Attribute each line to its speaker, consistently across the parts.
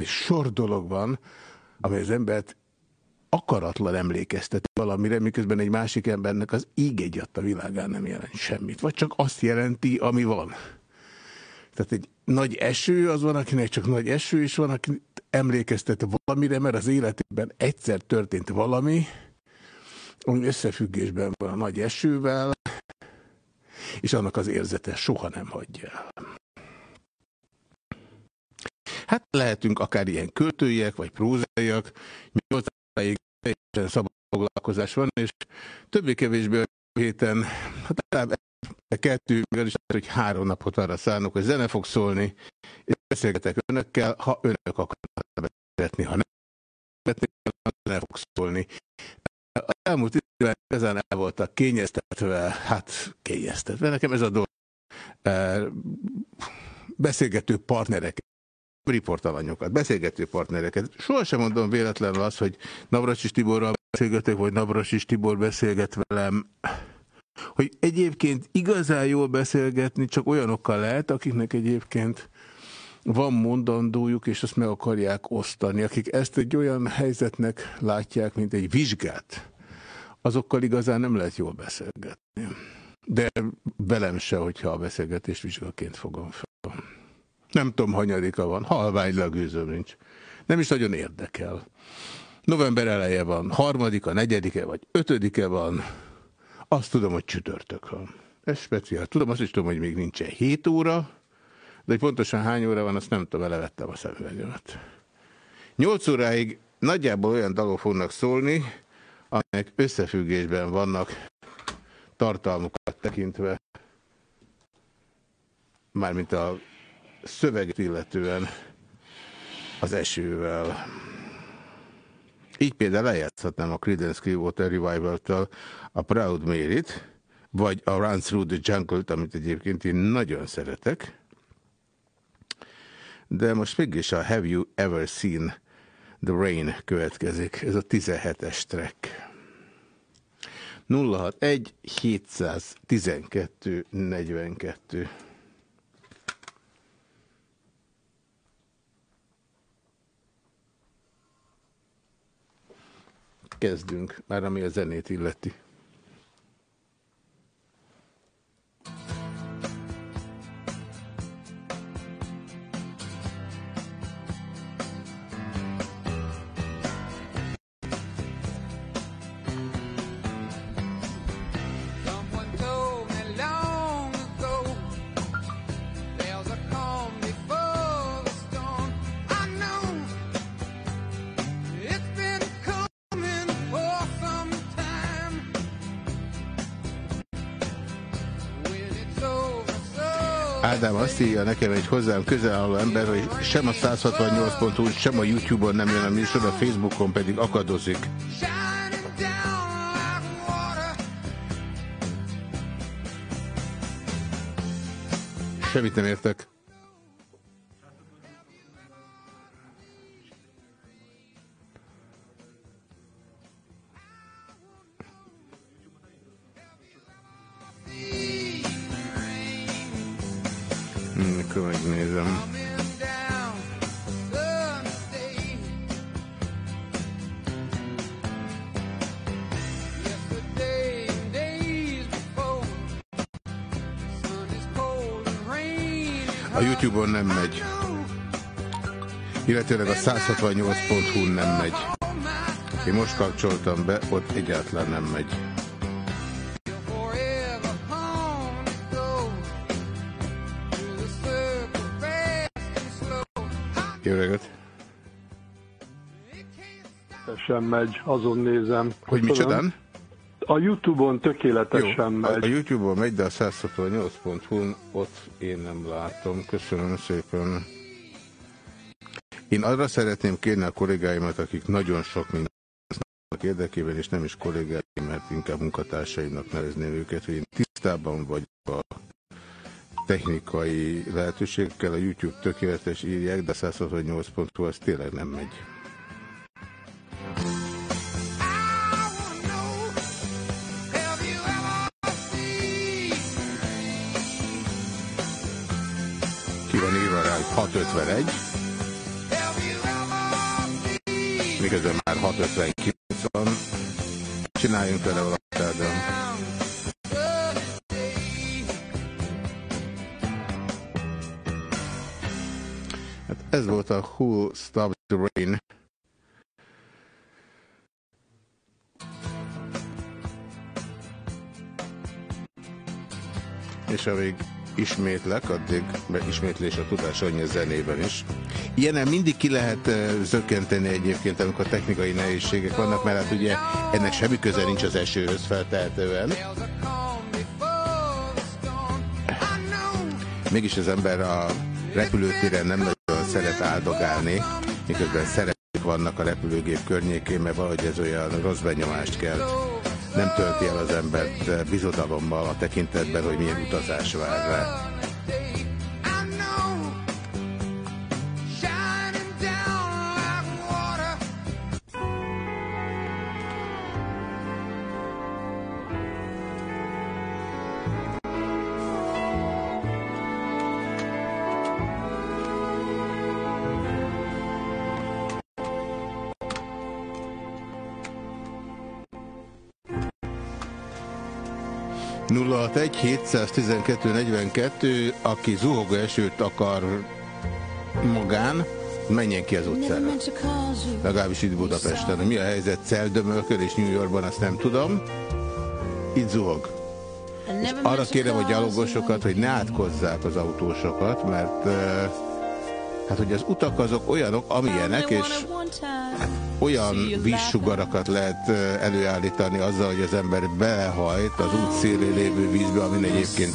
Speaker 1: Egy sor dolog van, amely az embert akaratlan emlékeztet valamire, miközben egy másik embernek az íg a világán nem jelent semmit. Vagy csak azt jelenti, ami van. Tehát egy nagy eső az van, akinek csak nagy eső, és van, aki emlékeztet valamire, mert az életében egyszer történt valami, ami összefüggésben van a nagy esővel, és annak az érzete soha nem hagyja el. Hát lehetünk akár ilyen költőiek, vagy prózaiak, nyolc teljesen szabad foglalkozás van, és többé-kevésbé héten, hát kettő, mivel is hogy három napot arra szánok, hogy zene fog szólni, és beszélgetek önökkel, ha önök akarnak beszélgetni, ha nem zene fog szólni. Az elmúlt időben ezen el voltak kényeztetve, hát kényeztetve. Nekem ez a dolog. Beszélgető partnerek riportalanyokat, beszélgető partnereket. Sohasem mondom véletlenül azt, hogy Navracsis Tiborral beszélgetek, vagy Navracsis Tibor beszélget velem, hogy egyébként igazán jól beszélgetni csak olyanokkal lehet, akiknek egyébként van mondandójuk, és azt meg akarják osztani. Akik ezt egy olyan helyzetnek látják, mint egy vizsgát, azokkal igazán nem lehet jól beszélgetni. De velem se, hogyha a beszélgetést vizsgaként fogom fel. Nem tudom, hanyadika van. Halványlag gőzöm nincs. Nem is nagyon érdekel. November eleje van, harmadika, negyedike vagy ötödike van. Azt tudom, hogy csütörtök van. Ez speciál. Tudom, azt is tudom, hogy még nincsen 7 óra, de hogy pontosan hány óra van, azt nem tudom, elevettem a szemüvegemet. 8 óráig nagyjából olyan dalok fognak szólni, amelyek összefüggésben vannak tartalmukat tekintve, mármint a szöveget illetően az esővel. Így például lejátszhatnám a Creedence Clearwater Revival-től a Proud Mary-t, vagy a Run Through the Jungle-t, amit egyébként én nagyon szeretek. De most mégis a Have You Ever Seen the Rain következik. Ez a 17-es track. 061 712 42 kezdünk, már ami a zenét illeti. Ádám azt írja nekem egy hozzám közel álló ember, hogy sem a 168 ponton, sem a YouTube-on nem jön a műsor, a Facebookon pedig akadozik. Semmit nem értek. YouTube-on nem megy. Illetőleg a 168.hu nem megy. Én most kapcsoltam be, ott egyáltalán nem megy.
Speaker 2: Sem megy, azon nézem.
Speaker 1: Hogy micsodán?
Speaker 2: A Youtube-on tökéletesen Jó, megy.
Speaker 1: A Youtube-on megy, de a 168.hu-n ott én nem látom. Köszönöm szépen. Én arra szeretném kérni a kollégáimat, akik nagyon sok mindent érdekében, és nem is kollégáim, mert inkább munkatársaimnak nevezném őket, hogy én tisztában vagyok a technikai lehetőségekkel, a YouTube tökéletes írják, de 168.hu az tényleg nem megy. Ki van írva rá, 651. miközben már 6.59 van. Csináljunk vele valamit, Ádám. Hát ez volt a Who Stops the Rain. És amíg ismétlek, addig ismétlés a tudás annyi zenében is. Ilyenen mindig ki lehet zökkenteni egyébként, amikor technikai nehézségek vannak, mert hát ugye ennek semmi köze nincs az esőhöz feltehetően. Mégis az ember a repülőtéren nem nagyon szeret áldogálni, miközben szeretik vannak a repülőgép környékén, mert valahogy ez olyan rossz benyomást kelt nem tölti el az embert bizodalommal a tekintetben, hogy milyen utazás vár rá. 061-712-42, aki zuhogó esőt akar magán, menjen ki az utcára. Legalábbis itt Budapesten. Mi a helyzet Celdömölkön és New Yorkban, azt nem tudom. Itt zuhog. És arra kérem a gyalogosokat, hogy ne átkozzák az autósokat, mert hát hogy az utak azok olyanok, amilyenek, és olyan vízsugarakat lehet előállítani azzal, hogy az ember belehajt az út szélén lévő vízbe, amin egyébként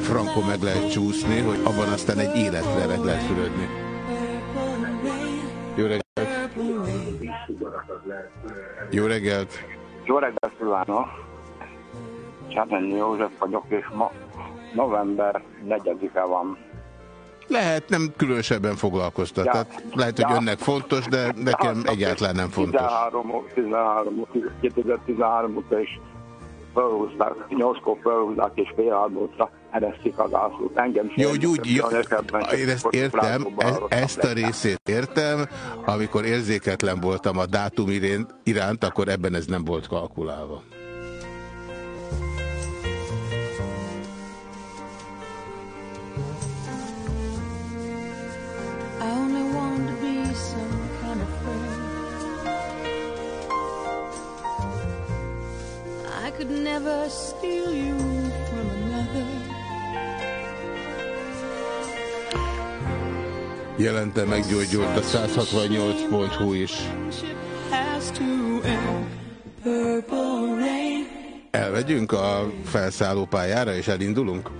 Speaker 1: frankó meg lehet csúszni, hogy abban aztán egy életre meg lehet fürödni. Jó reggelt! Jó reggelt!
Speaker 3: Jó reggelt kívánok! Csátányi József vagyok, és ma november 4-e van.
Speaker 1: Lehet, nem különösebben foglalkoztat. Ja, Tehát lehet, hogy ja. önnek fontos, de nekem ja, egyáltalán nem fontos.
Speaker 3: 13, 13, 2013 óta is felhúzták, 8-kor felhúzták, és fél hármótra eresztik az ászlót. Engem
Speaker 1: Jó, úgy, úgy, jó, én ezt értem, ez, ezt a részét értem. Amikor érzéketlen voltam a dátum iránt, akkor ebben ez nem volt kalkulálva. Could never steal you from another. Jelente meggyógyult a 168.hu is. Elvegyünk a felszállópályára és elindulunk?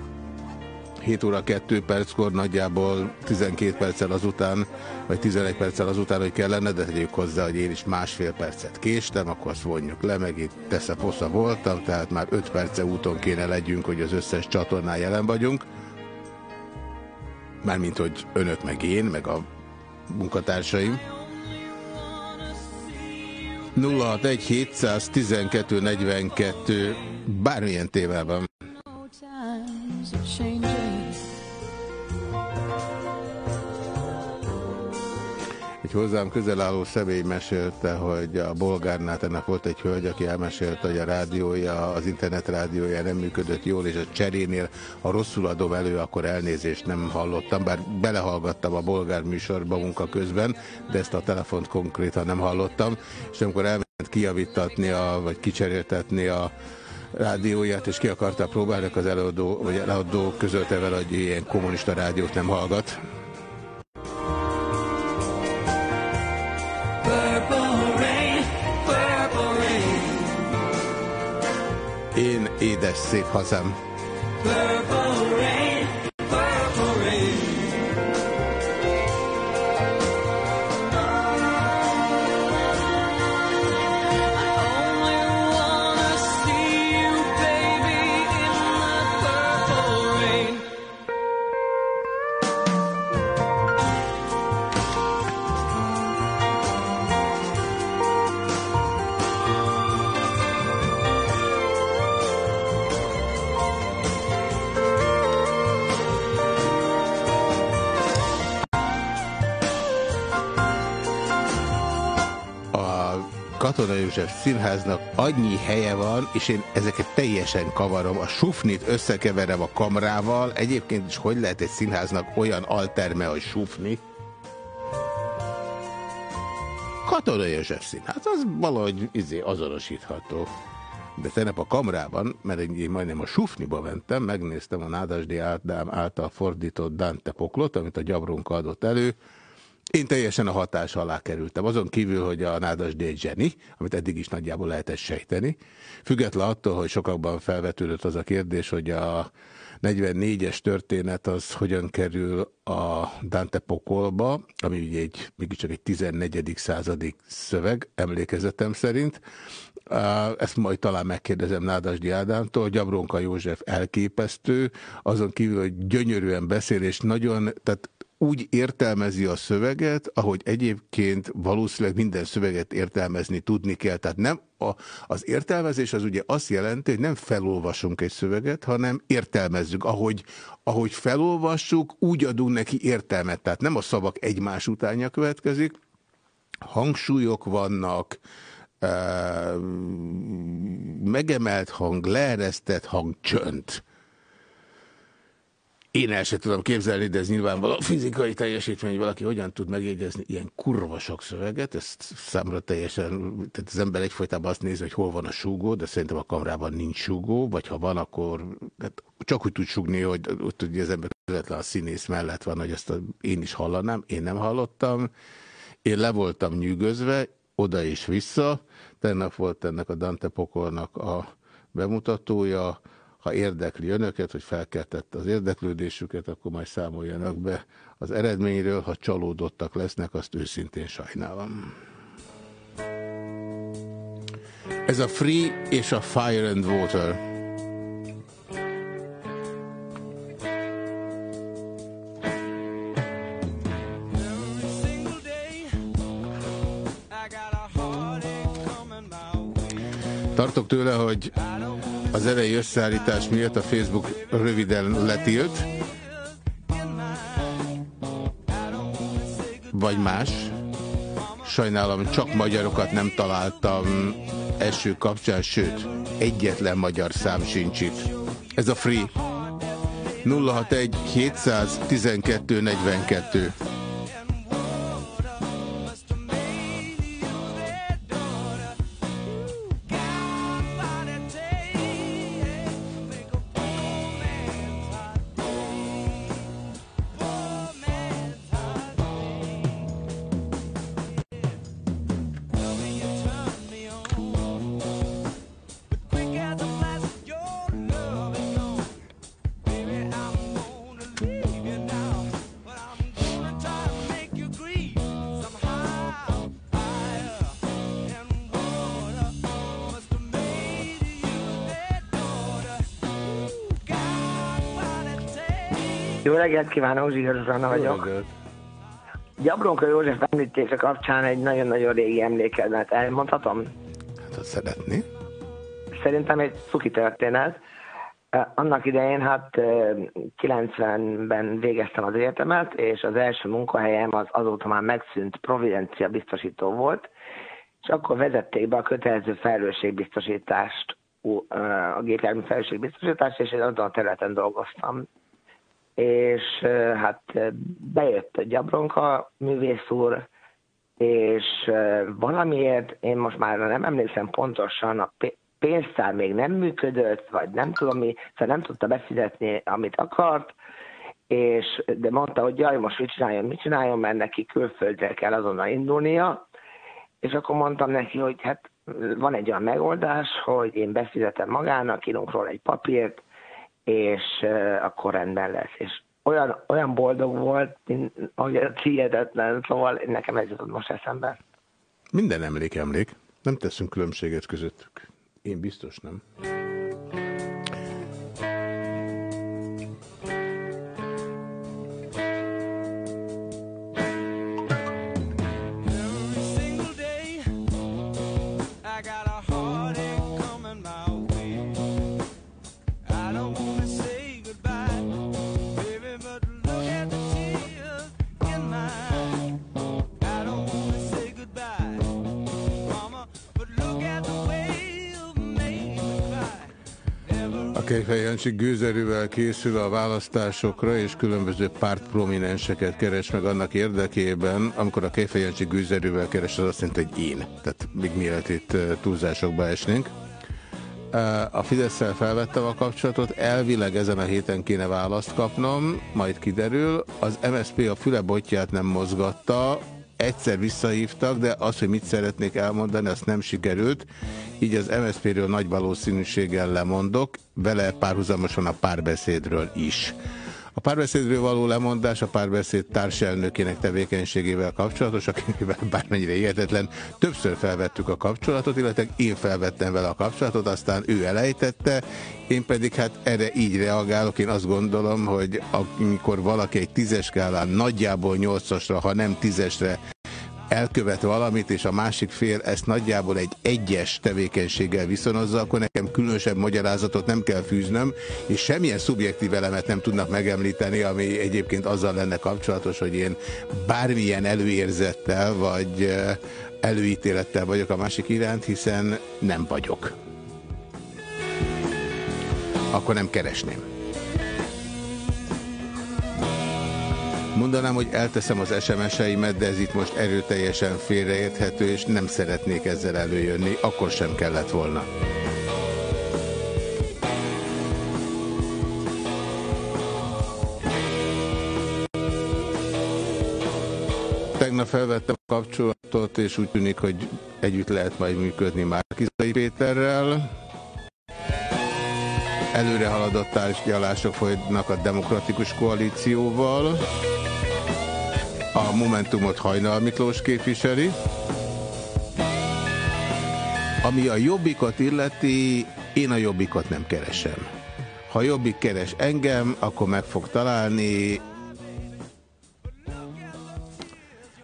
Speaker 1: 7 óra 2 perckor nagyjából 12 perccel azután, vagy 11 perccel azután, hogy kellene, de tegyük hozzá, hogy én is másfél percet késtem, akkor azt vonjuk le, meg itt tesze-posza voltam, tehát már 5 perce úton kéne legyünk, hogy az összes csatornán jelen vagyunk. Mármint, hogy önök meg én, meg a munkatársaim. 061 712 42 bármilyen témában. Egy hozzám közel álló személy mesélte, hogy a Bolgárnál ennek volt egy hölgy, aki elmesélte, hogy a rádiója, az internet rádiója nem működött jól, és a cserénél, ha rosszul adom elő, akkor elnézést nem hallottam, bár belehallgattam a bolgár műsorba munka közben, de ezt a telefont konkrétan nem hallottam, és amikor elment kiavítatni, a, vagy kicseréltetni a rádióját, és ki akarta próbálni, az előadó, vagy előadó közölte vele, hogy ilyen kommunista rádiót nem hallgat. Én édes szép hazám. Katona József színháznak annyi helye van, és én ezeket teljesen kavarom. A sufnit összekeverem a kamrával. Egyébként is hogy lehet egy színháznak olyan alterme, hogy sufni? Katona József színház, az valahogy izé azonosítható. De tegnap a kamrában, mert én majdnem a sufniba mentem, megnéztem a Nádasdi Ádám által fordított Dante poklot, amit a gyabronka adott elő, én teljesen a hatás alá kerültem. Azon kívül, hogy a Nádas D. amit eddig is nagyjából lehetett sejteni. Független attól, hogy sokakban felvetődött az a kérdés, hogy a 44-es történet az hogyan kerül a Dante pokolba, ami ugye egy, mégiscsak egy 14. századi szöveg, emlékezetem szerint. Ezt majd talán megkérdezem Nádasdi Ádámtól. Gyabronka József elképesztő, azon kívül, hogy gyönyörűen beszél, és nagyon, tehát úgy értelmezi a szöveget, ahogy egyébként valószínűleg minden szöveget értelmezni tudni kell. Tehát nem a, az értelmezés az ugye azt jelenti, hogy nem felolvasunk egy szöveget, hanem értelmezzük. Ahogy, ahogy felolvassuk, úgy adunk neki értelmet. Tehát nem a szavak egymás utánja következik, hangsúlyok vannak, megemelt hang, leeresztett hang, csönd. Én el sem tudom képzelni, de ez nyilvánvaló. Fizikai teljesítmény, hogy valaki hogyan tud megjegyezni ilyen kurva sok szöveget, ezt számra teljesen, tehát az ember egyfolytában azt nézi, hogy hol van a súgó, de szerintem a kamrában nincs súgó, vagy ha van, akkor hát csak úgy tud súgni, hogy ott ugye az ember közvetlen a színész mellett van, hogy ezt a, én is hallanám, én nem hallottam. Én le voltam nyűgözve, oda és vissza, tegnap volt ennek a Dante Pokolnak a bemutatója, ha érdekli önöket, hogy felkeltette az érdeklődésüket, akkor majd számoljanak be az eredményről. Ha csalódottak lesznek, azt őszintén sajnálom. Ez a Free és a Fire and Water. Tartok tőle, hogy az erei összeállítás miatt a Facebook röviden letilt. Vagy más. Sajnálom, csak magyarokat nem találtam eső kapcsán, sőt, egyetlen magyar szám sincs itt. Ez a Free. 061 712 42
Speaker 4: reggelt kívánok, Zsigar Zsana vagyok. Gyabronka József említése kapcsán egy nagyon-nagyon régi emlékezet. Elmondhatom?
Speaker 1: Hát, szeretni.
Speaker 4: Szerintem egy szuki történet. Annak idején, hát 90-ben végeztem az egyetemet, és az első munkahelyem az azóta már megszűnt providencia biztosító volt, és akkor vezették be a kötelező felelősségbiztosítást, a gépjármű felelősségbiztosítást, és én azon a területen dolgoztam és hát bejött a Gyabronka művész úr, és valamiért, én most már nem emlékszem pontosan, a pénztár még nem működött, vagy nem tudom mi, szóval nem tudta befizetni, amit akart, és, de mondta, hogy jaj, most mit csináljon, mit csináljon, mert neki külföldre kell azonnal indulnia, és akkor mondtam neki, hogy hát van egy olyan megoldás, hogy én befizetem magának, írunk róla egy papírt, és akkor rendben lesz. És olyan, olyan boldog volt, mint, hogy hihetetlen, szóval nekem ez jutott most eszembe.
Speaker 1: Minden emlék emlék. Nem teszünk különbséget közöttük. Én biztos nem. Kejfej Jancsi gőzerővel készül a választásokra, és különböző pártprominenseket keres meg annak érdekében, amikor a Kejfej Jancsi gőzerővel keres, az azt jelenti, hogy én. Tehát még mielőtt itt túlzásokba esnénk. A fidesz felvettem a kapcsolatot, elvileg ezen a héten kéne választ kapnom, majd kiderül. Az MSP a fülebotját nem mozgatta, egyszer visszahívtak, de az, hogy mit szeretnék elmondani, azt nem sikerült. Így az MSZP-ről nagy valószínűséggel lemondok, vele párhuzamosan a párbeszédről is. A párbeszédről való lemondás a párbeszéd társelnökének tevékenységével kapcsolatos, akivel bármennyire hihetetlen, többször felvettük a kapcsolatot, illetve én felvettem vele a kapcsolatot, aztán ő elejtette, én pedig hát erre így reagálok, én azt gondolom, hogy amikor valaki egy tízes skálán nagyjából nyolcasra, ha nem tízesre elkövet valamit, és a másik fél ezt nagyjából egy egyes tevékenységgel viszonozza, akkor nekem különösebb magyarázatot nem kell fűznöm, és semmilyen szubjektív elemet nem tudnak megemlíteni, ami egyébként azzal lenne kapcsolatos, hogy én bármilyen előérzettel vagy előítélettel vagyok a másik iránt, hiszen nem vagyok. Akkor nem keresném. Mondanám, hogy elteszem az SMS-eimet, de ez itt most erőteljesen félreérthető, és nem szeretnék ezzel előjönni, akkor sem kellett volna. Tegnap felvettem a kapcsolatot, és úgy tűnik, hogy együtt lehet majd működni Márkizai Péterrel. Előre haladott tárgyalások folynak a demokratikus koalícióval. A Momentumot Hajnal Miklós képviseli. Ami a jobbikot illeti, én a jobbikot nem keresem. Ha jobbik keres engem, akkor meg fog találni.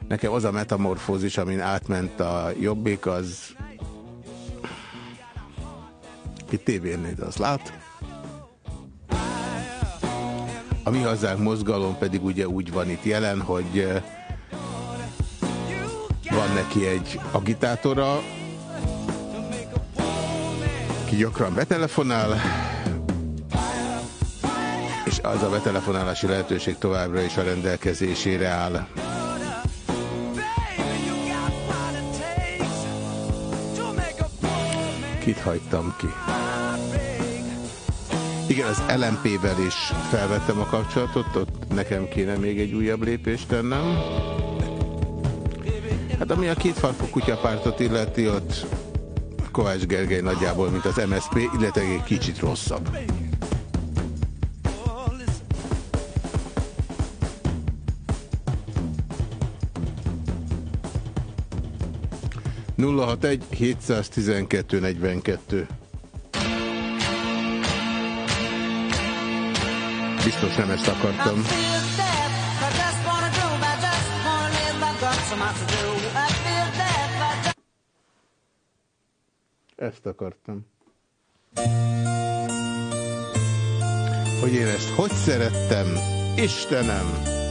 Speaker 1: Nekem az a metamorfózis, amin átment a jobbik, az itt tévén az lát. A mi hazánk mozgalom pedig ugye úgy van itt jelen, hogy eh, van neki egy agitátora, ki gyakran betelefonál, és az a betelefonálási lehetőség továbbra is a rendelkezésére áll. Kit hagytam ki? Igen, az LMP-vel is felvettem a kapcsolatot, ott nekem kéne még egy újabb lépést tennem. Hát ami a két farkú kutyapártot illeti, ott Kovács Gergely nagyjából, mint az MSP, illetve egy kicsit rosszabb. Nulla hat egy 712 42 Biztos nem ezt akartam. Ezt akartam. Hogy én ezt hogy szerettem? Istenem!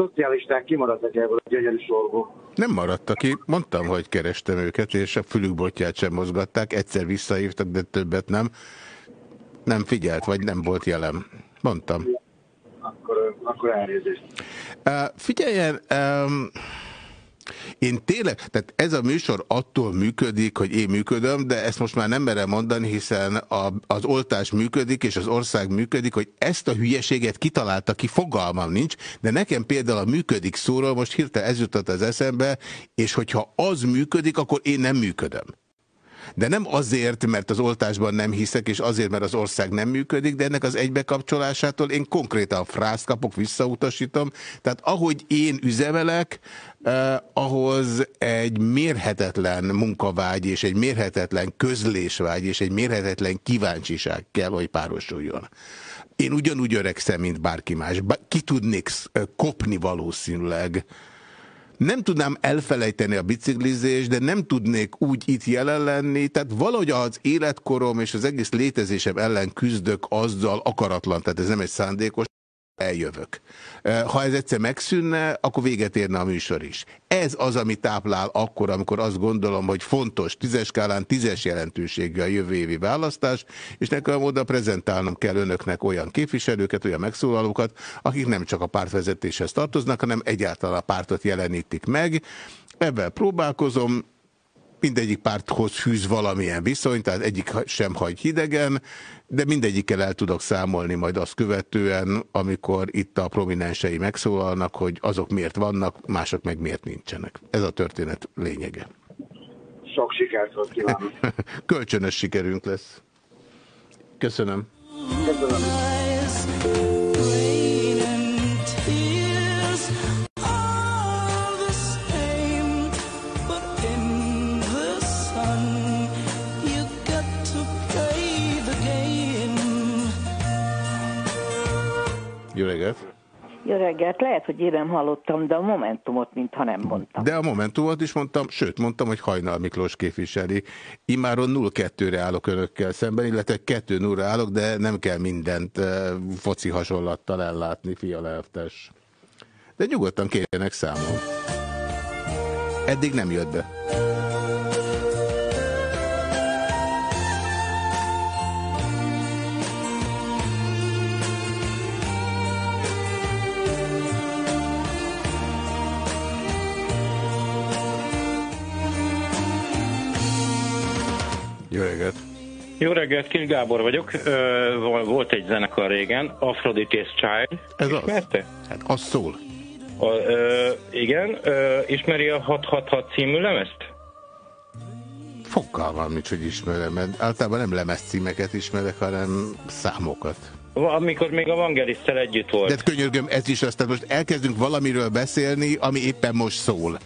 Speaker 5: Szocialisták kimaradtak ebből a gyönyörű sorból.
Speaker 1: Nem maradtak ki, mondtam, hogy kerestem őket, és a fülükbotját sem mozgatták, egyszer visszahívtak, de többet nem. Nem figyelt, vagy nem volt jelen. Mondtam.
Speaker 5: Akkor, akkor elnézést.
Speaker 1: Uh, figyeljen, um, Én tényleg, tehát ez a műsor attól működik, hogy én működöm, de ezt most már nem merem mondani, hiszen a, az oltás működik, és az ország működik, hogy ezt a hülyeséget kitalálta ki, fogalmam nincs, de nekem például a működik szóról most hirtelen ez jutott az eszembe, és hogyha az működik, akkor én nem működöm. De nem azért, mert az oltásban nem hiszek, és azért, mert az ország nem működik, de ennek az egybekapcsolásától én konkrétan frászt kapok, visszautasítom. Tehát ahogy én üzemelek, eh, ahhoz egy mérhetetlen munkavágy, és egy mérhetetlen közlésvágy, és egy mérhetetlen kíváncsiság kell, hogy párosuljon. Én ugyanúgy öregszem, mint bárki más. Ki tudnék kopni valószínűleg nem tudnám elfelejteni a biciklizést, de nem tudnék úgy itt jelen lenni, tehát valahogy az életkorom és az egész létezésem ellen küzdök azzal akaratlan, tehát ez nem egy szándékos, eljövök. Ha ez egyszer megszűnne, akkor véget érne a műsor is. Ez az, ami táplál akkor, amikor azt gondolom, hogy fontos, tízes skálán tízes jelentősége a jövő évi választás, és nekem oda prezentálnom kell önöknek olyan képviselőket, olyan megszólalókat, akik nem csak a pártvezetéshez tartoznak, hanem egyáltalán a pártot jelenítik meg. Ebben próbálkozom, mindegyik párthoz fűz valamilyen viszony, tehát egyik sem hagy hidegen, de mindegyikkel el tudok számolni majd azt követően, amikor itt a prominensei megszólalnak, hogy azok miért vannak, mások meg miért nincsenek. Ez a történet lényege.
Speaker 5: Sok sikert kívánok.
Speaker 1: Kölcsönös sikerünk lesz. Köszönöm.
Speaker 5: Köszönöm.
Speaker 1: Jó reggelt!
Speaker 6: Jó reggelt! Lehet, hogy én nem hallottam, de a Momentumot mintha nem mondtam.
Speaker 1: De a Momentumot is mondtam, sőt mondtam, hogy Hajnal Miklós képviseli. Imáron 0-2-re állok önökkel szemben, illetve 2 0 állok, de nem kell mindent uh, foci hasonlattal ellátni, fia lelvtes. De nyugodtan kérjenek számon. Eddig nem jött be. Jó reggelt!
Speaker 7: Jó reggelt, Kis Gábor vagyok. Volt egy zenekar régen, Aphrodite's Child.
Speaker 1: Ez
Speaker 7: Ismerte?
Speaker 1: az? Hát az szól.
Speaker 7: A, ö, igen, ö, ismeri a 666 című lemezt?
Speaker 1: Fokkal van, mit, hogy ismerem, mert általában nem lemez címeket ismerek, hanem számokat.
Speaker 7: Amikor még a Vangelistel együtt volt.
Speaker 1: De könyörgöm, ez is aztán most elkezdünk valamiről beszélni, ami éppen most szól.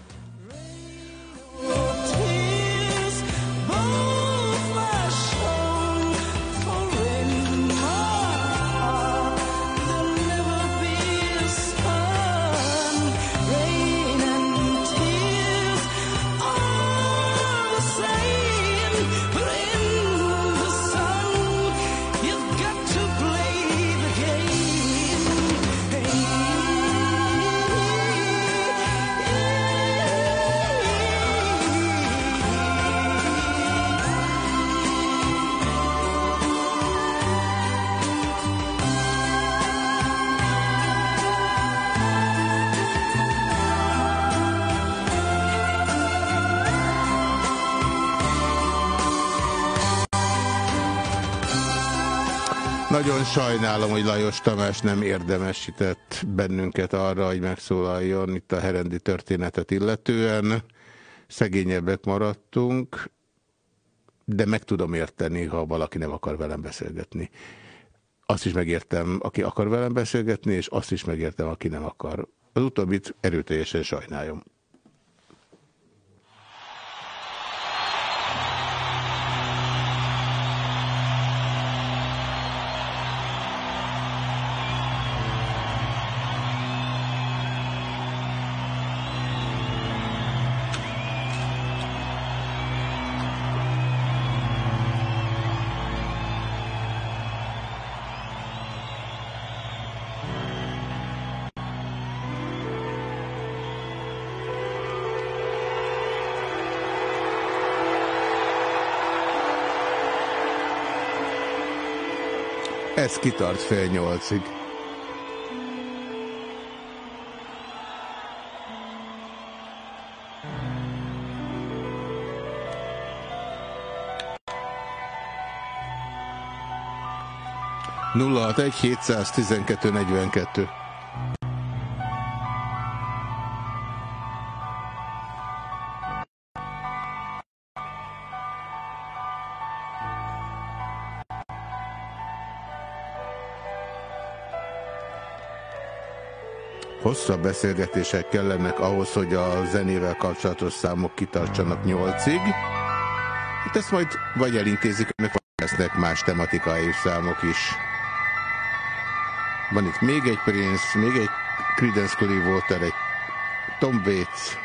Speaker 1: Sajnálom, hogy Lajos Tamás nem érdemesített bennünket arra, hogy megszólaljon itt a herendi történetet illetően. Szegényebbek maradtunk, de meg tudom érteni, ha valaki nem akar velem beszélgetni. Azt is megértem, aki akar velem beszélgetni, és azt is megértem, aki nem akar. Az utóbbit erőteljesen sajnálom. ez kitart fél nyolcig. Nulla hat egy 712 42. beszélgetések kellenek ahhoz, hogy a zenével kapcsolatos számok kitartsanak nyolcig. Hát ezt majd vagy elintézik, meg lesznek más tematikai számok is. Van itt még egy Prince, még egy Creedence Clearwater, egy Tom Waits,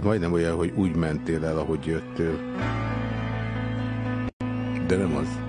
Speaker 1: Ez majdnem olyan, hogy úgy mentél el, ahogy jöttél. De nem az.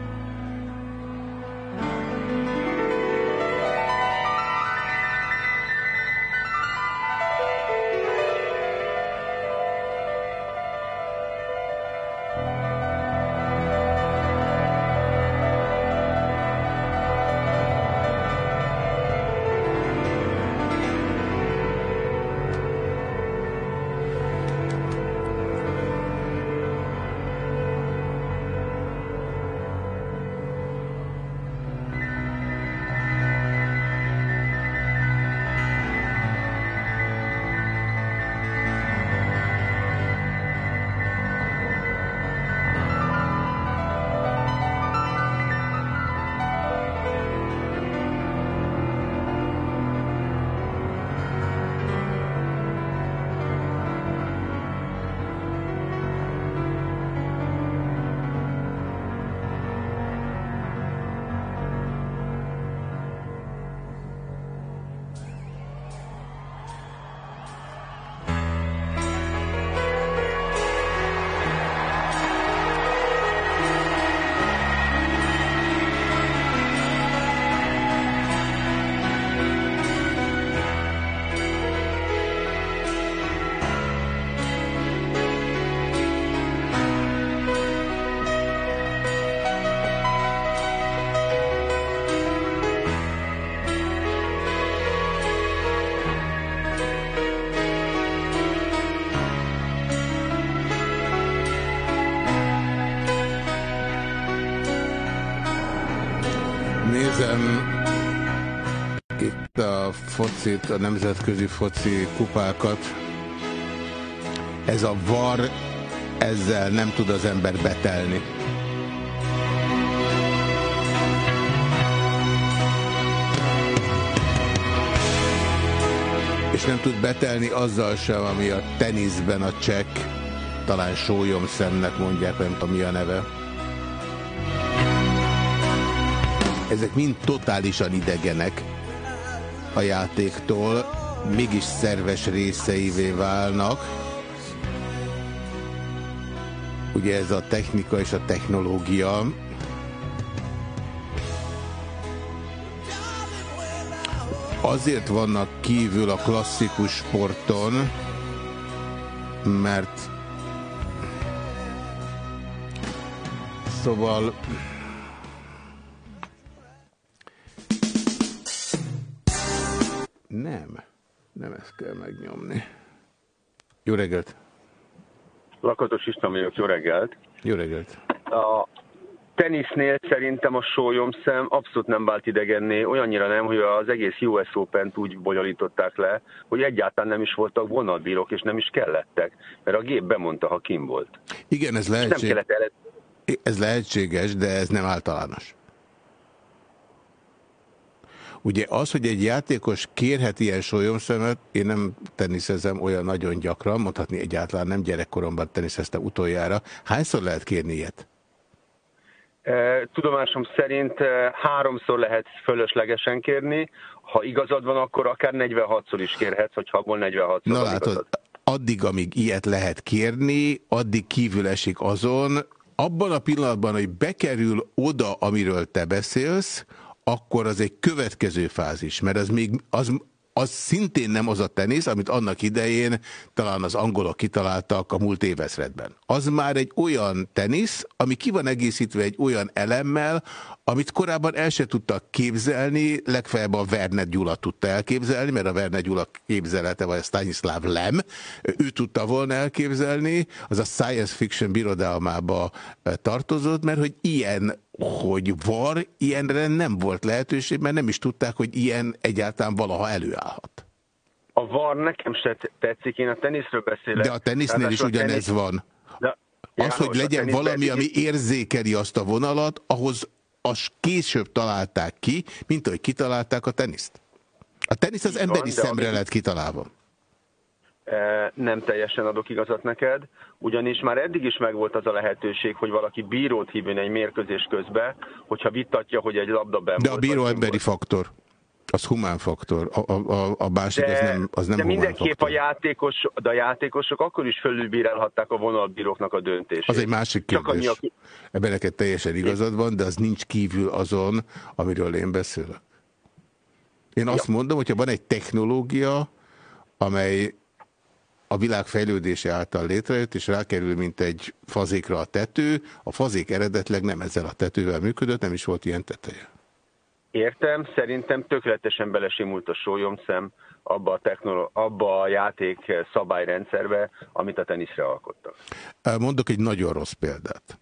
Speaker 1: A nemzetközi foci kupákat. Ez a var, ezzel nem tud az ember betelni. És nem tud betelni azzal sem, ami a teniszben a csekk, talán szemnek mondják, nem tudom mi a neve. Ezek mind totálisan idegenek a játéktól mégis szerves részeivé válnak. Ugye ez a technika és a technológia. Azért vannak kívül a klasszikus sporton, mert szóval reggelt!
Speaker 8: Lakatos István vagyok, jó reggelt!
Speaker 1: Jó reggelt!
Speaker 8: A tenisznél szerintem a szem abszolút nem vált idegenné, olyannyira nem, hogy az egész US Open-t úgy bonyolították le, hogy egyáltalán nem is voltak vonatbírók, és nem is kellettek, mert a gép bemondta, ha kim volt.
Speaker 1: Igen, ez lehetséges. Ez lehetséges, de ez nem általános. Ugye az, hogy egy játékos kérhet ilyen sólyomszemet, én nem teniszezem olyan nagyon gyakran, mondhatni egyáltalán nem gyerekkoromban teniszeztem utoljára. Hányszor lehet kérni ilyet?
Speaker 8: E, tudomásom szerint e, háromszor lehet fölöslegesen kérni, ha igazad van, akkor akár 46-szor is kérhetsz, hogyha abból 46-szor
Speaker 1: Na látod, igazad. addig, amíg ilyet lehet kérni, addig kívül esik azon, abban a pillanatban, hogy bekerül oda, amiről te beszélsz, akkor az egy következő fázis, mert az még az az szintén nem az a tenisz, amit annak idején talán az angolok kitaláltak a múlt évezredben. Az már egy olyan tenisz, ami ki van egészítve egy olyan elemmel, amit korábban el se tudtak képzelni, legfeljebb a Werner Gyula tudta elképzelni, mert a Werner Gyula képzelete, vagy a Stanislav Lem, ő tudta volna elképzelni, az a science fiction birodalmába eh, tartozott, mert hogy ilyen hogy var, ilyenre nem volt lehetőség, mert nem is tudták, hogy ilyen egyáltalán valaha előállhat.
Speaker 8: A var nekem se tetszik, én a teniszről beszélek.
Speaker 1: De a tenisznél is ugyanez tenisz... van. De, az, hogy legyen valami, ami érzékeli azt a vonalat, ahhoz az később találták ki, mint ahogy kitalálták a teniszt. A tenisz az emberi szemre lett kitalálva.
Speaker 8: E, nem teljesen adok igazat neked, ugyanis már eddig is megvolt az a lehetőség, hogy valaki bírót hívjon egy mérkőzés közbe, hogyha vitatja, hogy egy labda ben
Speaker 1: De a bíró emberi volt. faktor. Az humán faktor, a, a, a másik de, az nem, az nem
Speaker 8: De mindenképp faktor. a, játékos, de a játékosok akkor is fölülbírálhatták a vonalbíróknak a döntését.
Speaker 1: Az egy másik kérdés. Csak Ebben neked teljesen igazad van, de az nincs kívül azon, amiről én beszélek. Én azt ja. mondom, hogyha van egy technológia, amely a világ fejlődése által létrejött, és rákerül, mint egy fazékra a tető. A fazék eredetleg nem ezzel a tetővel működött, nem is volt ilyen teteje.
Speaker 8: Értem, szerintem tökéletesen belesimult a sólyomszem abba a, technolo- abba a játék szabályrendszerbe, amit a teniszre alkottak.
Speaker 1: Mondok egy nagyon rossz példát.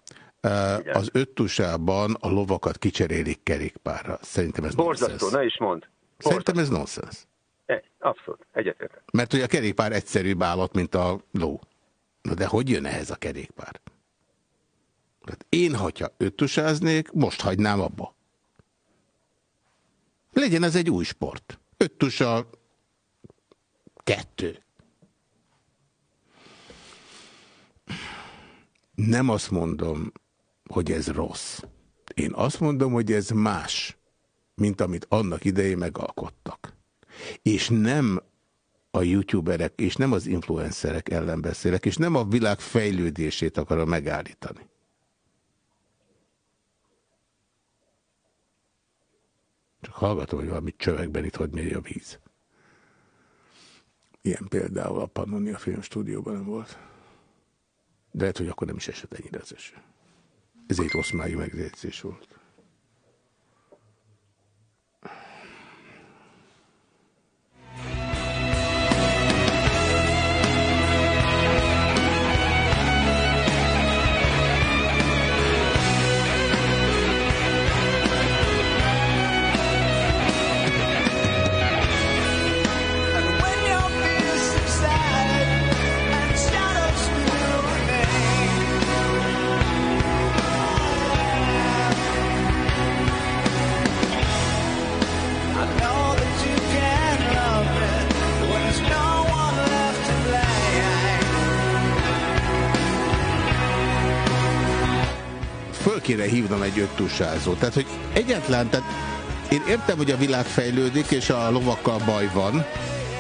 Speaker 1: Igen. Az öttusában a lovakat kicserélik kerékpárra. Szerintem ez
Speaker 8: Borzasztó, ne is mond.
Speaker 1: Szerintem ez nonsens.
Speaker 8: Abszolút, egyetértek.
Speaker 1: Mert hogy a kerékpár egyszerűbb állat, mint a ló. Na de hogy jön ehhez a kerékpár? Hát én, hogyha öttusáznék, most hagynám abba. Legyen ez egy új sport. Öttusa kettő. Nem azt mondom, hogy ez rossz. Én azt mondom, hogy ez más, mint amit annak idején megalkottak. És nem a youtuberek, és nem az influencerek ellen beszélek, és nem a világ fejlődését akarom megállítani. Csak hallgatom, hogy valami csövekben itt hogy mély a víz. Ilyen például a Pannonia Filmstúdióban nem volt. De lehet, hogy akkor nem is esett ennyire az eső. Ez egy rossz májú megjegyzés volt. Kéne hívnom egy öttusázó. Tehát, hogy egyetlen, tehát én értem, hogy a világ fejlődik, és a lovakkal baj van,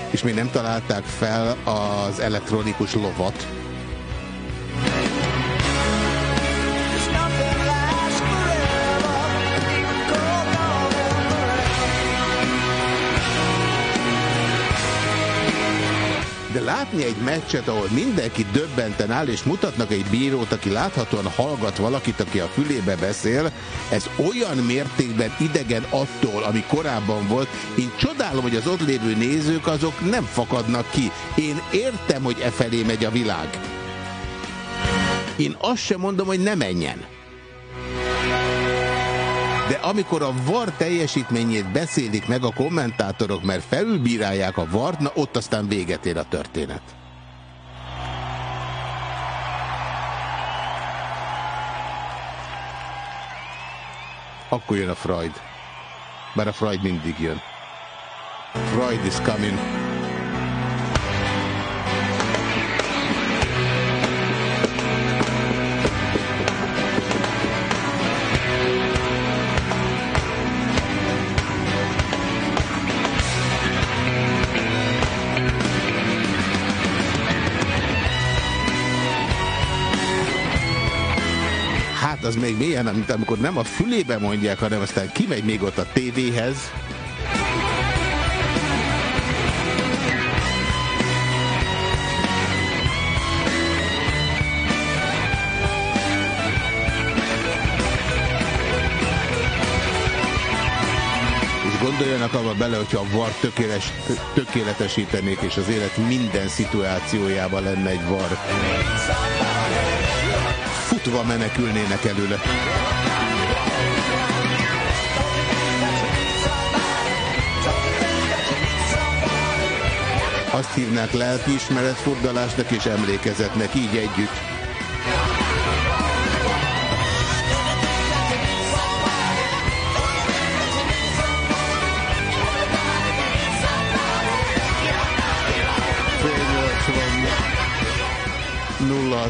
Speaker 1: és még nem találták fel az elektronikus lovat. Látni egy meccset, ahol mindenki döbbenten áll, és mutatnak egy bírót, aki láthatóan hallgat valakit, aki a fülébe beszél, ez olyan mértékben idegen attól, ami korábban volt. Én csodálom, hogy az ott lévő nézők azok nem fakadnak ki. Én értem, hogy e felé megy a világ. Én azt sem mondom, hogy ne menjen. De amikor a VAR teljesítményét beszélik meg a kommentátorok, mert felülbírálják a VAR, na ott aztán véget ér a történet. Akkor jön a Freud. Bár a Freud mindig jön. Freud is coming. hát az még milyen, amit amikor nem a fülébe mondják, hanem aztán kimegy még ott a tévéhez. gondoljanak abba bele, hogyha a var tökéles, tökéletesítenék, és az élet minden szituációjában lenne egy var. Futva menekülnének előle. Azt hívnák lelkiismeretfordulásnak és emlékezetnek, így együtt.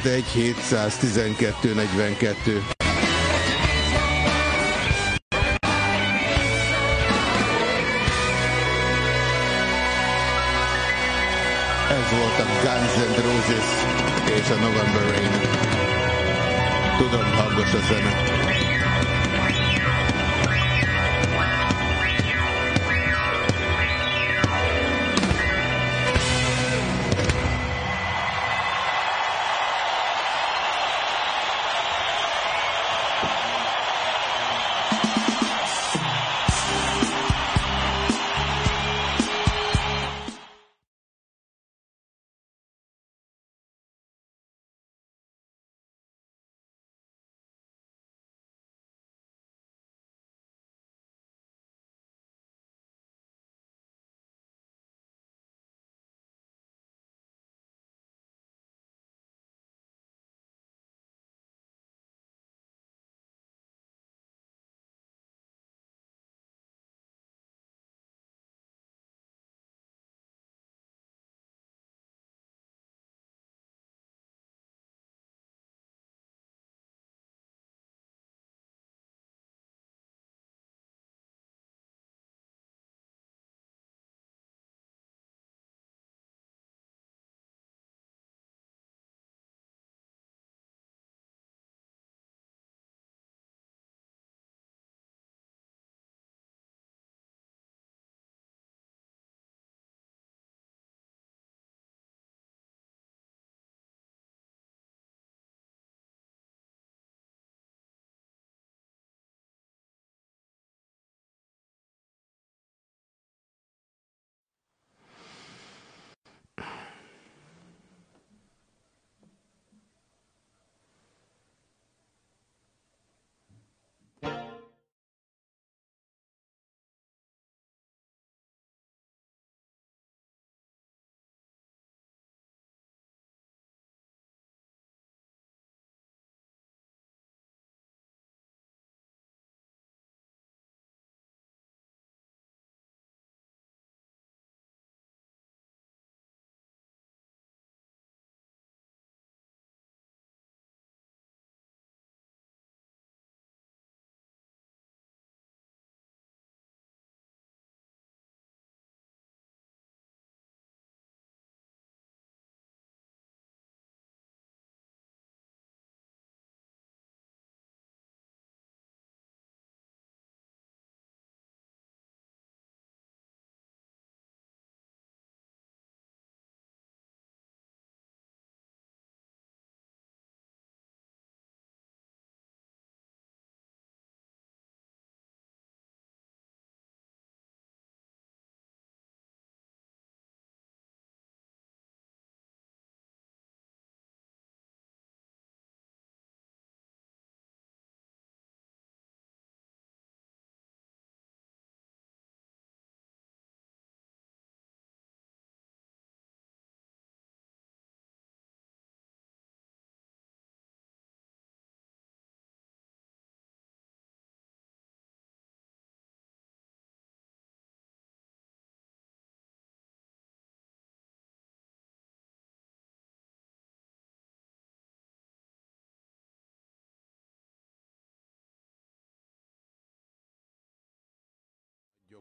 Speaker 1: Nulla 712 42. Ez volt a Guns N' Roses és a November Rain. Tudom, hangos a zene.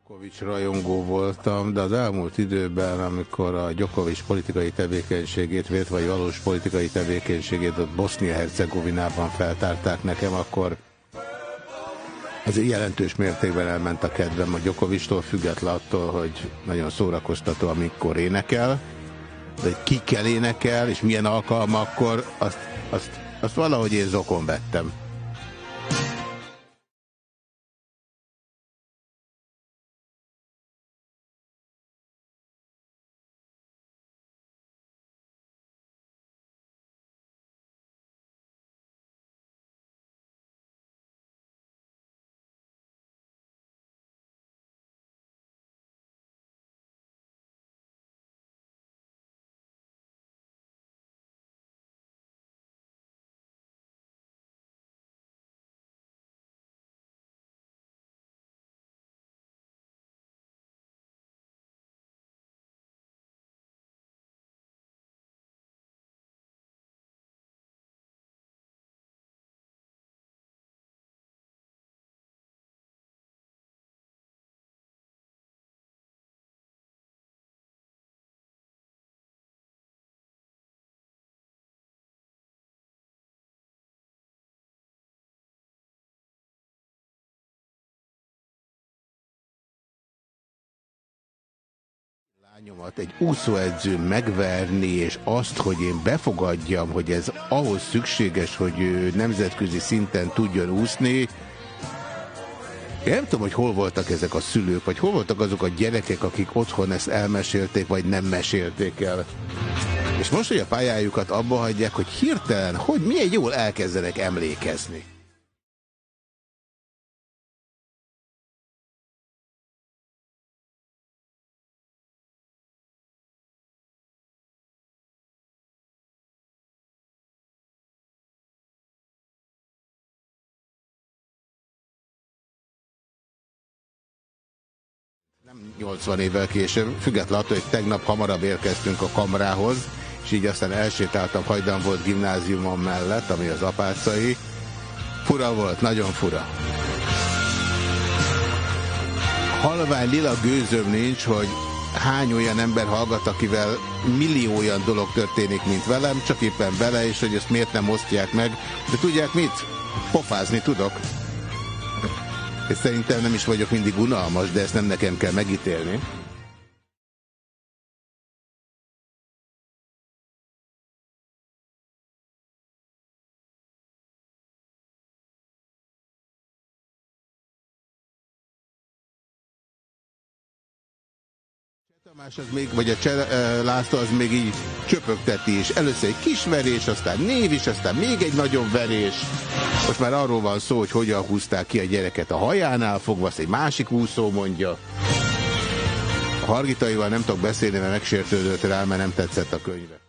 Speaker 1: Gyokovics rajongó voltam, de az elmúlt időben, amikor a Gyokovics politikai tevékenységét, vért vagy valós politikai tevékenységét ott Bosznia-Hercegovinában feltárták nekem, akkor ez jelentős mértékben elment a kedvem a Gyokovistól, független attól, hogy nagyon szórakoztató, amikor énekel, de hogy ki kell énekel, és milyen alkalmakkor, azt, azt, azt valahogy én zokon vettem. Lányomat egy úszóedző megverni, és azt, hogy én befogadjam, hogy ez ahhoz szükséges, hogy ő nemzetközi szinten tudjon úszni, én nem tudom, hogy hol voltak ezek a szülők, vagy hol voltak azok a gyerekek, akik otthon ezt elmesélték, vagy nem mesélték el. És most, hogy a pályájukat abba hagyják, hogy hirtelen, hogy milyen jól elkezdenek emlékezni. 80 évvel később, függetlenül attól, hogy tegnap hamarabb érkeztünk a kamrához, és így aztán elsétáltam hajdan volt gimnáziumon mellett, ami az apácai. Fura volt, nagyon fura. Halvány lila gőzöm nincs, hogy hány olyan ember hallgat, akivel millió olyan dolog történik, mint velem, csak éppen vele, és hogy ezt miért nem osztják meg. De tudják mit? Pofázni tudok. És szerintem nem is vagyok mindig unalmas, de ezt nem nekem kell megítélni. Tamás az még, vagy a Cseh László az még így csöpögteti, és először egy kis verés, aztán név is, aztán még egy nagyobb verés. Most már arról van szó, hogy hogyan húzták ki a gyereket a hajánál fogva, azt egy másik úszó mondja. A Hargitaival nem tudok beszélni, mert megsértődött rá, mert nem tetszett a könyve.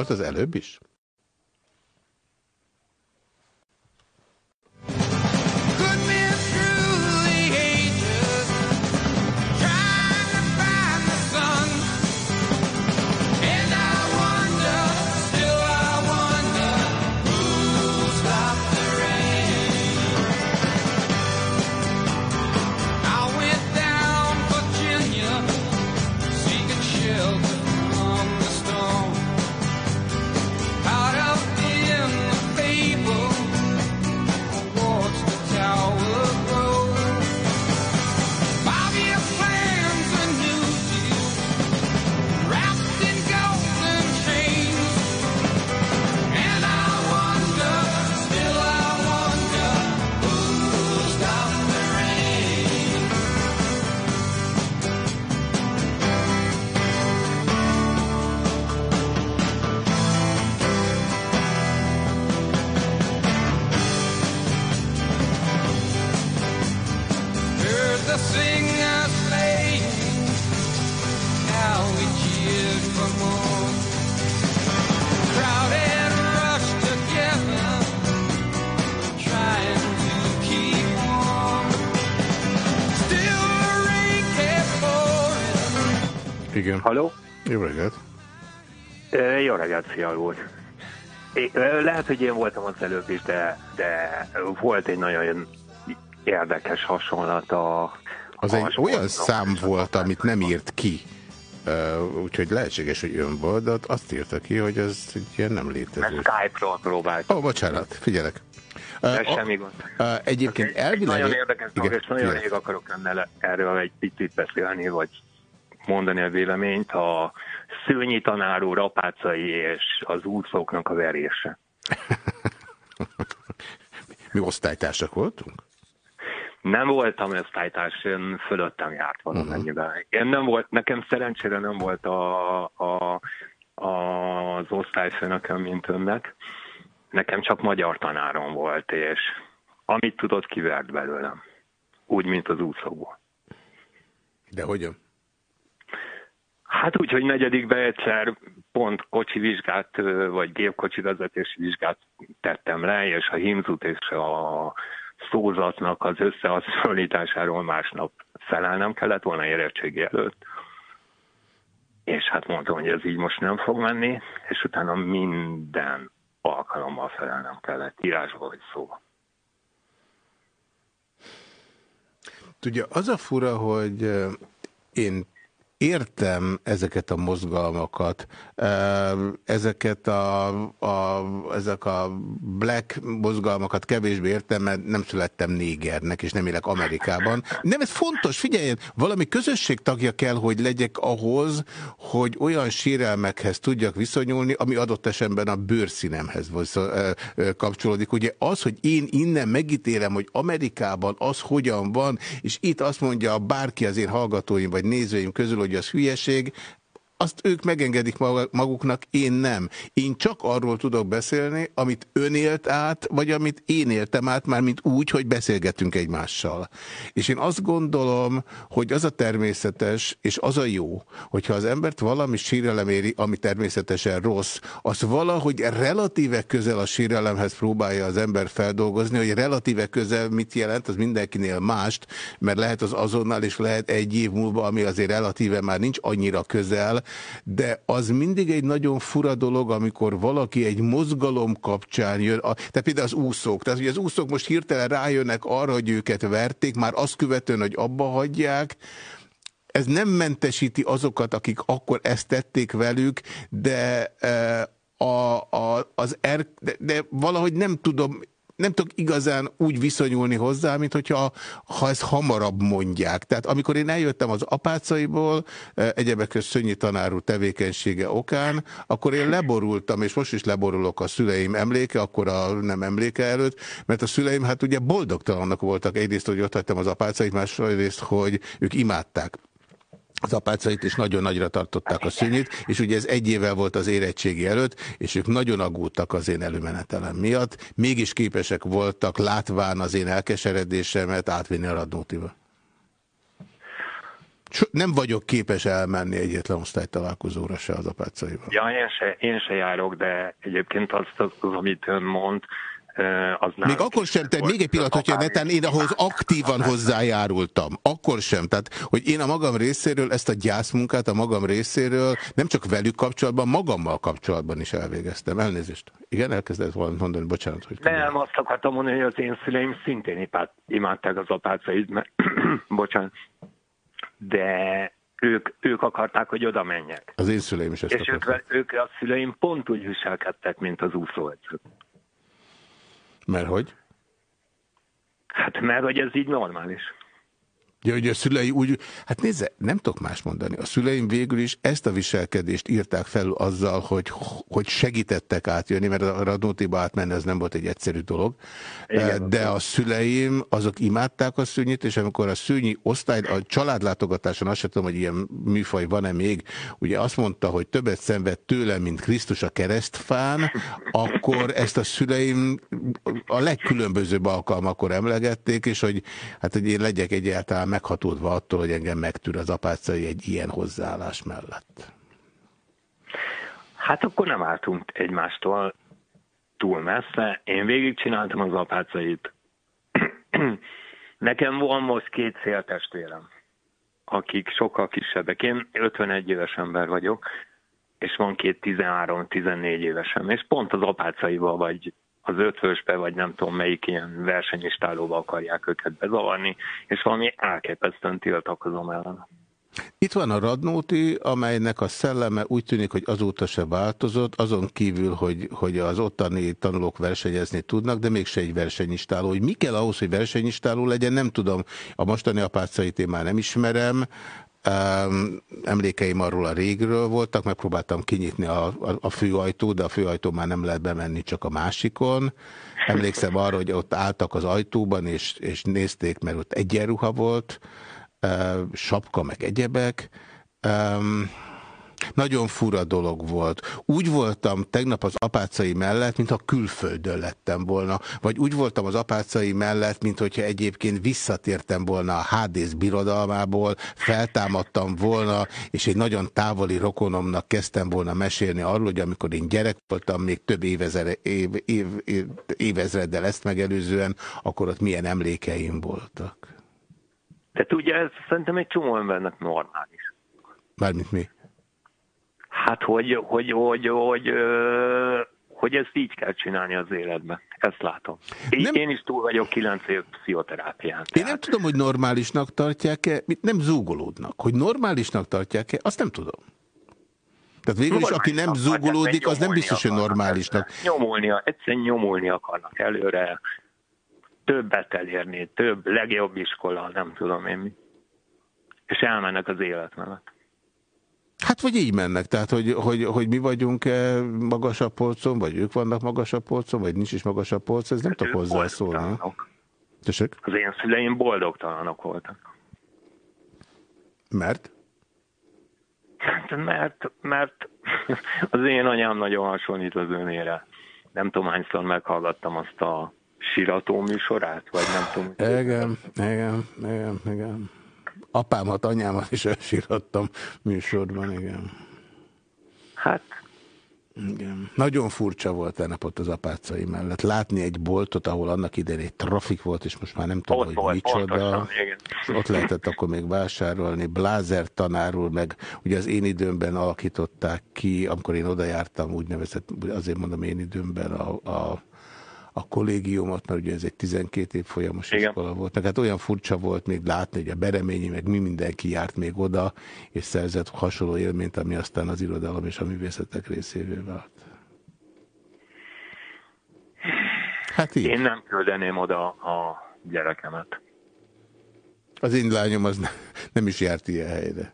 Speaker 1: Volt az előbb is? Jó reggelt.
Speaker 9: Jó reggelt, Fial úr. Lehet, hogy én voltam az előbb is, de, de volt egy nagyon érdekes hasonlat a...
Speaker 1: Az a egy olyan szám volt, amit nem írt ki. Uh, úgyhogy lehetséges, hogy ön volt, de azt írta ki, hogy ez ilyen nem létező.
Speaker 9: Mert Skype-ról próbált.
Speaker 1: Ó, oh, bocsánat, figyelek.
Speaker 9: Uh, de semmi gond.
Speaker 1: Uh, egyébként elvileg...
Speaker 9: Nagyon érdekes dolog, és nagyon rég akarok önnel erről egy picit beszélni, vagy mondani a véleményt, a szőnyi tanáró rapácai és az úszóknak a verése.
Speaker 1: Mi osztálytársak voltunk?
Speaker 9: Nem voltam osztálytárs, én fölöttem járt valamennyiben. Uh -huh. Én nem volt, nekem szerencsére nem volt a, a, az osztályfőnököm, mint önnek. Nekem csak magyar tanárom volt, és amit tudott, kivert belőlem. Úgy, mint az úszóból.
Speaker 1: De hogyan?
Speaker 9: Hát úgy, hogy negyedikbe egyszer pont kocsi vizsgát, vagy gépkocsi vezetési vizsgát tettem le, és a himzut és a szózatnak az összehasonlításáról másnap felelnem kellett volna érettségi előtt. És hát mondtam, hogy ez így most nem fog menni, és utána minden alkalommal felelnem kellett, írásba vagy szóba.
Speaker 1: Tudja, az a fura, hogy én értem ezeket a mozgalmakat, ezeket a, a, ezek a black mozgalmakat kevésbé értem, mert nem születtem négernek, és nem élek Amerikában. Nem, ez fontos, figyeljen, valami közösség tagja kell, hogy legyek ahhoz, hogy olyan sérelmekhez tudjak viszonyulni, ami adott esetben a bőrszínemhez kapcsolódik. Ugye az, hogy én innen megítélem, hogy Amerikában az hogyan van, és itt azt mondja bárki az én hallgatóim vagy nézőim közül, hogy hogy az hülyeség, azt ők megengedik maguknak, én nem. Én csak arról tudok beszélni, amit ön élt át, vagy amit én éltem át, már mint úgy, hogy beszélgetünk egymással. És én azt gondolom, hogy az a természetes, és az a jó, hogyha az embert valami sírelem éri, ami természetesen rossz, az valahogy relatíve közel a sírelemhez próbálja az ember feldolgozni, hogy relatíve közel mit jelent, az mindenkinél mást, mert lehet az azonnal, és lehet egy év múlva, ami azért relatíve már nincs annyira közel, de az mindig egy nagyon fura dolog, amikor valaki egy mozgalom kapcsán jön, a, tehát például az úszók, tehát hogy az úszók most hirtelen rájönnek arra, hogy őket verték, már azt követően, hogy abba hagyják, ez nem mentesíti azokat, akik akkor ezt tették velük, de e, a, a, az er, de, de valahogy nem tudom, nem tudok igazán úgy viszonyulni hozzá, mint hogyha ha ezt hamarabb mondják. Tehát amikor én eljöttem az apácaiból, eh, egyebek közt Szönyi tanárú tevékenysége okán, akkor én leborultam, és most is leborulok a szüleim emléke, akkor a nem emléke előtt, mert a szüleim hát ugye boldogtalannak voltak egyrészt, hogy ott hagytam az apácait, másrészt, hogy ők imádták az apácait, és nagyon nagyra tartották a szűnyét, és ugye ez egy évvel volt az érettségi előtt, és ők nagyon aggódtak az én előmenetelem miatt, mégis képesek voltak látván az én elkeseredésemet átvinni a Radnótiba. Nem vagyok képes elmenni egyetlen osztálytalálkozóra se az apácaival.
Speaker 9: Ja, én se, én se járok, de egyébként azt, az, amit ön mond, az
Speaker 1: nem. Még akkor sem, te még egy pillanat, hogyha netán én ahhoz aktívan hozzájárultam. Akkor sem. Tehát, hogy én a magam részéről ezt a gyászmunkát a magam részéről nem csak velük kapcsolatban, magammal kapcsolatban is elvégeztem. Elnézést. Igen, elkezdett valamit mondani, bocsánat. Hogy
Speaker 9: nem, azt akartam mondani, hogy az én szüleim szintén imádták az apácait, mert bocsánat. De ők, ők akarták, hogy oda menjek.
Speaker 1: Az én szüleim is ezt
Speaker 9: És ők, ők a szüleim pont úgy viselkedtek, mint az úszóedzők.
Speaker 1: Mert hogy?
Speaker 9: Hát mert hogy ez így normális.
Speaker 1: Ja, hogy a szülei úgy, hát nézze, nem tudok más mondani. A szüleim végül is ezt a viselkedést írták fel azzal, hogy, hogy segítettek átjönni, mert a Radnótiba átmenni ez nem volt egy egyszerű dolog. Igen, De a szüleim, azok imádták a szűnyit, és amikor a szűnyi osztály, a családlátogatáson, azt sem tudom, hogy ilyen műfaj van-e még, ugye azt mondta, hogy többet szenved tőlem, mint Krisztus a keresztfán, akkor ezt a szüleim a legkülönbözőbb alkalmakor emlegették, és hogy hát, hogy én legyek egyáltalán meghatódva attól, hogy engem megtűr az apácai egy ilyen hozzáállás mellett.
Speaker 9: Hát akkor nem álltunk egymástól túl messze. Én végigcsináltam az apácait. Nekem van most két széltestvérem, akik sokkal kisebbek. Én 51 éves ember vagyok, és van két 13-14 évesem, és pont az apácaival vagy az ötvösbe, vagy nem tudom melyik ilyen versenyistálóba akarják őket bezavarni, és valami elképesztően tiltakozom ellen.
Speaker 1: Itt van a Radnóti, amelynek a szelleme úgy tűnik, hogy azóta se változott, azon kívül, hogy, hogy az ottani tanulók versenyezni tudnak, de mégse egy versenyistáló. Hogy mi kell ahhoz, hogy versenyistáló legyen, nem tudom. A mostani apácait én már nem ismerem, Emlékeim arról a régről voltak, megpróbáltam kinyitni a, a, a főajtót, de a főajtó már nem lehet bemenni, csak a másikon. Emlékszem arra, hogy ott álltak az ajtóban, és, és nézték, mert ott egyenruha volt, sapka meg egyebek. Um, nagyon fura dolog volt. Úgy voltam tegnap az apácai mellett, mintha külföldön lettem volna. Vagy úgy voltam az apácai mellett, mint hogyha egyébként visszatértem volna a Hádész birodalmából, feltámadtam volna, és egy nagyon távoli rokonomnak kezdtem volna mesélni arról, hogy amikor én gyerek voltam, még több évezre, év, év, év, évezreddel ezt megelőzően, akkor ott milyen emlékeim voltak.
Speaker 9: De tudja, ez szerintem egy csomó embernek normális.
Speaker 1: Mármint mi?
Speaker 9: Hát, hogy, hogy, hogy, hogy, hogy ezt így kell csinálni az életben. Ezt látom. Én, nem... én is túl vagyok kilenc év pszichoterápián.
Speaker 1: Tehát... Én nem tudom, hogy normálisnak tartják-e, nem zúgolódnak. Hogy normálisnak tartják-e, azt nem tudom. Tehát végül is, aki nem zúgolódik, az nem biztos, hogy normálisnak.
Speaker 9: Nyomulni, egyszerűen nyomulni akarnak előre, többet elérni, több, legjobb iskola, nem tudom én mi. És elmennek az élet mellett.
Speaker 1: Hát vagy így mennek, tehát hogy, hogy, hogy mi vagyunk-e magasabb polcon, vagy ők vannak magasabb polcon, vagy nincs is magasabb polcon, ez nem tudok hozzászólni. Tessék?
Speaker 9: Az én szüleim boldogtalanok voltak.
Speaker 1: Mert?
Speaker 9: Hát, mert, mert az én anyám nagyon hasonlít az önére. Nem tudom, hányszor meghallgattam azt a sirató műsorát, vagy nem tudom.
Speaker 1: Igen, igen, igen, igen. Apámat, anyámat is elsírhattam műsorban, igen.
Speaker 9: Hát...
Speaker 1: Igen. Nagyon furcsa volt ennek ott az apácai mellett. Látni egy boltot, ahol annak idején egy trafik volt, és most már nem tudom, ott hogy volt, micsoda. Pontosan, ott lehetett akkor még vásárolni. Blázer tanárul, meg ugye az én időmben alakították ki, amikor én oda jártam, úgynevezett, azért mondom én időmben a, a a kollégiumot, mert ugye ez egy 12 év folyamos Igen. iskola volt. Tehát olyan furcsa volt még látni, hogy a Bereményi, meg mi mindenki járt még oda, és szerzett hasonló élményt, ami aztán az irodalom és a művészetek részévé vált.
Speaker 9: Hát így. Én nem küldeném oda a gyerekemet.
Speaker 1: Az én lányom az nem is járt ilyen helyre.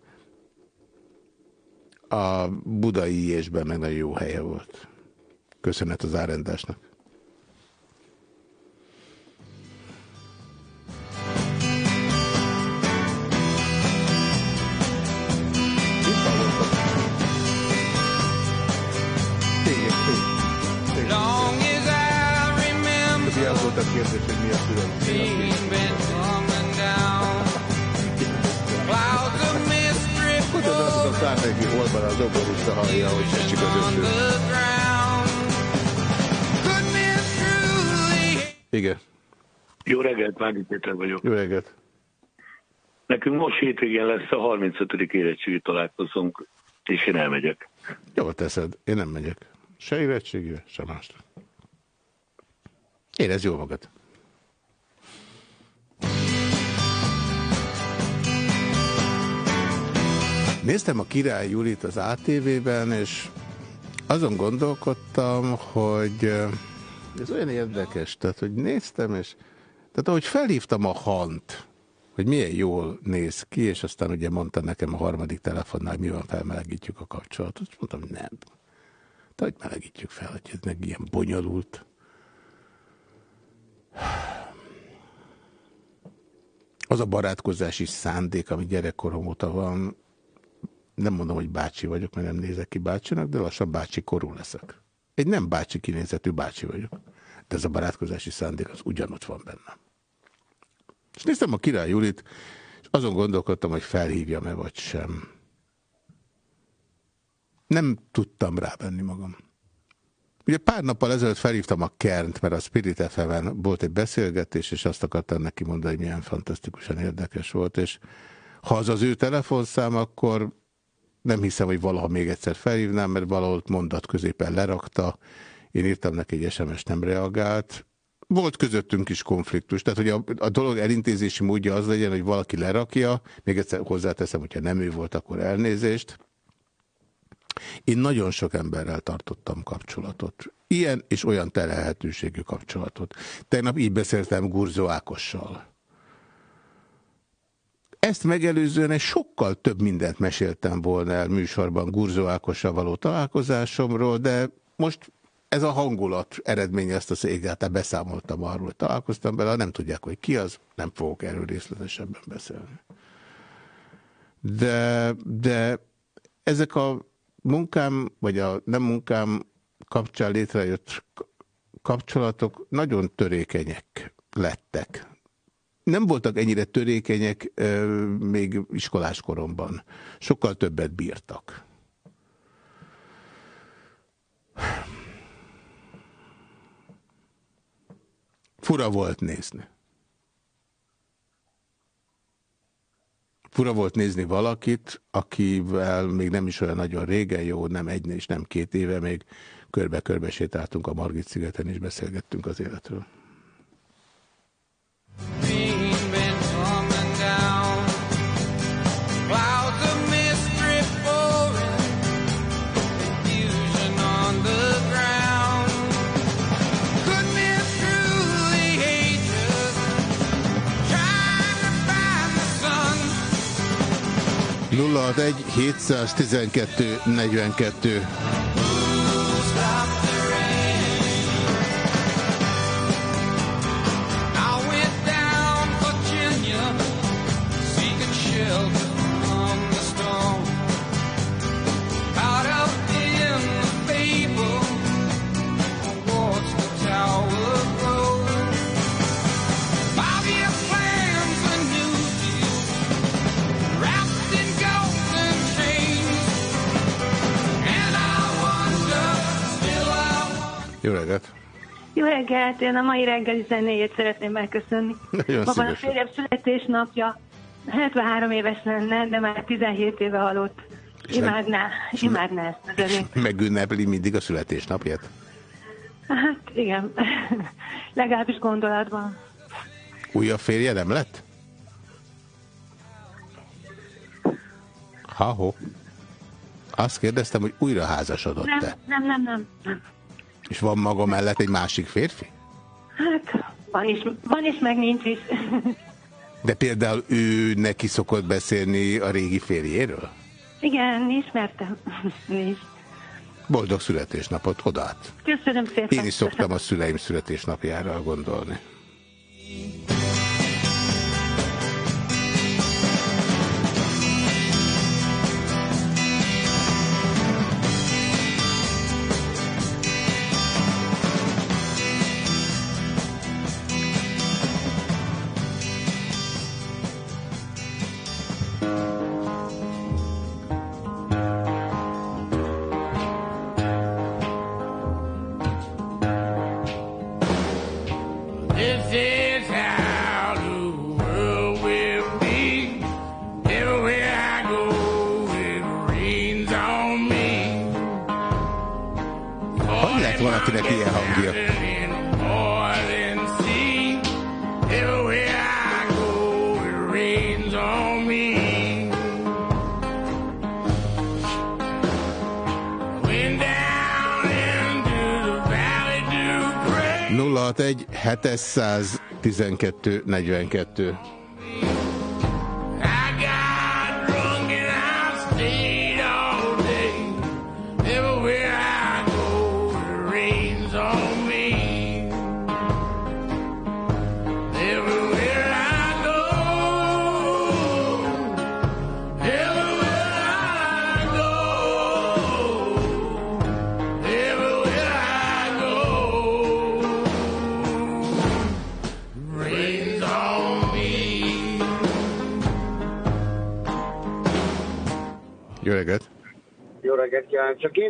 Speaker 1: A budai ésben meg nagyon jó helye volt. Köszönet az árendásnak. Kérdés, hogy mi a különbség. doborista hallja, hogy esik az eső. Igen.
Speaker 10: Jó reggelt, Mági Péter vagyok.
Speaker 1: Jó reggelt.
Speaker 10: Nekünk most hétvégén lesz a 35. érettségi találkozónk, és én elmegyek.
Speaker 1: Jól teszed, én nem megyek. Se érettségi, se mást. Érez jó magad. Néztem a Király Julit az ATV-ben, és azon gondolkodtam, hogy ez olyan érdekes, tehát, hogy néztem, és tehát ahogy felhívtam a hant, hogy milyen jól néz ki, és aztán ugye mondta nekem a harmadik telefonnál, mi van, felmelegítjük a kapcsolatot, és mondtam, nem. De hogy melegítjük fel, hogy ez meg ilyen bonyolult. Az a barátkozási szándék, ami gyerekkorom óta van, nem mondom, hogy bácsi vagyok, mert nem nézek ki bácsinak, de lassan bácsi korú leszek. Egy nem bácsi kinézetű bácsi vagyok. De ez a barátkozási szándék az ugyanott van bennem. És néztem a király Julit, és azon gondolkodtam, hogy felhívjam-e vagy sem. Nem tudtam rábenni magam. Ugye pár nappal ezelőtt felhívtam a Kernt, mert a Spirit fm volt egy beszélgetés, és azt akartam neki mondani, hogy milyen fantasztikusan érdekes volt, és ha az az ő telefonszám, akkor nem hiszem, hogy valaha még egyszer felhívnám, mert valahol mondat középen lerakta. Én írtam neki egy SMS, nem reagált. Volt közöttünk is konfliktus, tehát hogy a, a dolog elintézési módja az legyen, hogy valaki lerakja, még egyszer hozzáteszem, hogyha nem ő volt, akkor elnézést. Én nagyon sok emberrel tartottam kapcsolatot. Ilyen és olyan telelhetőségű kapcsolatot. Tegnap így beszéltem Gurzó Ákossal. Ezt megelőzően egy sokkal több mindent meséltem volna el műsorban Gurzó Ákossal való találkozásomról, de most ez a hangulat eredményezte az egyáltalán beszámoltam arról, hogy találkoztam bele, nem tudják, hogy ki az, nem fogok erről részletesebben beszélni. De, de ezek a munkám, vagy a nem munkám kapcsán létrejött kapcsolatok nagyon törékenyek lettek nem voltak ennyire törékenyek még iskolás koromban. Sokkal többet bírtak. Fura volt nézni. Fura volt nézni valakit, akivel még nem is olyan nagyon régen, jó, nem egy és nem két éve, még körbe-körbe sétáltunk a Margit szigeten, és beszélgettünk az életről. 061 712 42. Jó reggelt!
Speaker 11: Jó reggelt! Én a mai reggeli zenéjét szeretném megköszönni.
Speaker 1: Nagyon
Speaker 11: Ma van a férjem születésnapja. 73 éves lenne, de már 17 éve halott. Imádná, imádná ezt a zenét.
Speaker 1: Megünnepli mindig a születésnapját?
Speaker 11: Hát igen, legalábbis gondolatban.
Speaker 1: Újabb férje nem lett? Ha-ho. Azt kérdeztem, hogy újra házasodott-e?
Speaker 11: Nem, nem, nem, nem.
Speaker 1: És van maga mellett egy másik férfi?
Speaker 11: Hát, van is, van is meg nincs is.
Speaker 1: De például ő neki szokott beszélni a régi férjéről?
Speaker 11: Igen, ismertem. is.
Speaker 1: Boldog születésnapot, odát.
Speaker 11: Köszönöm szépen.
Speaker 1: Én is szoktam a szüleim születésnapjára gondolni.
Speaker 12: 712 42.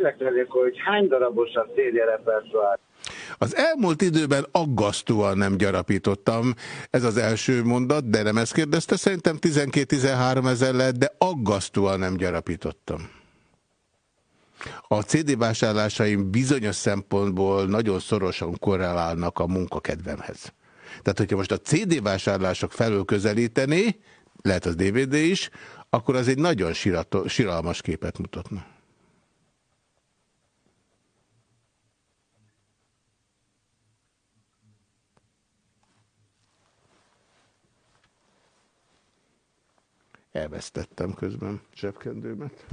Speaker 13: érdeklődök, hogy hány darabos a CD repertoár?
Speaker 12: Az elmúlt időben aggasztóan nem gyarapítottam. Ez az első mondat, de nem ezt kérdezte. Szerintem 12-13 ezer lett, de aggasztóan nem gyarapítottam. A CD vásárlásaim bizonyos szempontból nagyon szorosan korrelálnak a munkakedvemhez. Tehát, hogyha most a CD vásárlások felől közelíteni, lehet az DVD is, akkor az egy nagyon sirato, siralmas képet mutatna. Elvesztettem közben zsebkendőmet.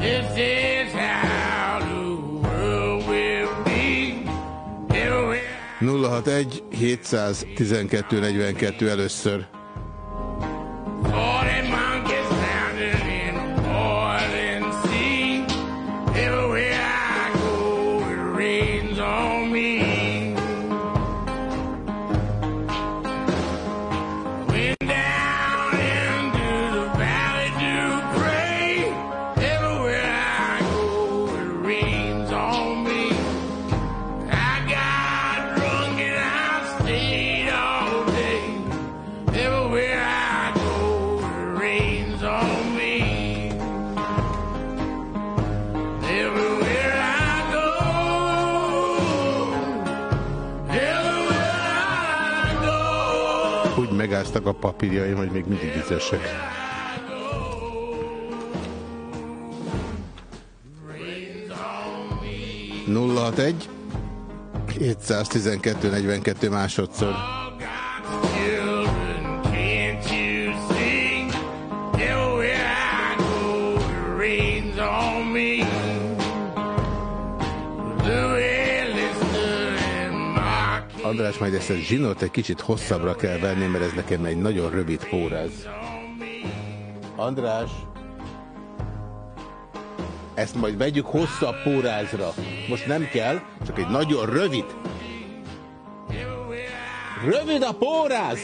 Speaker 12: Will be. 061 712 42 először. Megáztak a papírjaim, hogy még mindig vizesek. Egy 712 42 másodszor. András, majd ezt a zsinót egy kicsit hosszabbra kell venni, mert ez nekem egy nagyon rövid póráz. András, ezt majd vegyük hosszabb pórázra. Most nem kell, csak egy nagyon rövid. Rövid a póráz!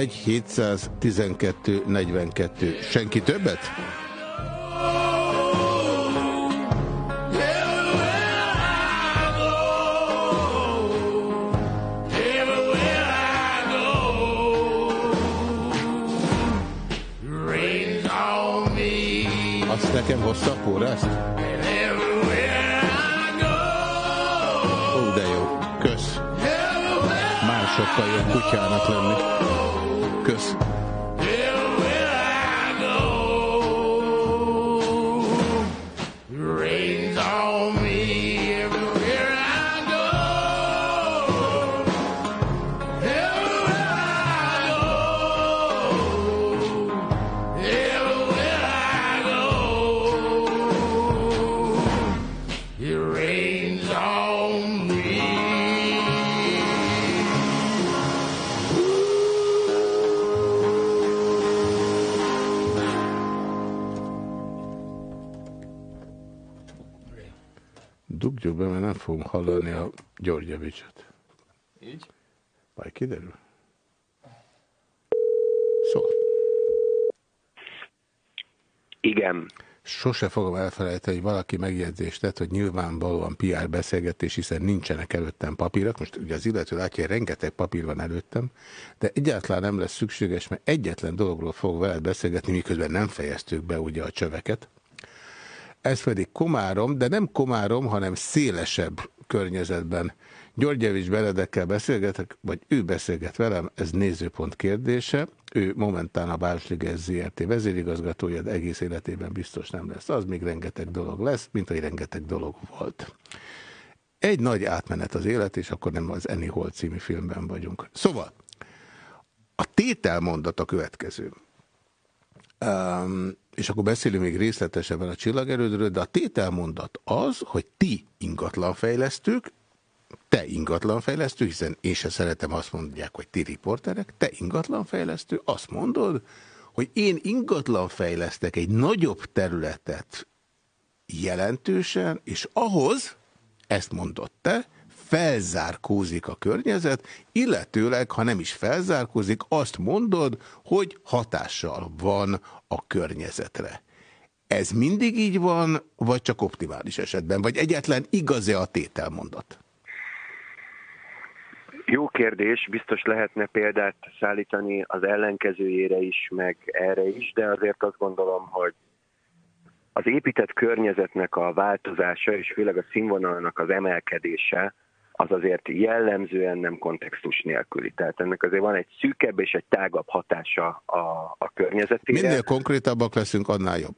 Speaker 12: 061 712 42. Senki többet? Azt nekem hosszabb go, Ó, de jó. Kösz. Már sokkal jobb kutyának lenni. Kösz.
Speaker 1: Fogunk hallani a Györgyevicsot.
Speaker 14: Így?
Speaker 1: Majd kiderül. Szól.
Speaker 15: Igen.
Speaker 1: Sose fogom elfelejteni, hogy valaki megjegyzést tett, hogy nyilvánvalóan PR beszélgetés, hiszen nincsenek előttem papírok. Most ugye az illető látja, hogy rengeteg papír van előttem, de egyáltalán nem lesz szükséges, mert egyetlen dologról fog veled beszélgetni, miközben nem fejeztük be ugye a csöveket. Ez pedig Komárom, de nem Komárom, hanem szélesebb környezetben. Györgyevics Benedekkel beszélgetek, vagy ő beszélget velem, ez nézőpont kérdése. Ő momentán a Városliges ZRT vezérigazgatója, de egész életében biztos nem lesz. Az még rengeteg dolog lesz, mint hogy rengeteg dolog volt. Egy nagy átmenet az élet, és akkor nem az Annie Hall című filmben vagyunk. Szóval, a tételmondat a következő. Um, és akkor beszélünk még részletesebben a csillagerődről, de a tételmondat az, hogy ti ingatlanfejlesztők, te ingatlanfejlesztő, hiszen én se szeretem azt mondják, hogy ti riporterek, te ingatlanfejlesztő, azt mondod, hogy én ingatlanfejlesztek egy nagyobb területet jelentősen, és ahhoz, ezt mondott te, felzárkózik a környezet, illetőleg, ha nem is felzárkózik, azt mondod, hogy hatással van a környezetre. Ez mindig így van, vagy csak optimális esetben, vagy egyetlen igaz-e a tételmondat?
Speaker 15: Jó kérdés, biztos lehetne példát szállítani az ellenkezőjére is, meg erre is, de azért azt gondolom, hogy az épített környezetnek a változása, és főleg a színvonalnak az emelkedése, az azért jellemzően nem kontextus nélküli. Tehát ennek azért van egy szűkebb és egy tágabb hatása a, a környezetére.
Speaker 1: Minél konkrétabbak leszünk, annál jobb.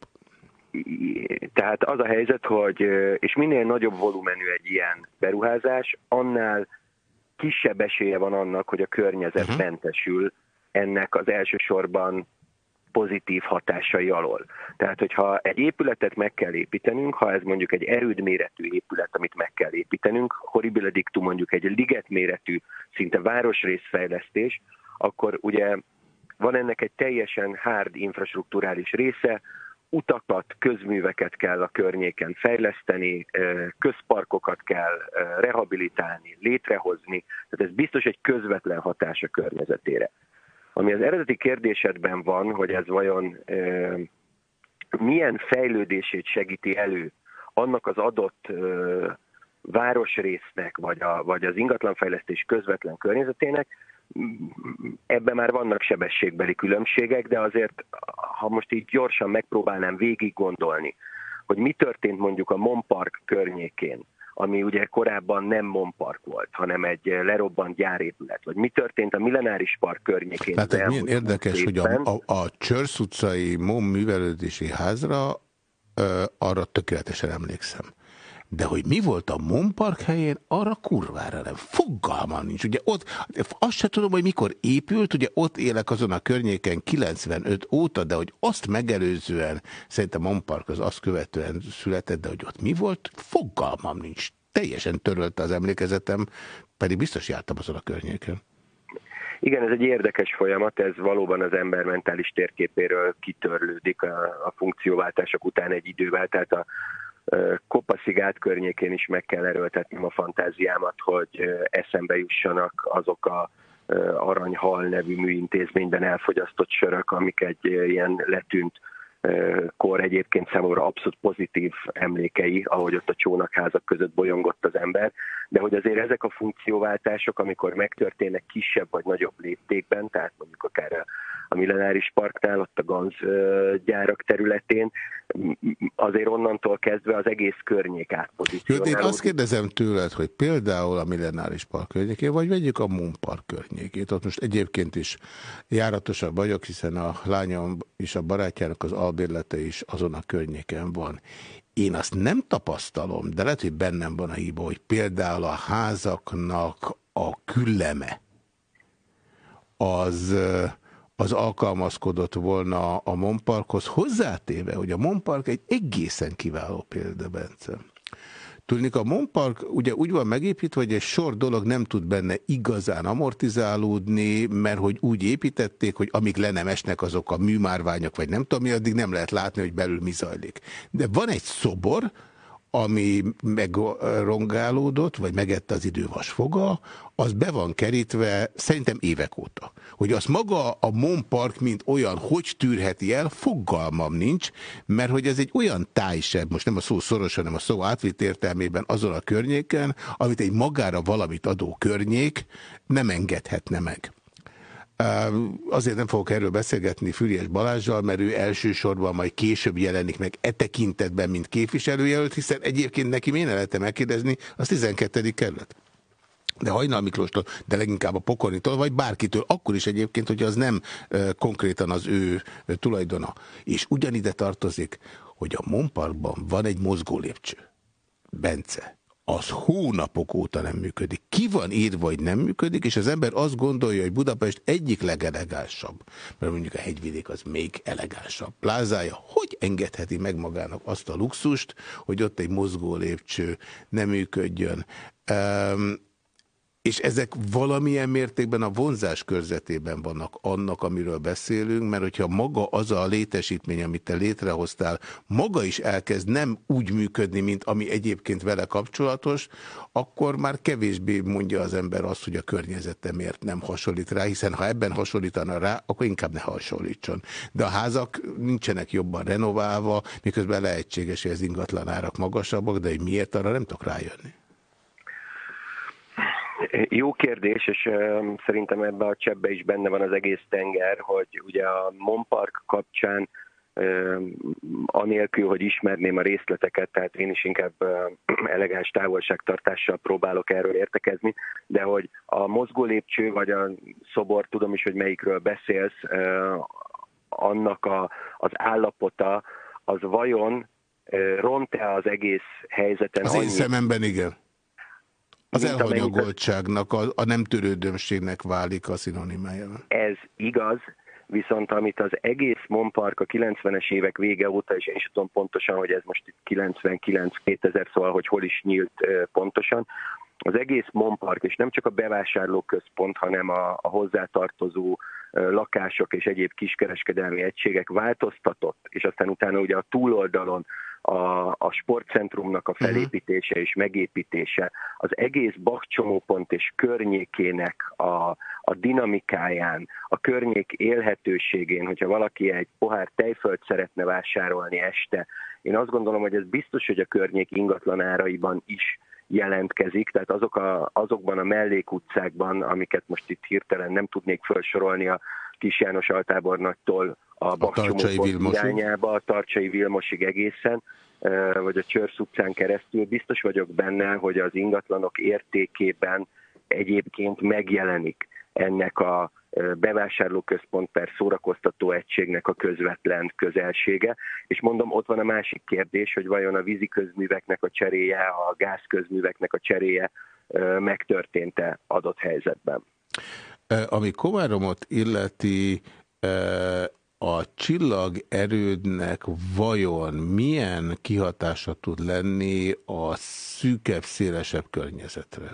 Speaker 15: Tehát az a helyzet, hogy és minél nagyobb volumenű egy ilyen beruházás, annál kisebb esélye van annak, hogy a környezet uh mhm. -huh. mentesül ennek az elsősorban pozitív hatásai alól. Tehát, hogyha egy épületet meg kell építenünk, ha ez mondjuk egy erődméretű épület, amit meg kell építenünk, horribile dictu mondjuk egy ligetméretű, szinte városrészfejlesztés, akkor ugye van ennek egy teljesen hard infrastruktúrális része, utakat, közműveket kell a környéken fejleszteni, közparkokat kell rehabilitálni, létrehozni, tehát ez biztos egy közvetlen hatás a környezetére. Ami az eredeti kérdésedben van, hogy ez vajon milyen fejlődését segíti elő annak az adott e, városrésznek, vagy, a, vagy az ingatlanfejlesztés közvetlen környezetének, ebben már vannak sebességbeli különbségek, de azért, ha most így gyorsan megpróbálnám végig gondolni, hogy mi történt mondjuk a Monpark környékén, ami ugye korábban nem Mon Park volt, hanem egy lerobbant gyárépület. Vagy mi történt a Millenáris Park környékén?
Speaker 1: Tehát milyen érdekes, hogy a, a, a Csörsz utcai Mon művelődési házra ö, arra tökéletesen emlékszem. De hogy mi volt a Mon Park helyén, arra kurvára nem. Fogalmam nincs. Ugye ott, azt se tudom, hogy mikor épült, ugye ott élek azon a környéken 95 óta, de hogy azt megelőzően, szerintem Mon Park az azt követően született, de hogy ott mi volt, fogalmam nincs. Teljesen törölte az emlékezetem, pedig biztos jártam azon a környéken.
Speaker 15: Igen, ez egy érdekes folyamat, ez valóban az ember mentális térképéről kitörlődik a, a funkcióváltások után egy idővel, tehát a, Kopaszigát környékén is meg kell erőltetnem a fantáziámat, hogy eszembe jussanak azok a Aranyhal nevű műintézményben elfogyasztott sörök, amik egy ilyen letűnt kor egyébként számomra abszolút pozitív emlékei, ahogy ott a csónakházak között bolyongott az ember, de hogy azért ezek a funkcióváltások, amikor megtörténnek kisebb vagy nagyobb léptékben, tehát mondjuk akár a Millenáris Parknál, ott a Ganz gyárak területén, azért onnantól kezdve az egész környék átpozícionálódik.
Speaker 1: Én azt kérdezem tőled, hogy például a Millenáris Park környékén, vagy vegyük a Moon Park környékét. Ott most egyébként is járatosabb vagyok, hiszen a lányom és a barátjának az albérlete is azon a környéken van. Én azt nem tapasztalom, de lehet, hogy bennem van a hiba, hogy például a házaknak a külleme az az alkalmazkodott volna a Monparkhoz, hozzátéve, hogy a Monpark egy egészen kiváló példa, Bence. Tudnik, a Monpark ugye úgy van megépítve, hogy egy sor dolog nem tud benne igazán amortizálódni, mert hogy úgy építették, hogy amíg le nem esnek azok a műmárványok, vagy nem tudom mi, addig nem lehet látni, hogy belül mi zajlik. De van egy szobor, ami megrongálódott, vagy megette az idővas foga, az be van kerítve szerintem évek óta. Hogy az maga a Mon Park, mint olyan, hogy tűrheti el, fogalmam nincs, mert hogy ez egy olyan tájsebb, most nem a szó szoros, hanem a szó átvitt értelmében azon a környéken, amit egy magára valamit adó környék nem engedhetne meg. Azért nem fogok erről beszélgetni Füriás Balázsjal, mert ő elsősorban majd később jelenik meg e tekintetben, mint képviselőjelölt, hiszen egyébként neki miért ne lehetne megkérdezni, az 12. kerület. De Hajnal Miklóstól, de leginkább a Pokornitól, vagy bárkitől, akkor is egyébként, hogy az nem konkrétan az ő tulajdona. És ugyanide tartozik, hogy a Monparkban van egy mozgó lépcső. Bence az hónapok óta nem működik. Ki van írva, hogy nem működik, és az ember azt gondolja, hogy Budapest egyik legelegánsabb, mert mondjuk a hegyvidék az még elegánsabb plázája, hogy engedheti meg magának azt a luxust, hogy ott egy mozgó lépcső nem működjön. Um, és ezek valamilyen mértékben a vonzás körzetében vannak annak, amiről beszélünk, mert hogyha maga az a létesítmény, amit te létrehoztál, maga is elkezd nem úgy működni, mint ami egyébként vele kapcsolatos, akkor már kevésbé mondja az ember azt, hogy a környezete miért nem hasonlít rá, hiszen ha ebben hasonlítana rá, akkor inkább ne hasonlítson. De a házak nincsenek jobban renoválva, miközben lehetséges, hogy az ingatlanárak magasabbak, de hogy miért arra nem tudok rájönni.
Speaker 15: Jó kérdés, és szerintem ebbe a cseppbe is benne van az egész tenger, hogy ugye a Monpark kapcsán anélkül, hogy ismerném a részleteket, tehát én is inkább elegáns távolságtartással próbálok erről értekezni, de hogy a mozgó lépcső, vagy a szobor, tudom is, hogy melyikről beszélsz, annak a, az állapota, az vajon ront-e az egész helyzeten?
Speaker 1: Az én szememben igen. Az elhanyagoltságnak, a, a nem törődömségnek válik a szinonimája.
Speaker 15: Ez igaz, viszont amit az egész Monpark a 90-es évek vége óta, és én is tudom pontosan, hogy ez most 99-2000, szóval hogy hol is nyílt pontosan, az egész Monpark, és nem csak a bevásárlóközpont, hanem a, a hozzátartozó lakások és egyéb kiskereskedelmi egységek változtatott, és aztán utána ugye a túloldalon a, a sportcentrumnak a mhm. felépítése és megépítése, az egész bakcsomópont és környékének a, a dinamikáján, a környék élhetőségén, hogyha valaki egy pohár tejföld szeretne vásárolni este, én azt gondolom, hogy ez biztos, hogy a környék ingatlanáraiban is jelentkezik, tehát azok a, azokban a mellékutcákban, amiket most itt hirtelen nem tudnék felsorolni a Kis János Altábornagytól a Bakcsomópont irányába, a Tarcsai Vilmosig egészen, vagy a Csörsz utcán keresztül. Biztos vagyok benne, hogy az ingatlanok értékében egyébként megjelenik ennek a bevásárlóközpont per szórakoztató egységnek a közvetlen közelsége. És mondom, ott van a másik kérdés, hogy vajon a vízi közműveknek a cseréje, a gázközműveknek a cseréje megtörtént-e adott helyzetben.
Speaker 1: Ami Komáromot illeti, a csillag erődnek vajon milyen kihatása tud lenni a szűkebb, szélesebb környezetre?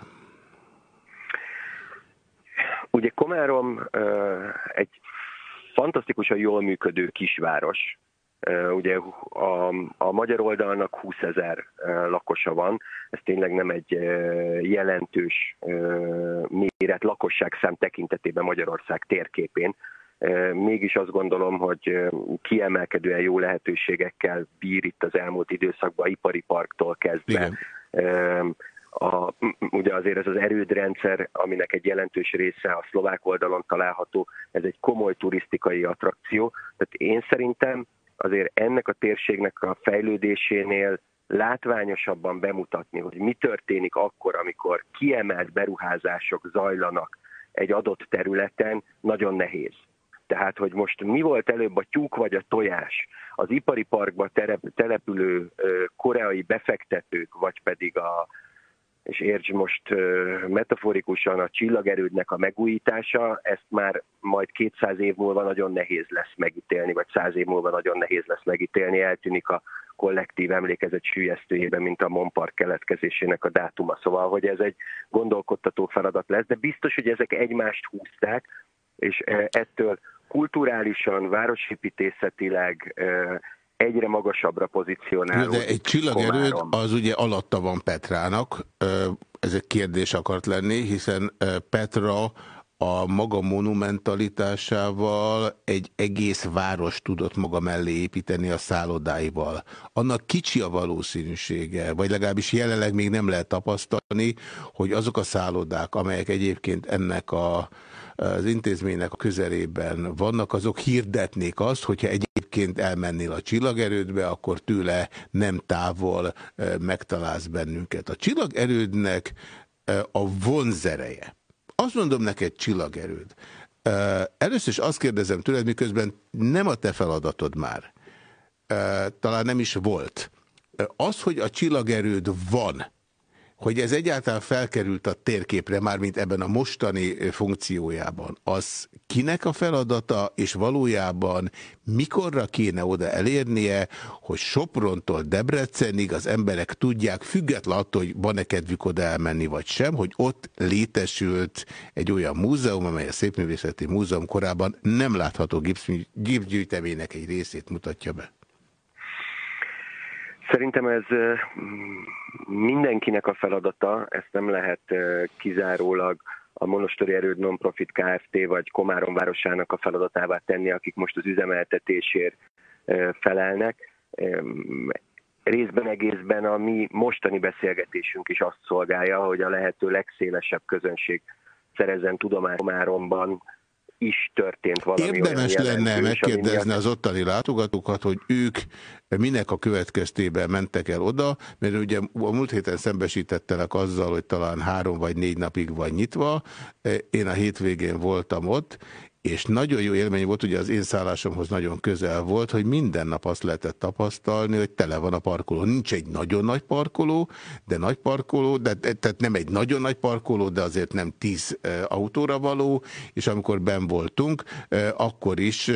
Speaker 15: Ugye Komárom egy fantasztikusan jól működő kisváros. Ugye a, a magyar oldalnak 20 ezer lakosa van, ez tényleg nem egy jelentős méret lakosságszám tekintetében Magyarország térképén, Mégis azt gondolom, hogy kiemelkedően jó lehetőségekkel bír itt az elmúlt időszakban, ipari parktól kezdve. Igen. A, ugye azért ez az erődrendszer, aminek egy jelentős része a szlovák oldalon található, ez egy komoly turisztikai attrakció. Tehát én szerintem azért ennek a térségnek a fejlődésénél látványosabban bemutatni, hogy mi történik akkor, amikor kiemelt beruházások zajlanak egy adott területen, nagyon nehéz. Tehát, hogy most mi volt előbb a tyúk vagy a tojás, az ipari parkba települő koreai befektetők, vagy pedig a, és érts most metaforikusan a csillagerődnek a megújítása, ezt már majd 200 év múlva nagyon nehéz lesz megítélni, vagy 100 év múlva nagyon nehéz lesz megítélni, eltűnik a kollektív emlékezet sűjesztőjében, mint a Monpark keletkezésének a dátuma. Szóval, hogy ez egy gondolkodtató feladat lesz, de biztos, hogy ezek egymást húzták, és ettől kulturálisan, városépítészetileg egyre magasabbra pozícionálódik.
Speaker 1: de egy csillagerőd az ugye alatta van Petrának, ez egy kérdés akart lenni, hiszen Petra a maga monumentalitásával egy egész város tudott maga mellé építeni a szállodáival. Annak kicsi a valószínűsége, vagy legalábbis jelenleg még nem lehet tapasztalni, hogy azok a szállodák, amelyek egyébként ennek a az intézménynek a közelében vannak, azok hirdetnék azt, hogyha egyébként elmennél a csillagerődbe, akkor tőle nem távol megtalálsz bennünket. A csillagerődnek a vonzereje. Azt mondom neked csillagerőd. Először is azt kérdezem tőled, miközben nem a te feladatod már. Talán nem is volt. Az, hogy a csillagerőd van, hogy ez egyáltalán felkerült a térképre, mármint ebben a mostani funkciójában, az kinek a feladata, és valójában mikorra kéne oda elérnie, hogy Soprontól Debrecenig az emberek tudják, független attól, hogy van-e kedvük oda elmenni, vagy sem, hogy ott létesült egy olyan múzeum, amely a Szépművészeti Múzeum korában nem látható gipsgyűjteménynek egy részét mutatja be.
Speaker 15: Szerintem ez mindenkinek a feladata, ezt nem lehet kizárólag a Monostori Erőd Nonprofit Kft. vagy Komárom városának a feladatává tenni, akik most az üzemeltetésért felelnek. Részben egészben a mi mostani beszélgetésünk is azt szolgálja, hogy a lehető legszélesebb közönség szerezzen tudományomáromban is történt valami
Speaker 1: Érdemes lenne megkérdezni az ottani látogatókat, hogy ők minek a következtében mentek el oda, mert ugye a múlt héten szembesítettelek azzal, hogy talán három vagy négy napig van nyitva, én a hétvégén voltam ott, és nagyon jó élmény volt, ugye az én szállásomhoz nagyon közel volt, hogy minden nap azt lehetett tapasztalni, hogy tele van a parkoló. Nincs egy nagyon nagy parkoló, de nagy parkoló, de, tehát nem egy nagyon nagy parkoló, de azért nem tíz autóra való, és amikor ben voltunk, akkor is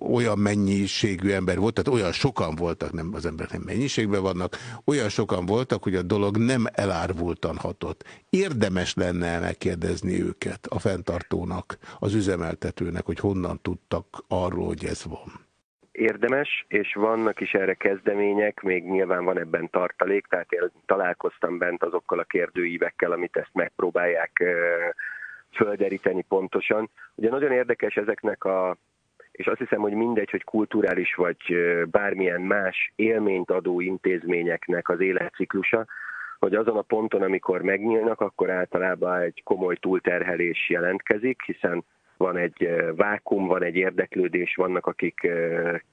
Speaker 1: olyan mennyiségű ember volt, tehát olyan sokan voltak, nem az emberek nem mennyiségben vannak, olyan sokan voltak, hogy a dolog nem elárvultan hatott. Érdemes lenne megkérdezni őket, a fenntartónak, az üzemeltetőnek, hogy honnan tudtak arról, hogy ez van?
Speaker 15: Érdemes, és vannak is erre kezdemények, még nyilván van ebben tartalék, tehát én találkoztam bent azokkal a kérdőívekkel, amit ezt megpróbálják földeríteni pontosan. Ugye nagyon érdekes ezeknek a és azt hiszem, hogy mindegy, hogy kulturális vagy bármilyen más élményt adó intézményeknek az életciklusa, hogy azon a ponton, amikor megnyílnak, akkor általában egy komoly túlterhelés jelentkezik, hiszen van egy vákum, van egy érdeklődés, vannak akik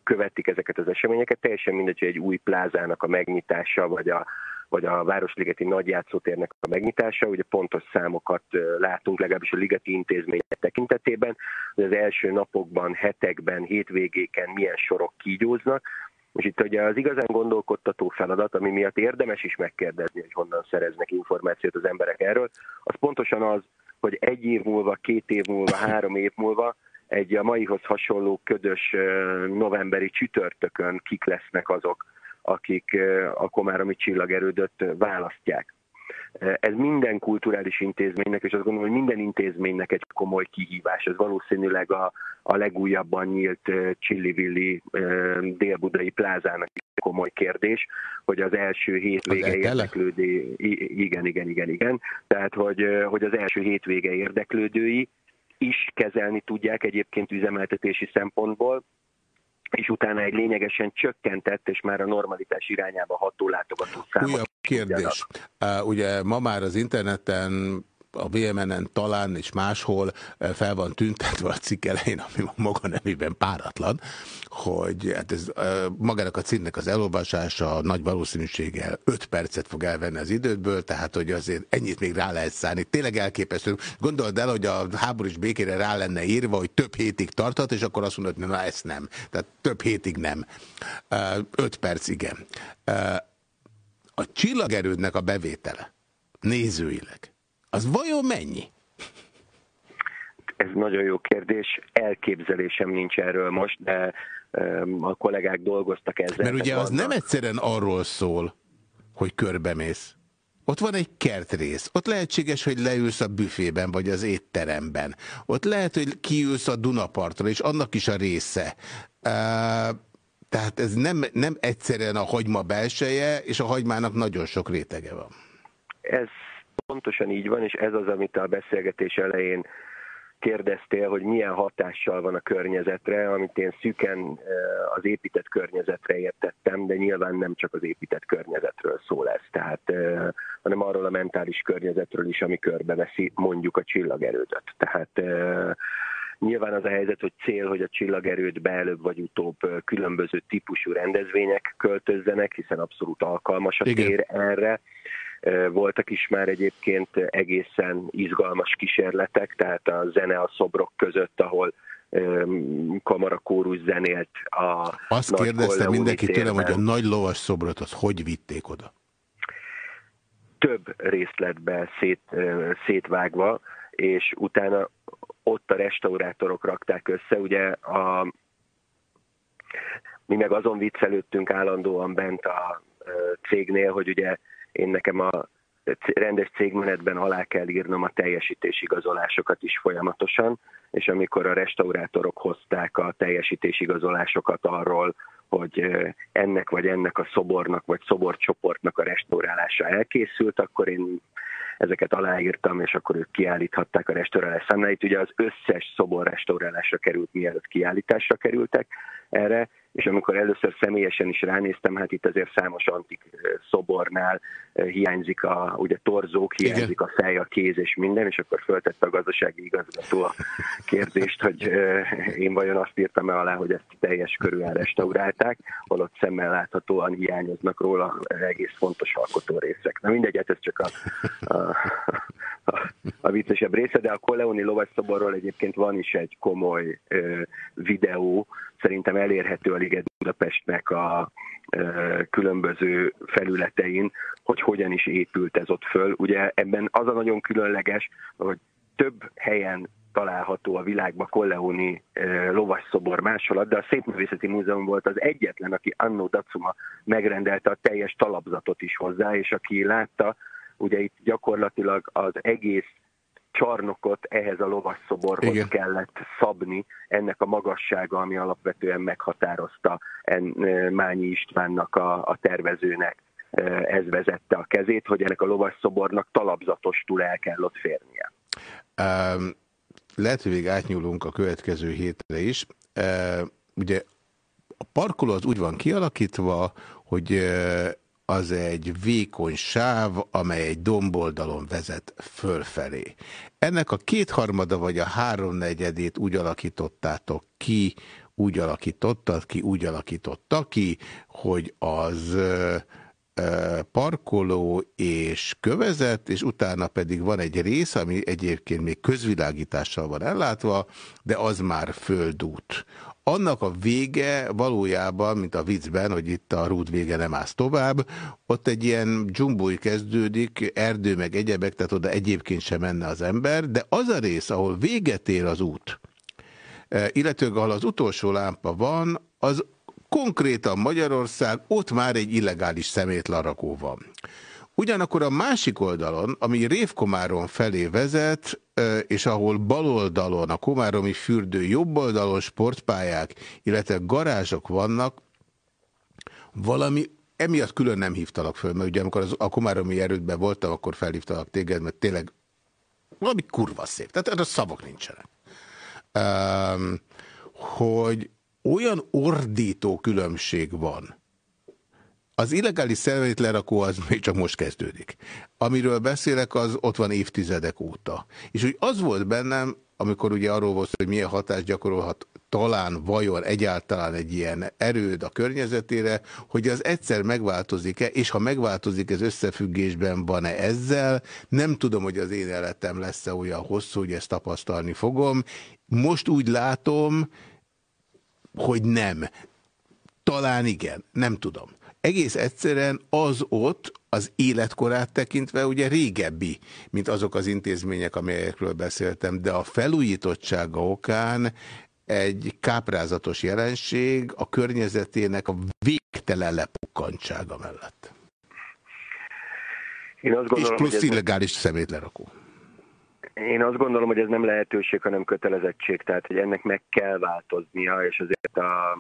Speaker 15: követik ezeket az eseményeket, teljesen mindegy, hogy egy új plázának a megnyitása, vagy a, vagy a Városligeti nagyjátszótérnek a megnyitása, ugye pontos számokat látunk legalábbis a ligeti intézmények tekintetében, hogy az első napokban, hetekben, hétvégéken milyen sorok kígyóznak, és itt ugye az igazán gondolkodtató feladat, ami miatt érdemes is megkérdezni, hogy honnan szereznek információt az emberek erről, az pontosan az, hogy egy év múlva, két év múlva, három év múlva egy a maihoz hasonló ködös novemberi csütörtökön kik lesznek azok, akik a Komáromi csillagerődöt választják. Ez minden kulturális intézménynek, és azt gondolom, hogy minden intézménynek egy komoly kihívás. Ez valószínűleg a, a legújabban nyílt Csillivilli délbudai plázának komoly kérdés, hogy az első hétvége érdeklődő, igen, igen, igen, igen, tehát hogy, hogy az első hétvége érdeklődői is kezelni tudják egyébként üzemeltetési szempontból, és utána egy lényegesen csökkentett, és már a normalitás irányába ható látogató számot.
Speaker 1: Újabb kérdés. Ugye ma már az interneten a VMN-en talán és máshol eh, fel van tüntetve a cikk elején, ami maga nemében páratlan, hogy hát ez, eh, magának a cikknek az elolvasása nagy valószínűséggel 5 percet fog elvenni az idődből, tehát hogy azért ennyit még rá lehet szállni. Tényleg elképesztő. Gondold el, hogy a háborús békére rá lenne írva, hogy több hétig tartat, és akkor azt mondod, hogy na ezt nem. Tehát több hétig nem. 5 eh, perc, igen. A csillagerődnek a bevétele nézőileg az vajon mennyi?
Speaker 15: Ez nagyon jó kérdés. Elképzelésem nincs erről most, de a kollégák dolgoztak ezzel.
Speaker 1: Mert ugye az vannak. nem egyszerűen arról szól, hogy körbemész. Ott van egy kertrész. Ott lehetséges, hogy leülsz a büfében, vagy az étteremben. Ott lehet, hogy kiülsz a Dunapartra, és annak is a része. Uh, Tehát ez nem, nem egyszerűen a hagyma belseje, és a hagymának nagyon sok rétege van.
Speaker 15: Ez pontosan így van, és ez az, amit a beszélgetés elején kérdeztél, hogy milyen hatással van a környezetre, amit én szüken eh, az épített környezetre értettem, de nyilván nem csak az épített környezetről szól ez, tehát, eh, hanem arról a mentális környezetről is, ami körbeveszi mondjuk a csillagerődöt. Tehát eh, Nyilván az a helyzet, hogy cél, hogy a csillagerőt előbb vagy utóbb különböző típusú rendezvények költözzenek, hiszen abszolút alkalmas a tér erre. Voltak is már egyébként egészen izgalmas kísérletek, tehát a zene a szobrok között, ahol kamarakórus zenélt a
Speaker 1: Azt kérdezte mindenki tőlem, hogy a nagy lovas szobrot az hogy vitték oda?
Speaker 15: Több részletbe szét, szétvágva, és utána ott a restaurátorok rakták össze, ugye a, mi meg azon viccelődtünk állandóan bent a cégnél, hogy ugye én nekem a rendes cégmenetben alá kell írnom a teljesítésigazolásokat is folyamatosan, és amikor a restaurátorok hozták a teljesítésigazolásokat arról, hogy ennek vagy ennek a szobornak vagy szoborcsoportnak a restaurálása elkészült, akkor én ezeket aláírtam, és akkor ők kiállíthatták a restaurálás számláit. Ugye az összes szobor restaurálásra került, mielőtt kiállításra kerültek erre, és amikor először személyesen is ránéztem, hát itt azért számos antik szobornál hiányzik a ugye torzók, hiányzik Igen. a fej, a kéz és minden, és akkor föltette a gazdasági igazgató a kérdést, hogy én vajon azt írtam -e alá, hogy ezt teljes körülön restaurálták, holott szemmel láthatóan hiányoznak róla egész fontos alkotó részek. Na mindegy, hát ez csak a, a, a, viccesebb része, de a Koleoni lovasszoborról egyébként van is egy komoly ö, videó, szerintem elérhető a Liget Budapestnek a különböző felületein, hogy hogyan is épült ez ott föl. Ugye ebben az a nagyon különleges, hogy több helyen található a világban Colleoni lovasszobor másolat, de a Szépművészeti Múzeum volt az egyetlen, aki Anno Dacuma megrendelte a teljes talapzatot is hozzá, és aki látta, ugye itt gyakorlatilag az egész csarnokot ehhez a lovasszoborhoz Igen. kellett szabni, ennek a magassága, ami alapvetően meghatározta en, Mányi Istvánnak a, a tervezőnek ez vezette a kezét, hogy ennek a lovasszobornak talapzatostul el kell ott férnie.
Speaker 1: Um, lehet, hogy még átnyúlunk a következő hétre is. Uh, ugye a parkoló az úgy van kialakítva, hogy uh, az egy vékony sáv, amely egy domboldalon vezet fölfelé. Ennek a kétharmada vagy a háromnegyedét úgy alakítottátok ki, úgy alakítottad ki, úgy alakította ki, hogy az parkoló és kövezet, és utána pedig van egy rész, ami egyébként még közvilágítással van ellátva, de az már földút annak a vége valójában, mint a viccben, hogy itt a rút vége nem állsz tovább, ott egy ilyen dzsumbói kezdődik, erdő meg egyebek, tehát oda egyébként sem menne az ember, de az a rész, ahol véget ér az út, e, illetőleg ahol az utolsó lámpa van, az konkrétan Magyarország, ott már egy illegális szemétlarakó van. Ugyanakkor a másik oldalon, ami Révkomáron felé vezet, és ahol baloldalon a Komáromi fürdő jobb oldalon sportpályák, illetve garázsok vannak, valami emiatt külön nem hívtalak föl, mert ugye amikor az, a Komáromi erődben voltam, akkor felhívtalak téged, mert tényleg valami kurva szép. Tehát erre szavak nincsenek. Um, hogy olyan ordító különbség van, az illegális szemétlerakó az még csak most kezdődik. Amiről beszélek, az ott van évtizedek óta. És úgy az volt bennem, amikor ugye arról volt, hogy milyen hatást gyakorolhat talán vajon egyáltalán egy ilyen erőd a környezetére, hogy az egyszer megváltozik-e, és ha megváltozik, ez összefüggésben van-e ezzel, nem tudom, hogy az én életem lesz-e olyan hosszú, hogy ezt tapasztalni fogom. Most úgy látom, hogy nem. Talán igen, nem tudom egész egyszerűen az ott az életkorát tekintve ugye régebbi, mint azok az intézmények, amelyekről beszéltem, de a felújítottsága okán egy káprázatos jelenség a környezetének a végtelen lepukkantsága mellett.
Speaker 15: Én azt gondolom,
Speaker 1: És plusz hogy illegális ez... szemétlerakó.
Speaker 15: Én azt gondolom, hogy ez nem lehetőség, hanem kötelezettség, tehát hogy ennek meg kell változnia, és azért a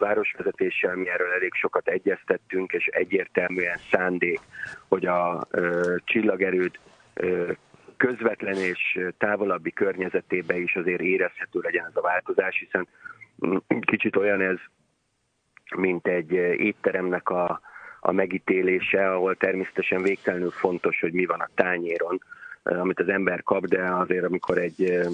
Speaker 15: városvezetéssel, mi erről elég sokat egyeztettünk, és egyértelműen szándék, hogy a ö, csillagerőd ö, közvetlen és távolabbi környezetébe is azért érezhető legyen ez a változás, hiszen kicsit olyan ez, mint egy étteremnek a, a megítélése, ahol természetesen végtelenül fontos, hogy mi van a tányéron, amit az ember kap, de azért, amikor egy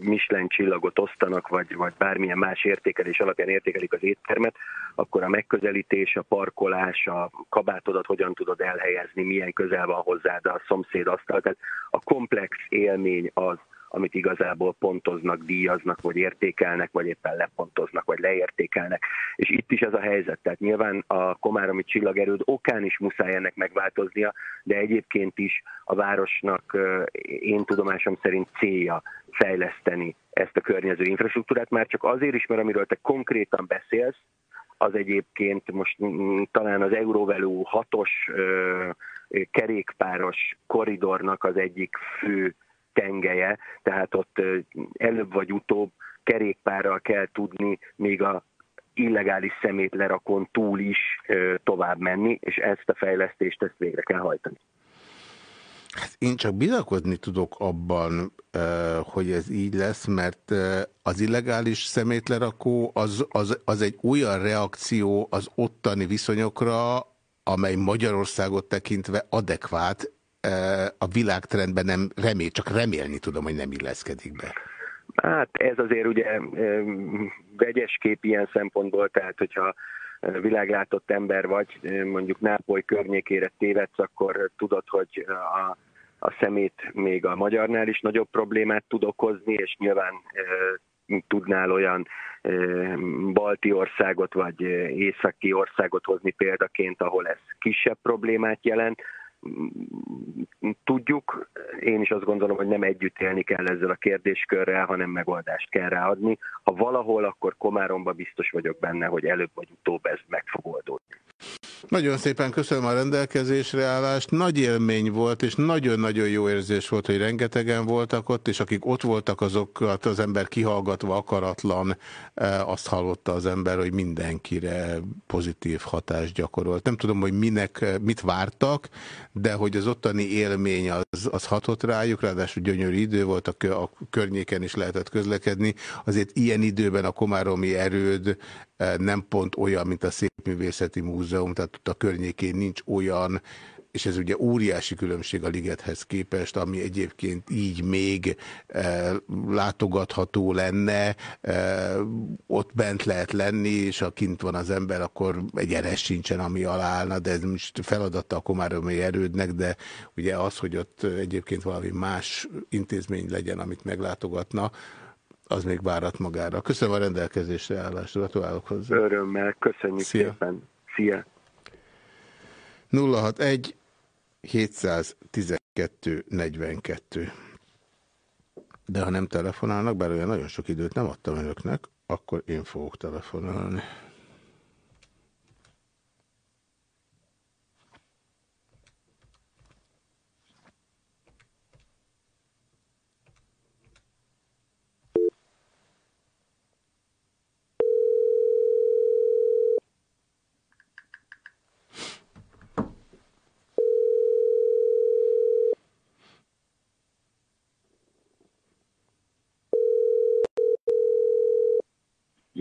Speaker 15: Michelin csillagot osztanak, vagy, vagy bármilyen más értékelés alapján értékelik az éttermet, akkor a megközelítés, a parkolás, a kabátodat hogyan tudod elhelyezni, milyen közel van hozzád a szomszéd asztal. Tehát a komplex élmény az, amit igazából pontoznak, díjaznak, vagy értékelnek, vagy éppen lepontoznak, vagy leértékelnek. És itt is ez a helyzet. Tehát nyilván a Komáromi csillagerőd okán is muszáj ennek megváltoznia, de egyébként is a városnak én tudomásom szerint célja fejleszteni ezt a környező infrastruktúrát, már csak azért is, mert amiről te konkrétan beszélsz, az egyébként most talán az Eurovelú hatos kerékpáros koridornak az egyik fő tengelye, tehát ott előbb vagy utóbb kerékpárral kell tudni még a illegális szemét lerakon túl is tovább menni, és ezt a fejlesztést ezt végre kell hajtani.
Speaker 1: Hát én csak bizakodni tudok abban, hogy ez így lesz, mert az illegális szemétlerakó az, az, az egy olyan reakció az ottani viszonyokra, amely Magyarországot tekintve adekvát, a világtrendben nem remél, csak remélni tudom, hogy nem illeszkedik be.
Speaker 15: Hát ez azért ugye vegyes kép ilyen szempontból, tehát hogyha világlátott ember vagy, mondjuk Nápoly környékére tévedsz, akkor tudod, hogy a, a szemét még a magyarnál is nagyobb problémát tud okozni, és nyilván tudnál olyan balti országot vagy északi országot hozni példaként, ahol ez kisebb problémát jelent tudjuk, én is azt gondolom, hogy nem együtt élni kell ezzel a kérdéskörrel, hanem megoldást kell ráadni. Ha valahol, akkor Komáromba biztos vagyok benne, hogy előbb vagy utóbb ez meg fog oldódni.
Speaker 1: Nagyon szépen köszönöm a rendelkezésre állást. Nagy élmény volt, és nagyon-nagyon jó érzés volt, hogy rengetegen voltak ott, és akik ott voltak, azokat az ember kihallgatva akaratlan, e, azt hallotta az ember, hogy mindenkire pozitív hatást gyakorolt. Nem tudom, hogy minek, mit vártak, de hogy az ottani élmény az, az hatott rájuk, ráadásul gyönyörű idő volt, a, a környéken is lehetett közlekedni. Azért ilyen időben a komáromi erőd e, nem pont olyan, mint a Szépművészeti Múzeum, tehát ott a környékén nincs olyan, és ez ugye óriási különbség a ligethez képest, ami egyébként így még e, látogatható lenne, e, ott bent lehet lenni, és ha kint van az ember, akkor egy eres sincsen, ami aláállna, de ez most feladata a komáromi erődnek, de ugye az, hogy ott egyébként valami más intézmény legyen, amit meglátogatna, az még várat magára. Köszönöm a rendelkezésre állást, gratulálok hozzá.
Speaker 15: Örömmel, köszönjük Szia. szépen. Szia!
Speaker 1: 061 712 42. De ha nem telefonálnak, bár olyan nagyon sok időt nem adtam önöknek, akkor én fogok telefonálni.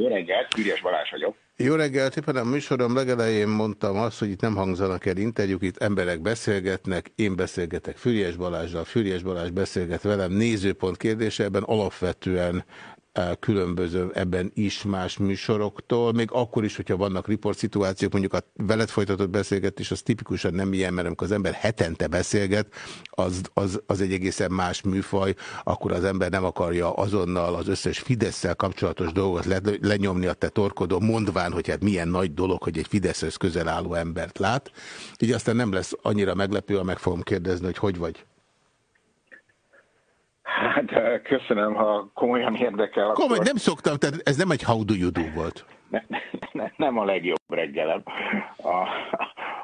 Speaker 14: Jó reggelt, Küriás Balázs vagyok.
Speaker 1: Jó reggelt, éppen a műsorom legelején mondtam azt, hogy itt nem hangzanak el interjúk, itt emberek beszélgetnek, én beszélgetek Füriás Balázsral, Füriás Balázs beszélget velem, nézőpont kérdése, ebben alapvetően különböző ebben is más műsoroktól, még akkor is, hogyha vannak riportszituációk, mondjuk a veled folytatott beszélgetés, az tipikusan nem ilyen, mert amikor az ember hetente beszélget, az, az, az egy egészen más műfaj, akkor az ember nem akarja azonnal az összes fidesz kapcsolatos dolgot le, lenyomni a te torkodó, mondván, hogy hát milyen nagy dolog, hogy egy Fideszhez közel álló embert lát. Így aztán nem lesz annyira meglepő, ha meg fogom kérdezni, hogy hogy vagy.
Speaker 14: Hát köszönöm, ha komolyan érdekel. Akkor...
Speaker 1: Komoly, nem szoktam, tehát ez nem egy how do you do volt.
Speaker 14: Ne, ne, nem a legjobb reggelem. A,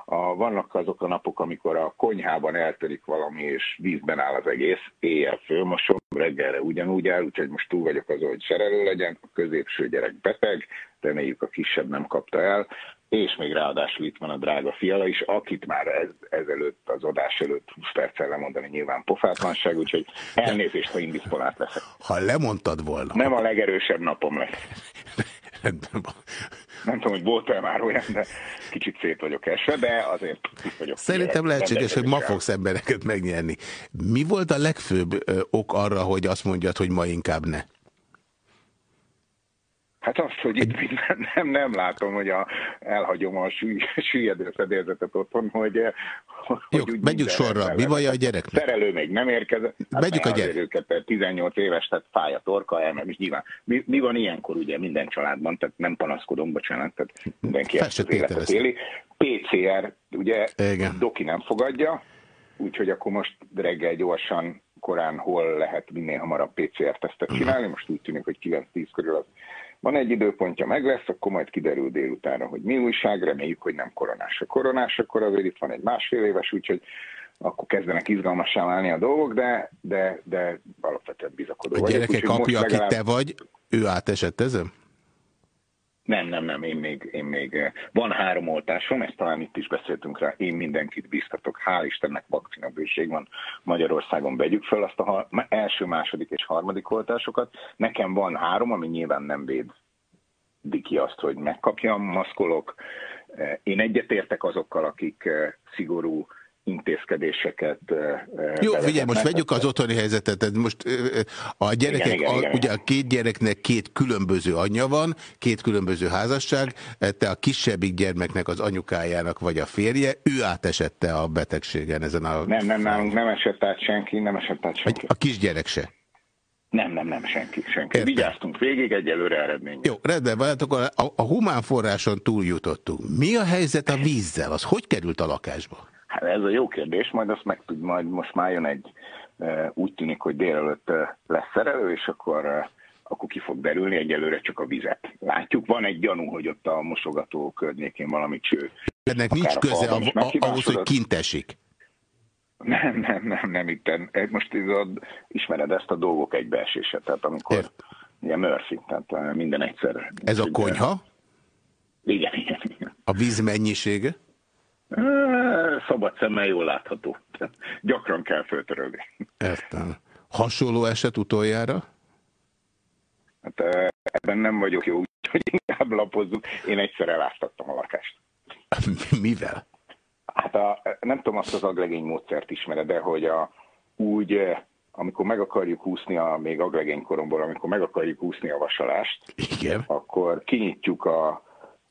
Speaker 14: a, vannak azok a napok, amikor a konyhában eltörik valami, és vízben áll az egész, éjjel fölmosom, reggelre ugyanúgy áll, úgyhogy most túl vagyok azon, hogy szerelő legyen, a középső gyerek beteg, reméljük a kisebb nem kapta el, és még ráadásul itt van a drága fiala is, akit már ez, ezelőtt, az adás előtt 20 perccel lemondani nyilván pofátlanság, úgyhogy elnézést, ha indisponált leszek.
Speaker 1: Ha lemondtad volna.
Speaker 14: Nem a legerősebb napom lesz. Nem tudom, hogy volt-e már olyan, de kicsit szét vagyok esve, de azért vagyok.
Speaker 1: Szerintem lehetséges, hogy ma fogsz embereket megnyerni. Mi volt a legfőbb ok arra, hogy azt mondjad, hogy ma inkább ne?
Speaker 14: Hát azt, hogy itt nem, nem, nem látom, hogy a, elhagyom a sű, süllyedő fedélzetet otthon, hogy,
Speaker 1: hogy Jó, megyük sorra. Mi baj a gyereknek?
Speaker 14: Szerelő még nem érkezett.
Speaker 1: Hát megyük a gyerek.
Speaker 14: Őket 18 éves, tehát fáj a torka, elmem, és nyilván. Mi, mi, van ilyenkor ugye minden családban, tehát nem panaszkodom, bocsánat, tehát mindenki ezt az életet éli. PCR, ugye Igen. Doki nem fogadja, úgyhogy akkor most reggel gyorsan korán hol lehet minél hamarabb PCR-tesztet csinálni, most úgy tűnik, hogy 9-10 körül az van egy időpontja, meg lesz, akkor majd kiderül délutánra, hogy mi újság, reméljük, hogy nem koronás. A koronás, akkor azért itt van egy másfél éves, úgyhogy akkor kezdenek izgalmassá válni a dolgok, de, de, de alapvetően bizakodó
Speaker 1: A gyerekek apja, aki legalább... te vagy, ő átesett ezen?
Speaker 14: Nem, nem, nem, én még, én még, eh, van három oltásom, ezt talán itt is beszéltünk rá, én mindenkit biztatok, hál' Istennek vakcinabőség van Magyarországon, vegyük fel azt a első, második és harmadik oltásokat. Nekem van három, ami nyilván nem véd ki azt, hogy megkapjam, maszkolok. Eh, én egyetértek azokkal, akik eh, szigorú intézkedéseket.
Speaker 1: Jó, figyelj, most vegyük az otthoni helyzetet. Most a gyerekek, igen, igen, igen, ugye a két gyereknek két különböző anyja van, két különböző házasság, te a kisebbik gyermeknek az anyukájának vagy a férje, ő átesette a betegségen ezen a...
Speaker 14: Nem, nem, nem, nem esett át senki, nem esett át senki.
Speaker 1: A kisgyerek se.
Speaker 14: Nem, nem, nem, senki, senki. Értem. Vigyáztunk végig, egyelőre eredmény.
Speaker 1: Jó, rendben, hát akkor a, a humán forráson túljutottunk. Mi a helyzet a vízzel? Az hogy került a lakásba?
Speaker 14: Hát ez a jó kérdés, majd azt meg tud, majd most már jön egy, úgy tűnik, hogy délelőtt lesz szerelő, és akkor, akkor ki fog derülni, egyelőre csak a vizet. Látjuk, van egy gyanú, hogy ott a mosogató környékén valami cső.
Speaker 1: Ennek nincs köze a, a, ahhoz, hogy kint esik.
Speaker 14: Nem, nem, nem, nem itt. Most ez a, ismered ezt a dolgok egybeesése, tehát amikor Ért. ilyen Murphy, tehát minden egyszer.
Speaker 1: Ez a konyha?
Speaker 14: Igen, igen, igen.
Speaker 1: A víz mennyisége?
Speaker 14: Szabad szemmel jól látható. Gyakran kell föltörölni.
Speaker 1: Értem. Hasonló eset utoljára?
Speaker 14: Hát ebben nem vagyok jó, úgyhogy inkább lapozzuk. Én egyszer eláztattam a lakást.
Speaker 1: Mivel?
Speaker 14: Hát a, nem tudom azt az aglegény módszert ismered, de hogy a, úgy, amikor meg akarjuk úszni a még aglegény koromból, amikor meg akarjuk úszni a vasalást,
Speaker 1: Igen.
Speaker 14: akkor kinyitjuk a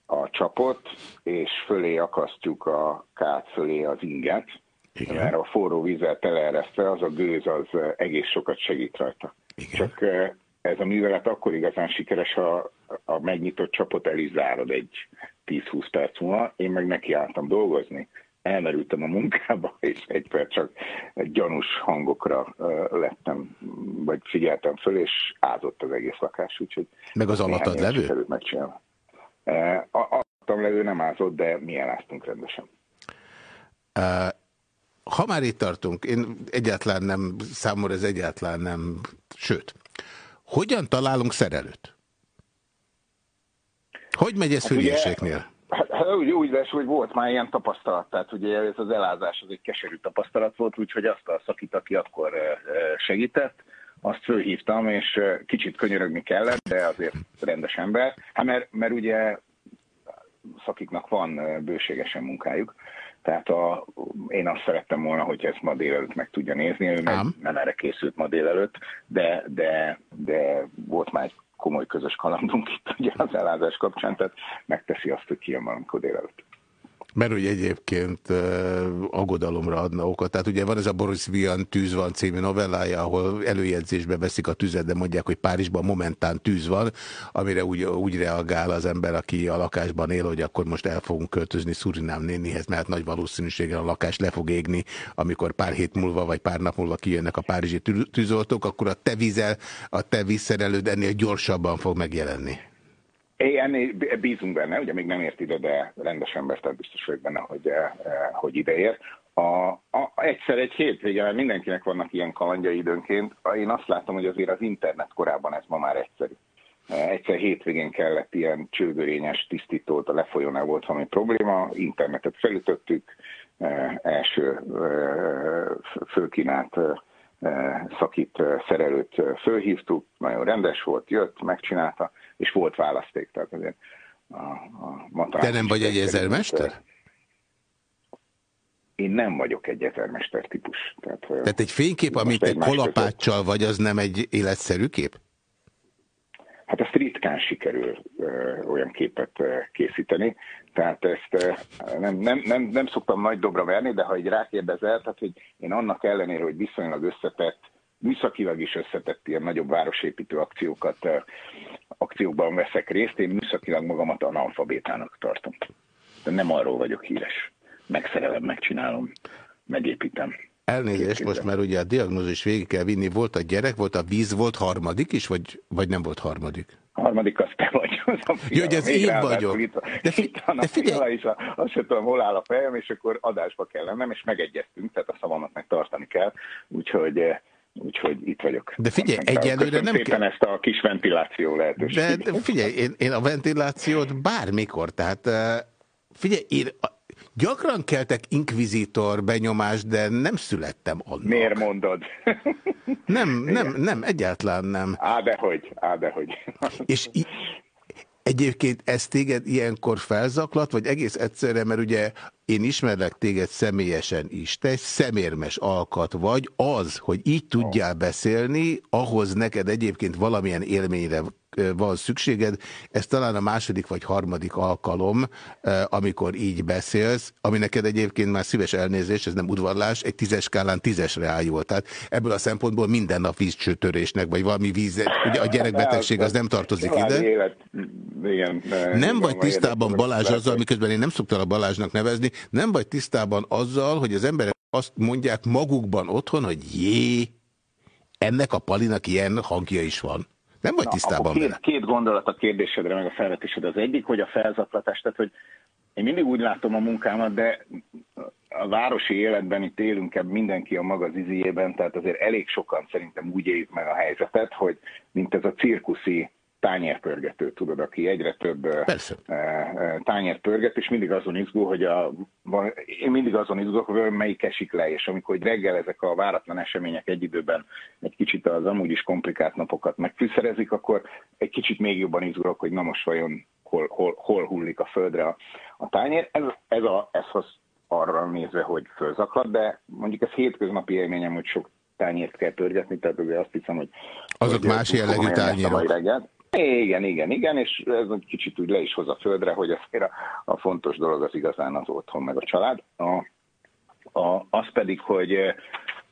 Speaker 14: a csapot, és fölé akasztjuk a kát fölé az inget, Igen. mert a forró vízzel teleeresztve az a gőz az egész sokat segít rajta. Igen. Csak ez a művelet akkor igazán sikeres, ha a megnyitott csapot el is zárod egy 10-20 perc múlva, én meg nekiálltam dolgozni. Elmerültem a munkába, és egy perc csak gyanús hangokra lettem, vagy figyeltem föl, és ázott az egész lakás, úgyhogy...
Speaker 1: Meg az alattad levő?
Speaker 14: Megcsinálni. Adtam levő nem ázott, de mi eláztunk rendesen.
Speaker 1: Ha már itt tartunk, én egyáltalán nem, számomra ez egyáltalán nem, sőt, hogyan találunk szerelőt? Hogy megy ez hát?
Speaker 14: Hát, hát úgy, úgy lesz, hogy volt már ilyen tapasztalat, tehát ugye ez az elázás az egy keserű tapasztalat volt, úgyhogy azt a szakít, aki akkor segített, azt fölhívtam, és kicsit könyörögni kellett, de azért rendes ember. Hát mert, mert ugye szakiknak van meg munkájuk, tehát a, én azt szerettem volna, hogy ezt ma délelőtt meg tudja nézni, ő meg nem erre készült ma délelőtt, de, de, de volt már egy komoly közös kalandunk itt ugye az elázás kapcsán, tehát megteszi azt, hogy kijön valamikor délelőtt.
Speaker 1: Mert hogy egyébként aggodalomra adna okot. Tehát ugye van ez a Boris Vian Tűz van című novellája, ahol előjegyzésbe veszik a tüzet, de mondják, hogy Párizsban momentán tűz van, amire úgy, úgy reagál az ember, aki a lakásban él, hogy akkor most el fogunk költözni Szurinám nénihez, mert nagy valószínűséggel a lakás le fog égni, amikor pár hét múlva vagy pár nap múlva kijönnek a párizsi tűzoltók, akkor a te vízzel, a te vízszerelőd ennél gyorsabban fog megjelenni.
Speaker 14: Én bízunk benne, ugye még nem ért ide, de rendes ember, tehát biztos vagyok benne, hogy, hogy ide ér. A, a, egyszer egy hétvége, mindenkinek vannak ilyen kalandjai időnként, én azt látom, hogy azért az internet korában ez ma már egyszerű. Egyszer hétvégén kellett ilyen csőgörényes tisztítót, a lefolyónál volt valami probléma, internetet felütöttük, első fölkínált szakít szerelőt fölhívtuk, nagyon rendes volt, jött, megcsinálta, és volt választék. Tehát azért
Speaker 1: a, a Te nem vagy egy ezermester?
Speaker 14: Én nem vagyok egy ezermester típus. Tehát,
Speaker 1: Tehát egy fénykép, amit egy kolapáccsal vagy, az nem egy életszerű kép?
Speaker 14: Hát ezt ritkán sikerül ö, olyan képet ö, készíteni, tehát ezt ö, nem, nem, nem, nem szoktam nagy dobra verni, de ha így rákérdezel, tehát hogy én annak ellenére, hogy viszonylag összetett, műszakilag is összetett ilyen nagyobb városépítő akciókat, akciókban veszek részt, én műszakilag magamat analfabétának tartom. De nem arról vagyok híres. Megszerelem, megcsinálom, megépítem.
Speaker 1: Elnézést, most már ugye a diagnózis végig kell vinni. Volt a gyerek, volt a víz, volt harmadik is, vagy, vagy nem volt harmadik?
Speaker 14: A harmadik az te vagy. Az a
Speaker 1: Jó, hogy ez én vagyok.
Speaker 14: Itt, de, fi itt van de figyelj! És a, azt sem tudom, hol áll a fejem, és akkor adásba kell lennem, és megegyeztünk, tehát a szavamat meg tartani kell. Úgyhogy eh, Úgyhogy itt vagyok.
Speaker 1: De figyelj, egyelőre nem
Speaker 14: kell... ezt a kis ventiláció lehetőséget.
Speaker 1: De figyelj, én, én a ventilációt bármikor, tehát eh, figyelj, én Gyakran keltek inkvizitor benyomást, de nem születtem annak.
Speaker 14: Miért mondod?
Speaker 1: Nem, nem, nem, egyáltalán nem.
Speaker 14: Á, dehogy, á, dehogy.
Speaker 1: És egyébként ez téged ilyenkor felzaklat, vagy egész egyszerre, mert ugye én ismerlek téged személyesen is, te egy szemérmes alkat vagy, az, hogy így tudjál beszélni, ahhoz neked egyébként valamilyen élményre van szükséged. Ez talán a második vagy harmadik alkalom, amikor így beszélsz, ami neked egyébként már szíves elnézés, ez nem udvarlás, egy tízes skálán tízesre áll. Tehát ebből a szempontból minden nap vízcsőtörésnek, vagy valami víz, ugye a gyerekbetegség az nem tartozik ide.
Speaker 14: Élet, igen,
Speaker 1: nem vagy tisztában Balázs azzal, miközben én nem szoktam a Balázsnak nevezni, nem vagy tisztában azzal, hogy az emberek azt mondják magukban otthon, hogy jé, ennek a Palinak ilyen hangja is van. Nem vagy tisztában
Speaker 14: két, vele? Két gondolat a kérdésedre, meg a felvetésed. Az egyik, hogy a felzaklatás, tehát hogy én mindig úgy látom a munkámat, de a városi életben itt élünk ebben mindenki a maga ziziében, tehát azért elég sokan szerintem úgy éljük meg a helyzetet, hogy mint ez a cirkuszi tányérpörgető, tudod, aki egyre több Persze. tányért pörget, és mindig azon izgul, hogy a, én mindig azon izgulok, hogy melyik esik le, és amikor reggel ezek a váratlan események egy időben egy kicsit az amúgy is komplikált napokat megfűszerezik, akkor egy kicsit még jobban izgulok, hogy na most vajon hol, hol, hol hullik a földre a, a tányér. Ez, ez, a, ez az arra nézve, hogy fölzaklat, de mondjuk ez hétköznapi élményem, hogy sok tányért kell pörgetni, tehát ugye azt hiszem, hogy...
Speaker 1: Azok
Speaker 14: hogy
Speaker 1: más jellegű tányérok.
Speaker 14: Igen, igen, igen, és ez egy kicsit úgy le is hoz a földre, hogy ez a, a fontos dolog az igazán az otthon meg a család. A, a, az pedig, hogy,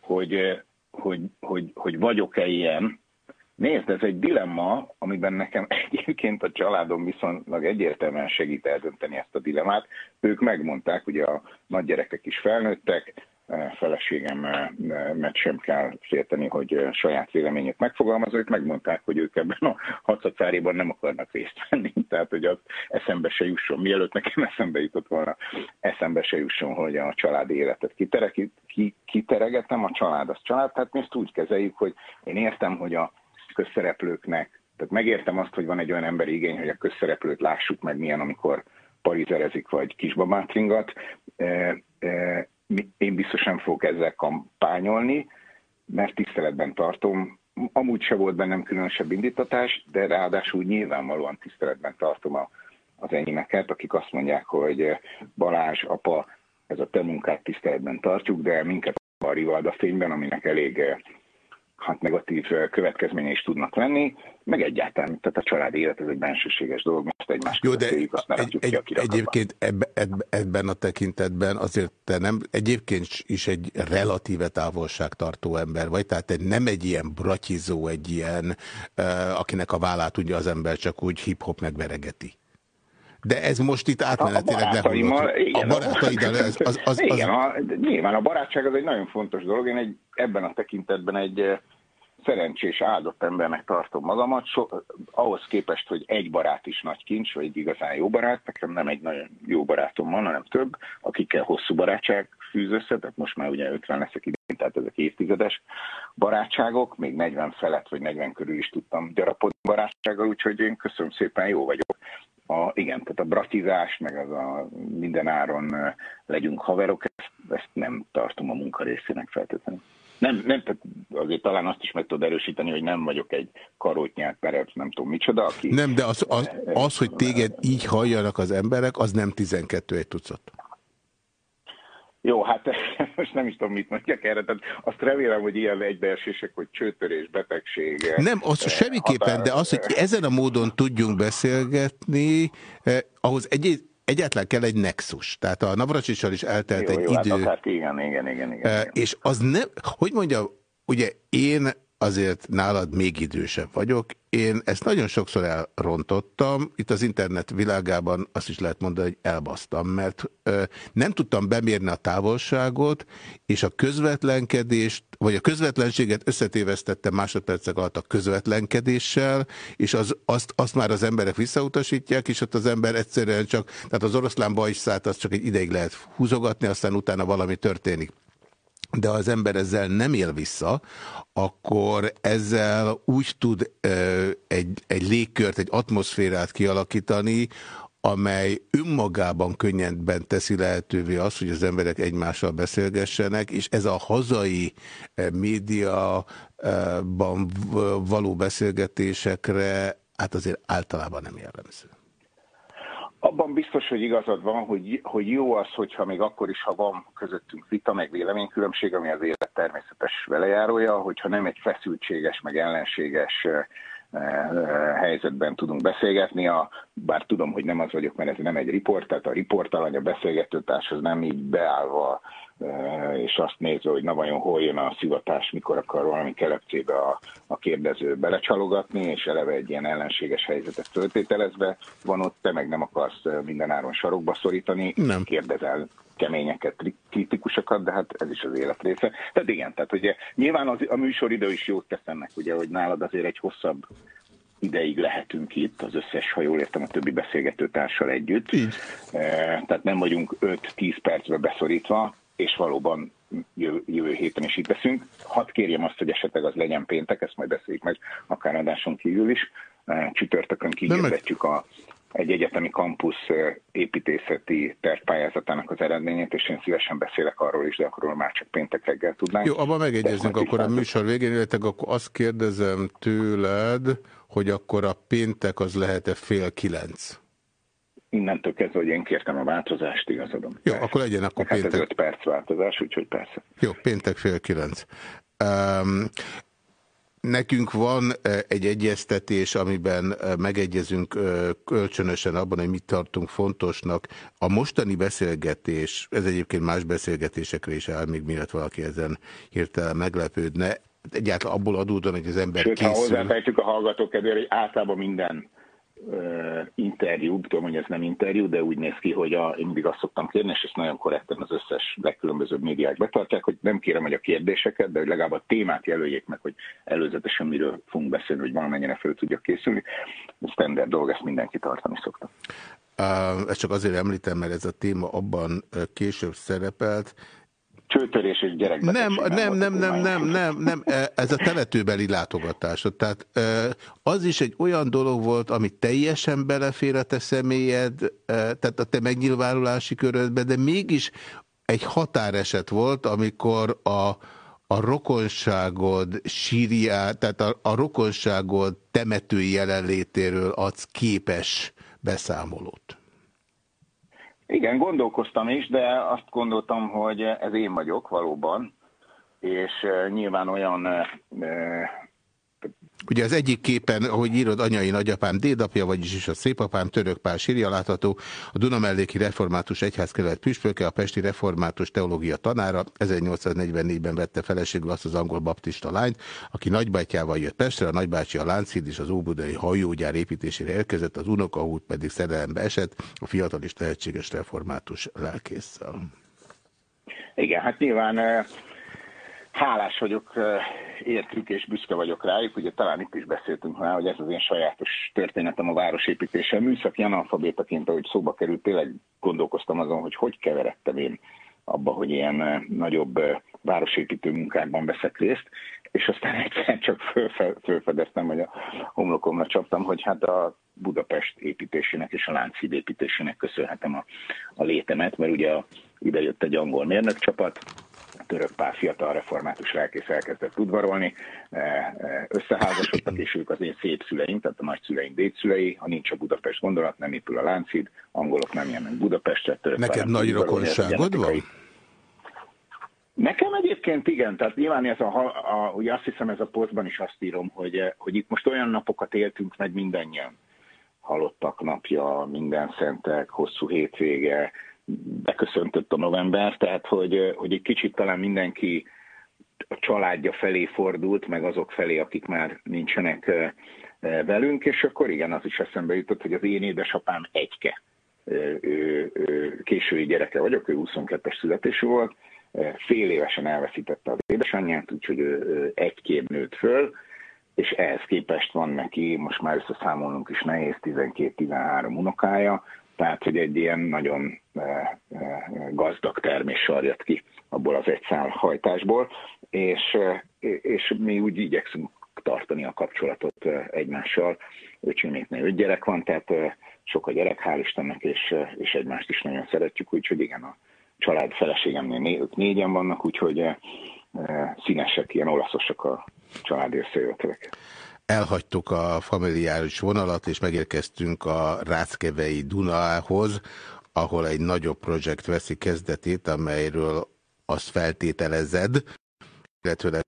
Speaker 14: hogy, hogy, hogy, hogy vagyok-e ilyen, Nézd, ez egy dilemma, amiben nekem egyébként a családom viszonylag egyértelműen segít eldönteni ezt a dilemmát. Ők megmondták, ugye a nagygyerekek is felnőttek, feleségemet sem kell félteni, hogy saját véleményét megfogalmazó, ők megmondták, hogy ők ebben a hatszatszáriban nem akarnak részt venni, tehát hogy az eszembe se jusson, mielőtt nekem eszembe jutott volna, eszembe se jusson, hogy a családi életet kiteregetem, a család az család, tehát mi ezt úgy kezeljük, hogy én értem, hogy a közszereplőknek, tehát megértem azt, hogy van egy olyan emberi igény, hogy a közszereplőt lássuk meg milyen, amikor parizerezik vagy kisbabát ringat, én biztosan fogok ezzel kampányolni, mert tiszteletben tartom. Amúgy se volt bennem különösebb indítatás, de ráadásul nyilvánvalóan tiszteletben tartom a, az enyémeket, akik azt mondják, hogy Balázs, apa, ez a te munkát tiszteletben tartjuk, de minket a Rivalda fényben, aminek elég hát negatív következménye is tudnak lenni, meg egyáltalán, tehát a családi élet ez egy bensőséges dolog, mert egymást
Speaker 1: Jó, de egy, egy, ki, egyébként ebbe, ebben a tekintetben azért te nem, egyébként is egy relatíve távolságtartó ember vagy, tehát te nem egy ilyen bratyizó, egy ilyen, akinek a vállát ugye az ember csak úgy hip-hop megveregeti. De ez most itt átmenetileg
Speaker 14: barátaimmal,
Speaker 1: igen, a barátaiddal, ez, az, az, az,
Speaker 14: igen, a, nyilván a barátság az egy nagyon fontos dolog. Én egy, ebben a tekintetben egy szerencsés, áldott embernek tartom magamat, so, ahhoz képest, hogy egy barát is nagy kincs, vagy egy igazán jó barát, nekem nem egy nagyon jó barátom van, hanem több, akikkel hosszú barátság fűz össze, tehát most már ugye 50 leszek idén, tehát ezek évtizedes barátságok, még 40 felett vagy 40 körül is tudtam gyarapodni barátsággal, úgyhogy én köszönöm szépen, jó vagyok. A, igen, tehát a bratizás, meg az a minden áron legyünk haverok, ezt, ezt nem tartom a munka részének feltétlenül. Nem, nem, azért talán azt is meg tudod erősíteni, hogy nem vagyok egy karótnyák merev, nem tudom micsoda. Aki...
Speaker 1: Nem, de az, az, az, hogy téged így halljanak az emberek, az nem 12 egy tucat.
Speaker 14: Jó, hát most nem is tudom, mit mondjak erre. Tehát azt remélem, hogy ilyen egybeesések, hogy csőtörés, betegség.
Speaker 1: Nem, az eh, semmiképpen, határ... de az, hogy ezen a módon tudjunk beszélgetni, eh, ahhoz egy, egyáltalán kell egy nexus. Tehát a Navracsicssal is eltelt jó, egy jó, idő. Hát
Speaker 14: igen, igen, igen, igen, eh, igen.
Speaker 1: És az nem, hogy mondja, ugye én azért nálad még idősebb vagyok. Én ezt nagyon sokszor elrontottam. Itt az internet világában azt is lehet mondani, hogy elbasztam, mert ö, nem tudtam bemérni a távolságot, és a közvetlenkedést, vagy a közvetlenséget összetévesztettem másodpercek alatt a közvetlenkedéssel, és az, azt, azt már az emberek visszautasítják, és ott az ember egyszerűen csak, tehát az oroszlán bajszát azt csak egy ideig lehet húzogatni, aztán utána valami történik de az ember ezzel nem él vissza, akkor ezzel úgy tud egy, egy légkört, egy atmoszférát kialakítani, amely önmagában könnyedben teszi lehetővé azt, hogy az emberek egymással beszélgessenek, és ez a hazai médiaban való beszélgetésekre hát azért általában nem jellemző.
Speaker 14: Abban biztos, hogy igazad van, hogy, hogy jó az, hogyha még akkor is, ha van közöttünk vita, meg véleménykülönbség, ami az élet természetes velejárója, hogyha nem egy feszültséges, meg ellenséges helyzetben tudunk beszélgetni, a, bár tudom, hogy nem az vagyok, mert ez nem egy riport, tehát a riportalany, a beszélgetőtárs az nem így beállva és azt nézve, hogy na vajon hol jön a szivatás, mikor akar valami kelepcébe a, a kérdező belecsalogatni, és eleve egy ilyen ellenséges helyzetet föltételezve van ott, te meg nem akarsz mindenáron sarokba szorítani, nem. kérdezel keményeket, kritikusokat, de hát ez is az élet része. Tehát igen, tehát ugye nyilván az, a műsoridő is jót tesz ennek, ugye, hogy nálad azért egy hosszabb ideig lehetünk itt, az összes, ha jól értem, a többi beszélgető társal együtt. Így. Tehát nem vagyunk 5-10 percbe beszorítva, és valóban jövő, jövő héten is itt leszünk. Hadd kérjem azt, hogy esetleg az legyen péntek, ezt majd beszéljük meg akár adáson kívül is. Csütörtökön kihirdetjük a egy egyetemi kampusz építészeti tervpályázatának az eredményét, és én szívesen beszélek arról is, de akkor már csak péntek reggel tudnánk.
Speaker 1: Jó, abban megegyezünk akkor a műsor végén, illetve akkor azt kérdezem tőled, hogy akkor a péntek az lehet-e fél kilenc?
Speaker 14: Innentől kezdve, hogy én kértem a változást, igazadom.
Speaker 1: Jó, akkor legyen akkor
Speaker 14: péntek. Hát ez 5 perc változás, úgyhogy persze.
Speaker 1: Jó, péntek fél kilenc. Um, Nekünk van egy egyeztetés, amiben megegyezünk kölcsönösen abban, hogy mit tartunk fontosnak. A mostani beszélgetés, ez egyébként más beszélgetésekre is áll, még miatt valaki ezen hirtelen meglepődne. Egyáltalán abból adódóan, hogy az ember
Speaker 14: Sőt, készül... ha hozzáfejtjük a hallgatók kedvére, hogy általában minden interjú, tudom, hogy ez nem interjú, de úgy néz ki, hogy a, én mindig azt szoktam kérni, és ezt nagyon korrekten az összes legkülönbözőbb médiák betartják, hogy nem kérem, hogy a kérdéseket, de hogy legalább a témát jelöljék meg, hogy előzetesen miről fogunk beszélni, hogy valamennyire föl tudjak készülni. Ez standard dolog, ezt mindenki tartani szokta.
Speaker 1: Ezt csak azért említem, mert ez a téma abban később szerepelt,
Speaker 14: csőtörés és gyerekbetegség.
Speaker 1: Nem, nem, nem, nem, nem, nem, nem, ez a temetőbeli látogatás. Tehát az is egy olyan dolog volt, ami teljesen belefér a te személyed, tehát a te megnyilvánulási körödbe, de mégis egy határeset volt, amikor a, a rokonságod sírját, tehát a, a rokonságod temetői jelenlétéről adsz képes beszámolót.
Speaker 14: Igen, gondolkoztam is, de azt gondoltam, hogy ez én vagyok valóban, és nyilván olyan
Speaker 1: Ugye az egyik képen, ahogy írod, anyai nagyapám dédapja, vagyis is a szépapám, török sírja látható, a Dunamelléki Református Egyházkelet püspöke, a Pesti Református Teológia tanára, 1844-ben vette feleségül azt az angol baptista lányt, aki nagybátyjával jött Pestre, a nagybácsi a Lánchíd és az Óbudai hajógyár építésére érkezett, az unokahút pedig szerelembe esett, a fiatal és tehetséges református lelkészsel.
Speaker 14: Igen, hát nyilván hálás vagyok értük, és büszke vagyok rájuk. Ugye talán itt is beszéltünk rá, hogy ez az én sajátos történetem a városépítéssel. Műszaki analfabétaként, ahogy szóba került, tényleg gondolkoztam azon, hogy hogy keveredtem én abba, hogy ilyen nagyobb városépítő munkákban veszek részt, és aztán egyszer csak fölfedeztem, hogy a homlokomra csaptam, hogy hát a Budapest építésének és a Lánchíd építésének köszönhetem a, a létemet, mert ugye ide jött egy angol mérnökcsapat, török pár fiatal református lelkész elkezdett udvarolni, e, e, összeházasodtak, és ők az én szép szüleim, tehát a nagyszüleim dédszülei, ha nincs a Budapest gondolat, nem épül a Lánchíd, angolok nem jönnek Budapestre.
Speaker 1: Török Neked nagy rokonságod van?
Speaker 14: Nekem egyébként igen, tehát nyilván ez a, a, ugye azt hiszem ez a posztban is azt írom, hogy, hogy itt most olyan napokat éltünk meg mindannyian. Halottak napja, minden szentek, hosszú hétvége, beköszöntött a november, tehát hogy, hogy egy kicsit talán mindenki a családja felé fordult, meg azok felé, akik már nincsenek velünk, és akkor igen, az is eszembe jutott, hogy az én édesapám egyke ő, késői gyereke vagyok, ő 22-es születésű volt, fél évesen elveszítette az édesanyját, úgyhogy ő egy-két nőtt föl, és ehhez képest van neki, most már összeszámolnunk is nehéz, 12-13 unokája, tehát, hogy egy ilyen nagyon gazdag terméssor jött ki abból az egy szál hajtásból, és, és mi úgy igyekszünk tartani a kapcsolatot egymással. Öcsiméknél öt gyerek van, tehát sok a gyerek, hál' Istennek, és, és egymást is nagyon szeretjük, úgyhogy igen, a család feleségemnél ők négyen vannak, úgyhogy színesek, ilyen olaszosak a család összejövetelek.
Speaker 1: Elhagytuk a familiáris vonalat, és megérkeztünk a Ráckevei Dunához, ahol egy nagyobb projekt veszi kezdetét, amelyről azt feltételezed, illetve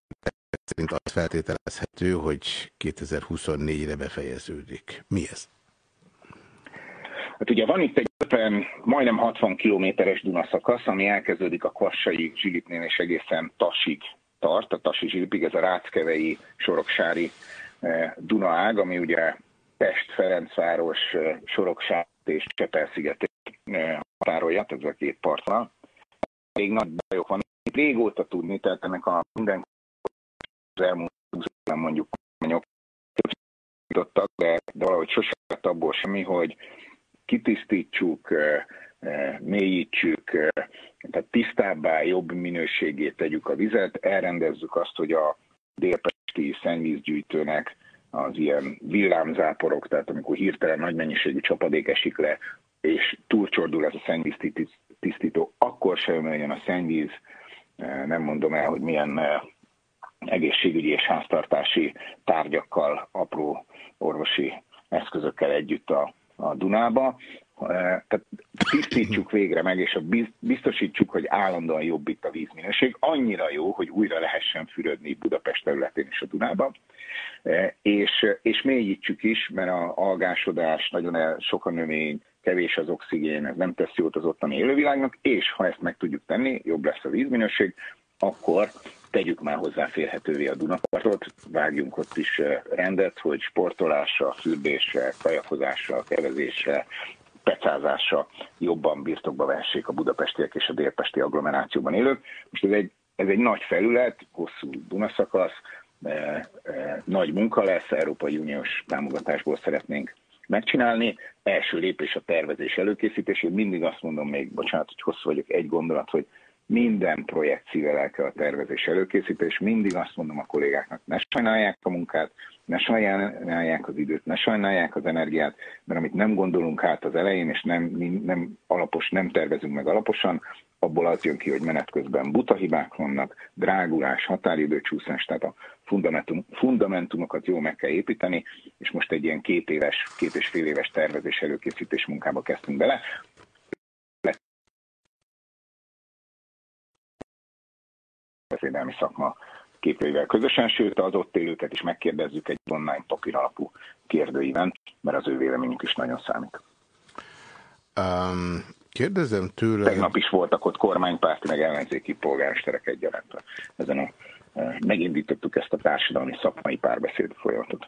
Speaker 1: szerint azt feltételezhető, hogy 2024-re befejeződik. Mi ez?
Speaker 14: Hát ugye van itt egy 50, majdnem 60 kilométeres Duna szakasz, ami elkezdődik a Kvassai Zsilipnél és egészen Tasig tart, a Tasi Zsilipig, ez a Ráckevei, Soroksári eh, Duna ág, ami ugye Pest, Ferencváros, eh, Sorokság és Csepel-sziget eh, határolja, ez a két partvonal. Még nagy bajok van. Régóta tudni, tehát ennek a minden az elmúlt mondjuk de, de valahogy sosem lett abból semmi, hogy kitisztítsuk, mélyítsük, tehát tisztábbá, jobb minőségét tegyük a vizet, elrendezzük azt, hogy a délpesti szennyvízgyűjtőnek az ilyen villámzáporok, tehát amikor hirtelen nagy mennyiségű csapadék esik le, és túlcsordul ez a szennyvíz tisztító, akkor se ömöljön a szennyvíz, nem mondom el, hogy milyen egészségügyi és háztartási tárgyakkal, apró orvosi eszközökkel együtt a a Dunába, tehát tisztítsuk végre meg, és biztosítsuk, hogy állandóan jobb itt a vízminőség. Annyira jó, hogy újra lehessen fürödni Budapest területén is a Dunába, és, és mélyítsük is, mert a algásodás, nagyon el, sok a növény, kevés az oxigén, ez nem tesz jót az ottani élővilágnak, és ha ezt meg tudjuk tenni, jobb lesz a vízminőség, akkor tegyük már hozzáférhetővé a Dunapartot, vágjunk ott is eh, rendet, hogy sportolásra, fürdésre, kajakozásra, kevezésre, pecázásra jobban birtokba vessék a budapestiek és a délpesti agglomerációban élők. Most ez egy, ez egy nagy felület, hosszú Dunaszakasz, eh, eh, nagy munka lesz, Európai Uniós támogatásból szeretnénk megcsinálni. Első lépés a tervezés előkészítés. Én mindig azt mondom még, bocsánat, hogy hosszú vagyok, egy gondolat, hogy minden projekt szíve a tervezés előkészítés. Mindig azt mondom a kollégáknak, ne sajnálják a munkát, ne sajnálják az időt, ne sajnálják az energiát, mert amit nem gondolunk át az elején, és nem, nem alapos, nem tervezünk meg alaposan, abból az jön ki, hogy menet közben buta hibák vannak, drágulás, határidőcsúszás, tehát a fundamentum, fundamentumokat jól meg kell építeni, és most egy ilyen két éves, két és fél éves tervezés előkészítés munkába kezdtünk bele. beszédelmi szakma képviselővel közösen, sőt az ott élőket is megkérdezzük egy online papír alapú kérdőíven, mert az ő véleményük is nagyon számít.
Speaker 1: Um, kérdezem tőle...
Speaker 14: Tegnap is voltak ott kormánypárti, meg ellenzéki polgármesterek egyaránt. Ezen a, megindítottuk ezt a társadalmi szakmai párbeszéd folyamatot.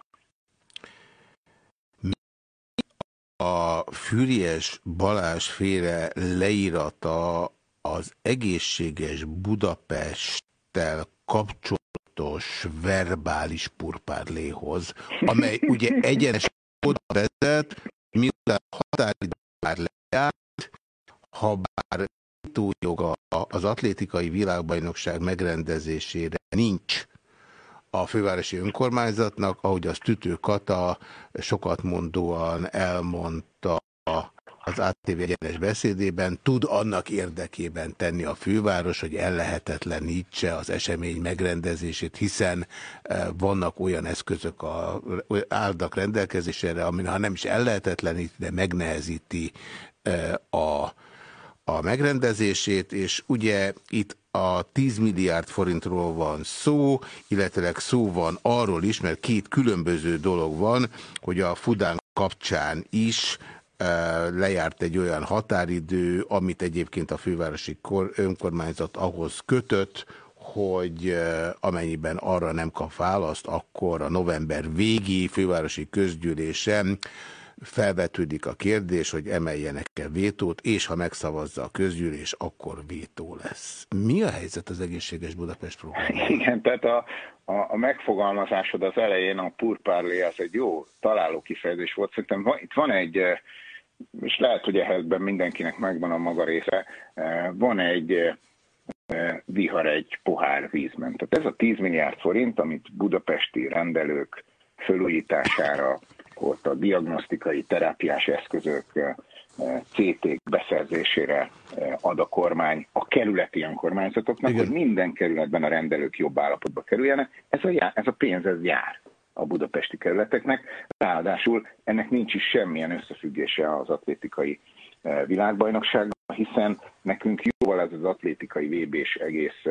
Speaker 1: A Fűries Balázs féle leírata az egészséges Budapest Budapesttel kapcsolatos verbális purpárléhoz, amely ugye egyenes oda vezet, miután határidő már lejárt, ha bár joga az atlétikai világbajnokság megrendezésére nincs a fővárosi önkormányzatnak, ahogy az Tütő Kata sokat mondóan elmondta az ATV egyenes beszédében, tud annak érdekében tenni a főváros, hogy ellehetetlenítse az esemény megrendezését, hiszen e, vannak olyan eszközök a, áldak rendelkezésére, ami ha nem is ellehetetlenít, de megnehezíti e, a a megrendezését, és ugye itt a 10 milliárd forintról van szó, illetve szó van arról is, mert két különböző dolog van, hogy a Fudán kapcsán is lejárt egy olyan határidő, amit egyébként a fővárosi önkormányzat ahhoz kötött, hogy amennyiben arra nem kap választ, akkor a november végi fővárosi közgyűlésen felvetődik a kérdés, hogy emeljenek-e vétót, és ha megszavazza a közgyűlés, akkor vétó lesz. Mi a helyzet az egészséges Budapest programban?
Speaker 14: Igen, tehát a, a, a megfogalmazásod az elején, a purpárlé, az egy jó találó kifejezés volt. Szerintem itt van egy, és lehet, hogy ehhezben mindenkinek megvan a maga része, eh, van egy eh, vihar egy pohár vízben. Tehát ez a 10 milliárd forint, amit budapesti rendelők fölújítására ott a diagnosztikai terápiás eszközök eh, CT beszerzésére eh, ad a kormány a kerületi önkormányzatoknak, Igen. hogy minden kerületben a rendelők jobb állapotba kerüljenek. Ez a, ez a pénz ez jár a budapesti kerületeknek. Ráadásul ennek nincs is semmilyen összefüggése az atlétikai eh, világbajnoksággal, hiszen nekünk jóval ez az atlétikai VB és egész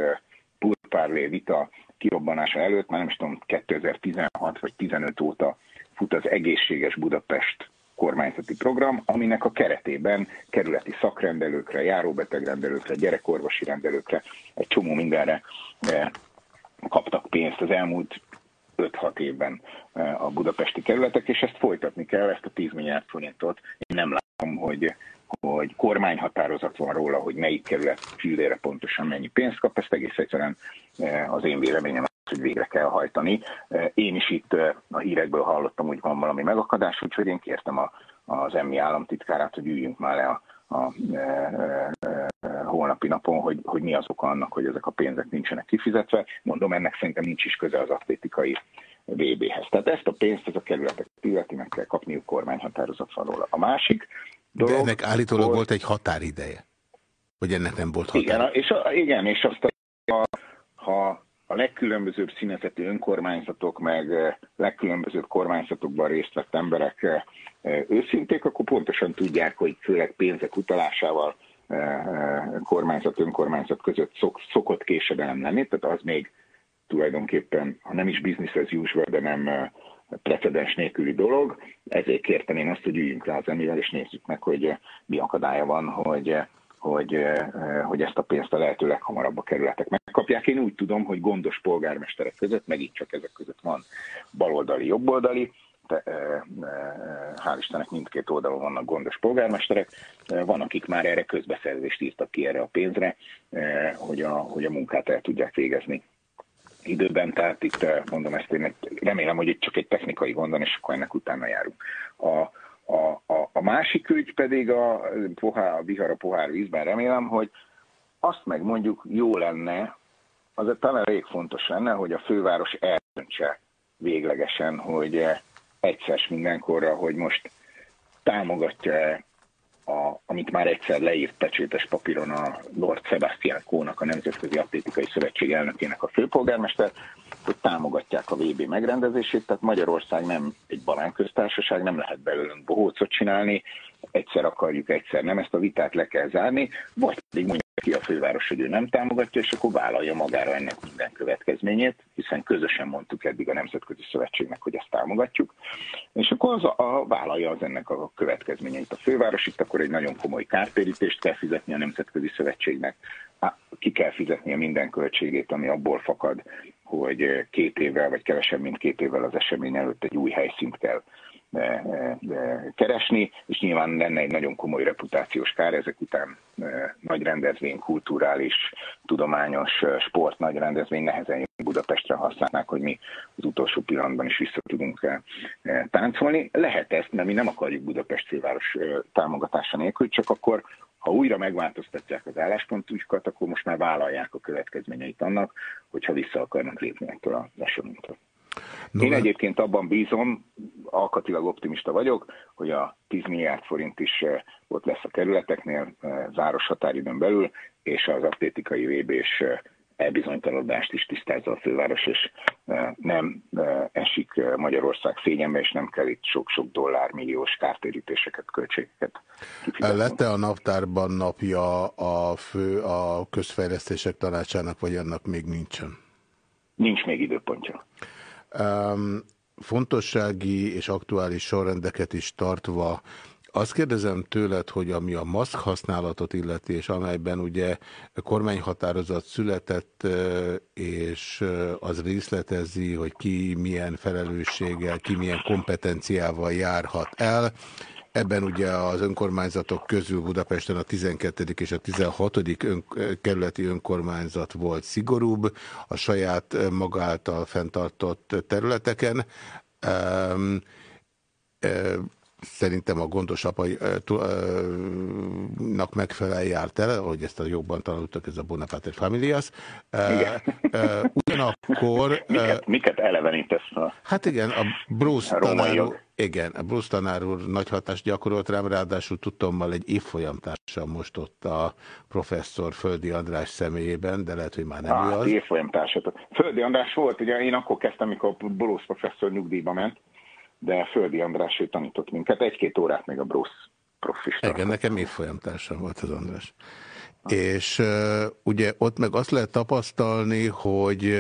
Speaker 14: purpárlé vita kirobbanása előtt, már nem is tudom, 2016 vagy 15 óta fut az Egészséges Budapest kormányzati program, aminek a keretében kerületi szakrendelőkre, járóbetegrendelőkre, gyerekorvosi rendelőkre, egy csomó mindenre eh, kaptak pénzt az elmúlt 5-6 évben eh, a budapesti kerületek, és ezt folytatni kell, ezt a 10 milliárd forintot. Én nem látom, hogy, hogy kormányhatározat van róla, hogy melyik kerület fillére pontosan mennyi pénzt kap, ezt egész egyszerűen eh, az én véleményem hogy végre kell hajtani. Én is itt a hírekből hallottam, hogy van valami megakadás, úgyhogy én kértem a, az emmi államtitkárát, hogy üljünk már le a, a holnapi napon, hogy, hogy mi az oka annak, hogy ezek a pénzek nincsenek kifizetve. Mondom, ennek szerintem nincs is köze az atlétikai VB-hez. Tehát ezt a pénzt ez a kerületek illeti meg kell kapniuk kormányhatározat van róla. A másik
Speaker 1: dolog... De ennek állítólag volt, volt egy határideje. Hogy ennek nem volt határideje.
Speaker 14: Igen, és, a, igen, és azt a, ha a legkülönbözőbb színezetű önkormányzatok, meg eh, legkülönbözőbb kormányzatokban részt vett emberek eh, eh, őszinték, akkor pontosan tudják, hogy főleg pénzek utalásával kormányzat, önkormányzat között szok, szokott késedelem lenni, tehát az még tulajdonképpen, ha nem is business as usual, de nem precedens nélküli dolog. Ezért kértem én azt, hogy üljünk rá az emivel, és nézzük meg, hogy mi akadálya van, hogy hogy, hogy ezt a pénzt a lehető leghamarabb a kerületek megkapják. Én úgy tudom, hogy gondos polgármesterek között, megint csak ezek között van baloldali, jobboldali, hál' Istennek mindkét oldalon vannak gondos polgármesterek, van, akik már erre közbeszerzést írtak ki erre a pénzre, hogy a, hogy a munkát el tudják végezni időben, tehát itt mondom ezt én remélem, hogy itt csak egy technikai gondon, és akkor ennek utána járunk. A, a, a, a másik ügy pedig a, pohár, a vihar a pohár vízben remélem, hogy azt meg mondjuk jó lenne, az talán elég fontos lenne, hogy a főváros eldöntse véglegesen, hogy egyszer mindenkorra, hogy most támogatja a, amit már egyszer leírt pecsétes papíron a Lord Sebastian Kónak, a Nemzetközi Atlétikai Szövetség elnökének a főpolgármester, hogy támogatják a VB megrendezését, tehát Magyarország nem egy balánköztársaság, nem lehet belőlünk bohócot csinálni, egyszer akarjuk, egyszer nem, ezt a vitát le kell zárni, vagy pedig mondja ki a főváros, hogy ő nem támogatja, és akkor vállalja magára ennek minden következményét, hiszen közösen mondtuk eddig a Nemzetközi Szövetségnek, hogy ezt támogatjuk, és akkor az a, a vállalja az ennek a következményeit a főváros, itt akkor egy nagyon komoly kártérítést kell fizetni a Nemzetközi Szövetségnek, ki kell fizetnie minden költségét, ami abból fakad, hogy két évvel, vagy kevesebb, mint két évvel az esemény előtt egy új helyszínt kell keresni, és nyilván lenne egy nagyon komoly reputációs kár ezek után nagy rendezvény, kulturális, tudományos, sport nagy rendezvény nehezen Budapestre használnák, hogy mi az utolsó pillanatban is vissza tudunk táncolni. Lehet ezt, mert mi nem akarjuk Budapest főváros támogatása nélkül, csak akkor ha újra megváltoztatják az álláspontjukat, akkor most már vállalják a következményeit annak, hogyha vissza akarnak lépni ettől az eseménytől. No, Én egyébként abban bízom, alkatilag optimista vagyok, hogy a 10 milliárd forint is eh, ott lesz a kerületeknél eh, záros határidőn belül, és az atlétikai vb és eh, elbizonytalanodást is tisztázza a főváros, és nem esik Magyarország fényembe, és nem kell itt sok-sok dollármilliós kártérítéseket, költségeket
Speaker 1: Lette a naptárban napja a fő a közfejlesztések tanácsának, vagy annak még nincsen?
Speaker 14: Nincs még időpontja.
Speaker 1: Fontossági és aktuális sorrendeket is tartva, azt kérdezem tőled, hogy ami a maszk használatot illeti, és amelyben ugye kormányhatározat született, és az részletezi, hogy ki milyen felelősséggel, ki milyen kompetenciával járhat el. Ebben ugye az önkormányzatok közül Budapesten a 12. és a 16. Ön, kerületi önkormányzat volt szigorúbb a saját magáltal fenntartott területeken. Um, szerintem a gondos apainak megfelel járt el, hogy ezt a jobban tanultak, ez a Bonaparte Familias. Ugyanakkor...
Speaker 14: miket, miket elevenítesz? A
Speaker 1: hát igen, a Bruce tanár úr, igen, a Bruce tanár úr nagy hatást gyakorolt rám, ráadásul tudtommal egy évfolyamtársam most ott a professzor Földi András személyében, de lehet, hogy már nem ah, az.
Speaker 14: Évfolyamtársat. Földi András volt, ugye én akkor kezdtem, amikor Bruce professzor nyugdíjba ment, de Földi András ő tanított minket. Egy-két órát még a Bruce profista.
Speaker 1: Igen, nekem évfolyamtársam volt az András. És uh, ugye ott meg azt lehet tapasztalni, hogy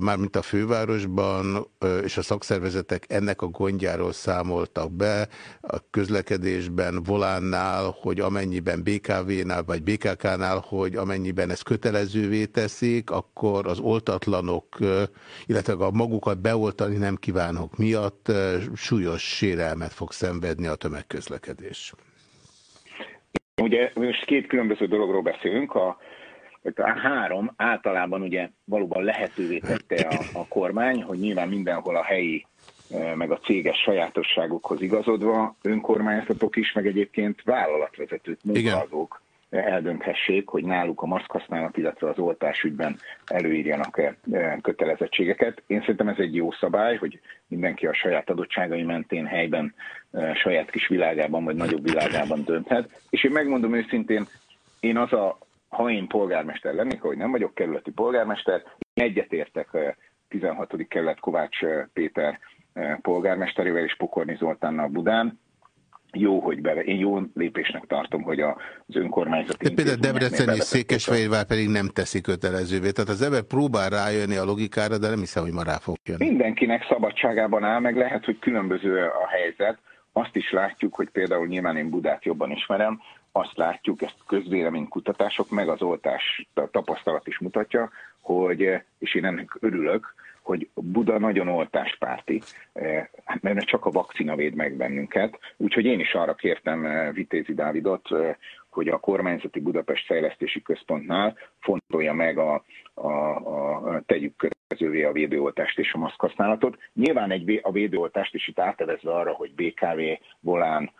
Speaker 1: mármint a fővárosban, és a szakszervezetek ennek a gondjáról számoltak be a közlekedésben, Volánnál, hogy amennyiben BKV-nál vagy BKK-nál, hogy amennyiben ez kötelezővé teszik, akkor az oltatlanok, illetve a magukat beoltani nem kívánok miatt súlyos sérelmet fog szenvedni a tömegközlekedés.
Speaker 14: Ugye most két különböző dologról beszélünk, a a három általában ugye valóban lehetővé tette a, a kormány, hogy nyilván mindenhol a helyi meg a céges sajátosságokhoz igazodva önkormányzatok is, meg egyébként vállalatvezetők, munkadók eldönthessék, hogy náluk a maszkhasználat, illetve az oltás ügyben előírjanak -e kötelezettségeket. Én szerintem ez egy jó szabály, hogy mindenki a saját adottságai mentén helyben, saját kis világában vagy nagyobb világában dönthet. És én megmondom őszintén, én az a ha én polgármester lennék, hogy nem vagyok kerületi polgármester, én egyetértek 16. kerület Kovács Péter polgármesterével és Pokorni Zoltánnal Budán, jó, hogy bele, én jó lépésnek tartom, hogy az önkormányzati...
Speaker 1: De például Debrecen és Székesfehérvár pedig nem teszi kötelezővé. Tehát az ember próbál rájönni a logikára, de nem hiszem, hogy ma rá fog jönni.
Speaker 14: Mindenkinek szabadságában áll, meg lehet, hogy különböző a helyzet. Azt is látjuk, hogy például nyilván én Budát jobban ismerem, azt látjuk, ezt közvéleménykutatások, meg az oltás tapasztalat is mutatja, hogy, és én ennek örülök, hogy Buda nagyon oltáspárti, hát mert csak a vakcina véd meg bennünket. Úgyhogy én is arra kértem eh, Vitézi Dávidot, eh, hogy a kormányzati Budapest Fejlesztési Központnál fontolja meg a, a, a tegyük kötelezővé a védőoltást és a maszkhasználatot. Nyilván egy, a védőoltást is itt átevezve arra, hogy BKV, Volán,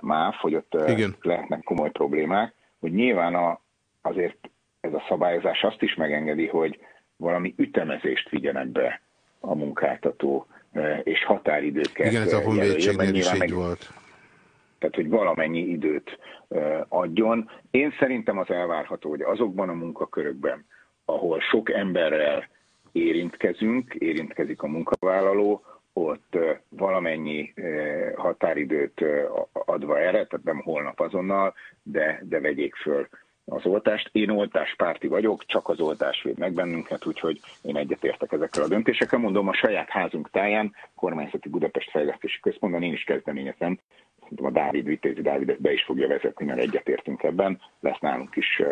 Speaker 14: MÁV, hogy ott Igen. lehetnek komoly problémák, hogy nyilván a, azért ez a szabályozás azt is megengedi, hogy valami ütemezést be a munkáltató, és határidőket
Speaker 1: Igen, ez a honvédségnél is így volt.
Speaker 14: Tehát, hogy valamennyi időt adjon. Én szerintem az elvárható, hogy azokban a munkakörökben, ahol sok emberrel érintkezünk, érintkezik a munkavállaló, ott valamennyi határidőt adva erre, tehát nem holnap azonnal, de, de vegyék föl az oltást. Én oltáspárti vagyok, csak az oltás véd meg bennünket, úgyhogy én egyetértek ezekkel a döntésekkel. Mondom, a saját házunk táján, kormányzati Budapest Fejlesztési Központban én is kezdeményezem, a Dávid Vitézi Dávid be is fogja vezetni, mert egyetértünk ebben, lesz nálunk is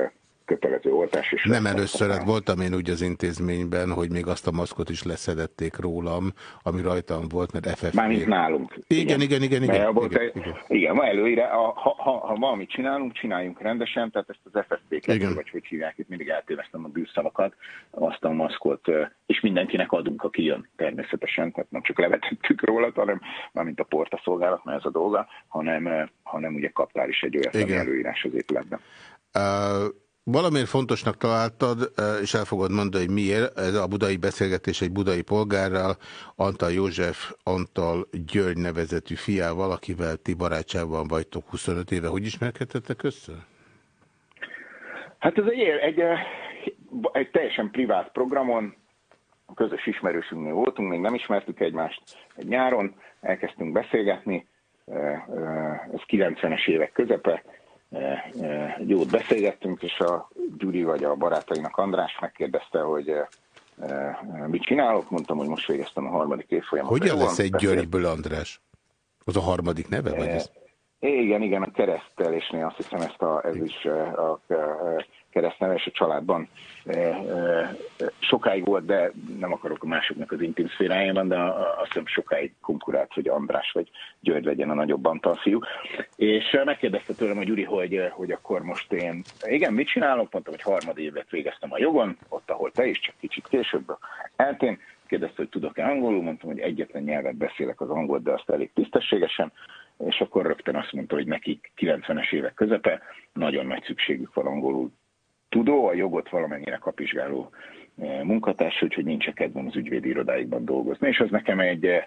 Speaker 14: kötelező oltás. És
Speaker 1: nem először, hát voltam én úgy az intézményben, hogy még azt a maszkot is leszedették rólam, ami rajtam volt, mert FFP...
Speaker 14: Mármint nálunk.
Speaker 1: Igen, igen, igen. igen, igen,
Speaker 14: igen, igen. igen ma előire, ha, ha, ha valamit csinálunk, csináljunk rendesen, tehát ezt az FFP-ket, vagy hogy hívják, itt mindig eltévesztem a bűszavakat, azt a maszkot, és mindenkinek adunk, aki jön természetesen, tehát nem csak levetettük róla, hanem mármint a porta szolgálat, mert ez a dolga, hanem, hanem ugye kaptál is egy olyat, ami előírás az épületben.
Speaker 1: Uh, valamiért fontosnak találtad, és el fogod mondani, hogy miért, ez a budai beszélgetés egy budai polgárral, Antal József, Antal György nevezetű fiával, akivel ti barátságban vagytok 25 éve. Hogy ismerkedtetek össze?
Speaker 14: Hát ez egy, egy, egy teljesen privát programon, a közös ismerősünknél voltunk, még nem ismertük egymást egy nyáron, elkezdtünk beszélgetni, ez 90-es évek közepe, jót beszélgettünk, és a Gyuri vagy a barátainak András megkérdezte, hogy mit csinálok, mondtam, hogy most végeztem a harmadik évfolyamot.
Speaker 1: Hogyan lesz egy Györgyből András? Az a harmadik neve? Vagy ez?
Speaker 14: Igen, igen, a keresztelésnél azt hiszem ezt a, ez is a, a, a keresztneves a családban e, e, sokáig volt, de nem akarok a másoknak az intim szférájában, de azt hiszem sokáig konkurált, hogy András vagy György legyen a nagyobb Antal fiú. És megkérdezte tőlem a Gyuri, hogy, hogy akkor most én, igen, mit csinálok? Mondtam, hogy harmad évet végeztem a jogon, ott, ahol te is, csak kicsit később eltén. Kérdezte, hogy tudok-e angolul, mondtam, hogy egyetlen nyelvet beszélek az angol, de azt elég tisztességesen és akkor rögtön azt mondta, hogy nekik 90-es évek közepe, nagyon nagy szükségük van angolul tudó, a jogot valamennyire kapizsgáló eh, munkatárs, úgyhogy nincs a kedvem az ügyvédi irodáikban dolgozni, és az nekem egy, eh,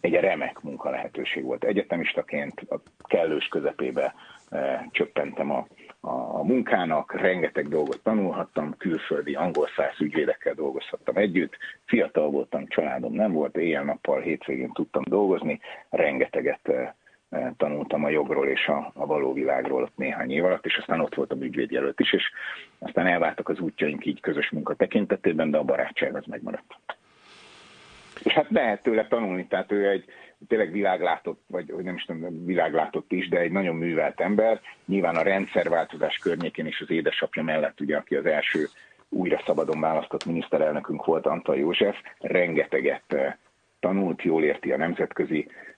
Speaker 14: egy remek munka lehetőség volt. Egyetemistaként a kellős közepébe e, csöppentem a, a munkának, rengeteg dolgot tanulhattam, külföldi angol száz ügyvédekkel dolgozhattam együtt, fiatal voltam, családom nem volt, éjjel-nappal, hétvégén tudtam dolgozni, rengeteget tanultam a jogról és a, a való világról ott néhány év alatt, és aztán ott voltam ügyvédjelölt is, és aztán elváltak az útjaink így közös munka tekintetében, de a barátság az megmaradt. És hát lehet tőle tanulni, tehát ő egy tényleg világlátott, vagy hogy nem is tudom, világlátott is, de egy nagyon művelt ember. Nyilván a rendszerváltozás környékén is az édesapja mellett, ugye, aki az első újra szabadon választott miniszterelnökünk volt, Antal József, rengeteget tanult, jól érti a nemzetközi eh, eh,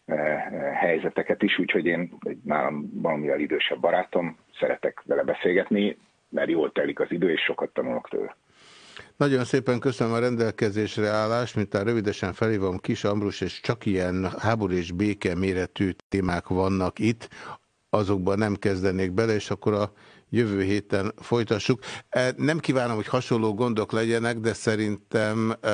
Speaker 14: helyzeteket is, úgyhogy én egy nálam valamivel idősebb barátom, szeretek vele beszélgetni, mert jól telik az idő, és sokat tanulok tőle.
Speaker 1: Nagyon szépen köszönöm a rendelkezésre állást, mint a rövidesen felhívom Kis Ambrus, és csak ilyen háború és béke méretű témák vannak itt, azokban nem kezdenék bele, és akkor a jövő héten folytassuk. E, nem kívánom, hogy hasonló gondok legyenek, de szerintem e,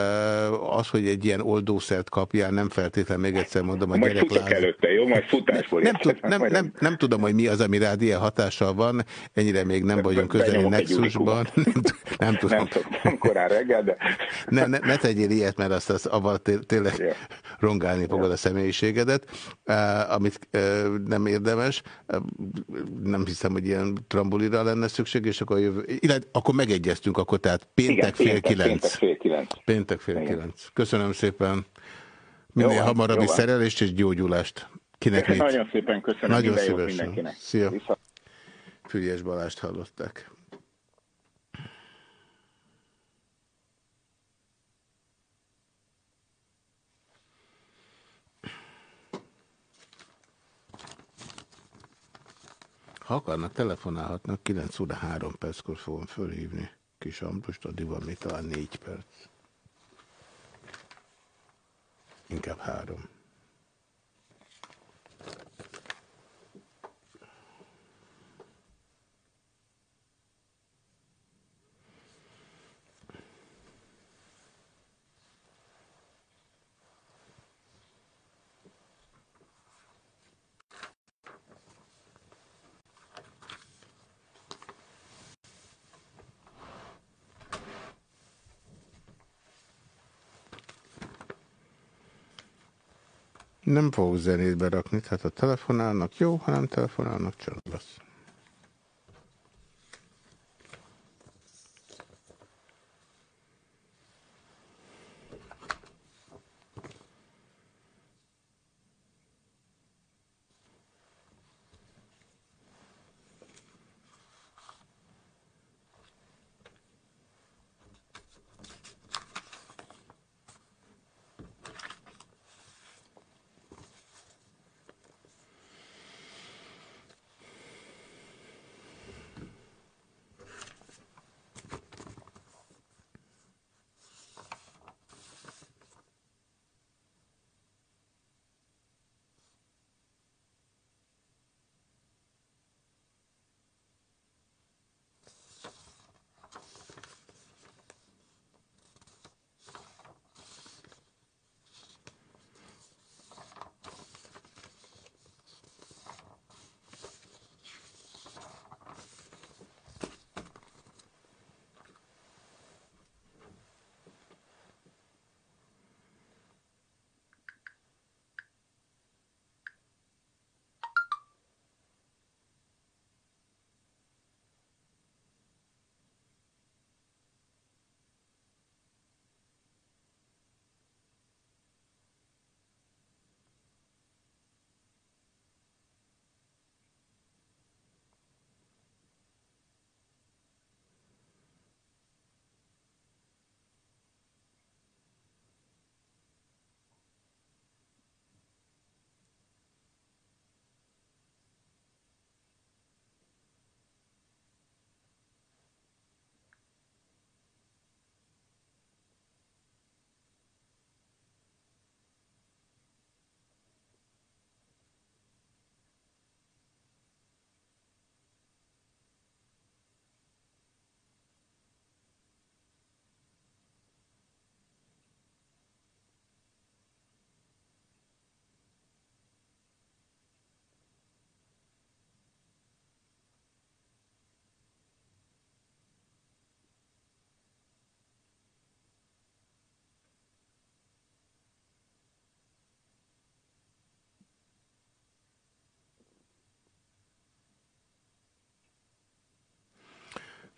Speaker 1: az, hogy egy ilyen oldószert kapjál, nem feltétlenül még egyszer mondom, a
Speaker 14: majd gyerek futok előtte, jó? Majd futásból
Speaker 1: nem, tud, nem, nem, nem, nem tudom, hogy mi az, ami rád ilyen hatással van, ennyire még nem vagyunk közeli Nexusban. Nem, nem tudom. Nem
Speaker 14: tudom, korán reggel, de...
Speaker 1: Ne, ne, ne tegyél ilyet, mert azt, az, avval tényleg ja. rongálni fogod ja. a személyiségedet, uh, amit nem érdemes. Nem hiszem, hogy ilyen trambuli Zolira lenne szükség, és akkor jövő... Illetve, akkor megegyeztünk, akkor tehát péntek Igen, fél kilenc. Péntek fél kilenc. Péntek fél kilenc. Köszönöm szépen. Minél jó, hamarabbi jó szerelést és gyógyulást. Kinek mit?
Speaker 14: Nagyon szépen köszönöm.
Speaker 1: Nagyon szívesen. Mindenkinek. Szia. Fügyes Balást hallották. Ha akarnak, telefonálhatnak, 9 óra 3 perckor fogom fölhívni kis Ambrust, addig van még talán 4 perc. Inkább 3. Nem fogok zenét berakni, tehát ha telefonálnak jó, ha nem telefonálnak csönd lesz.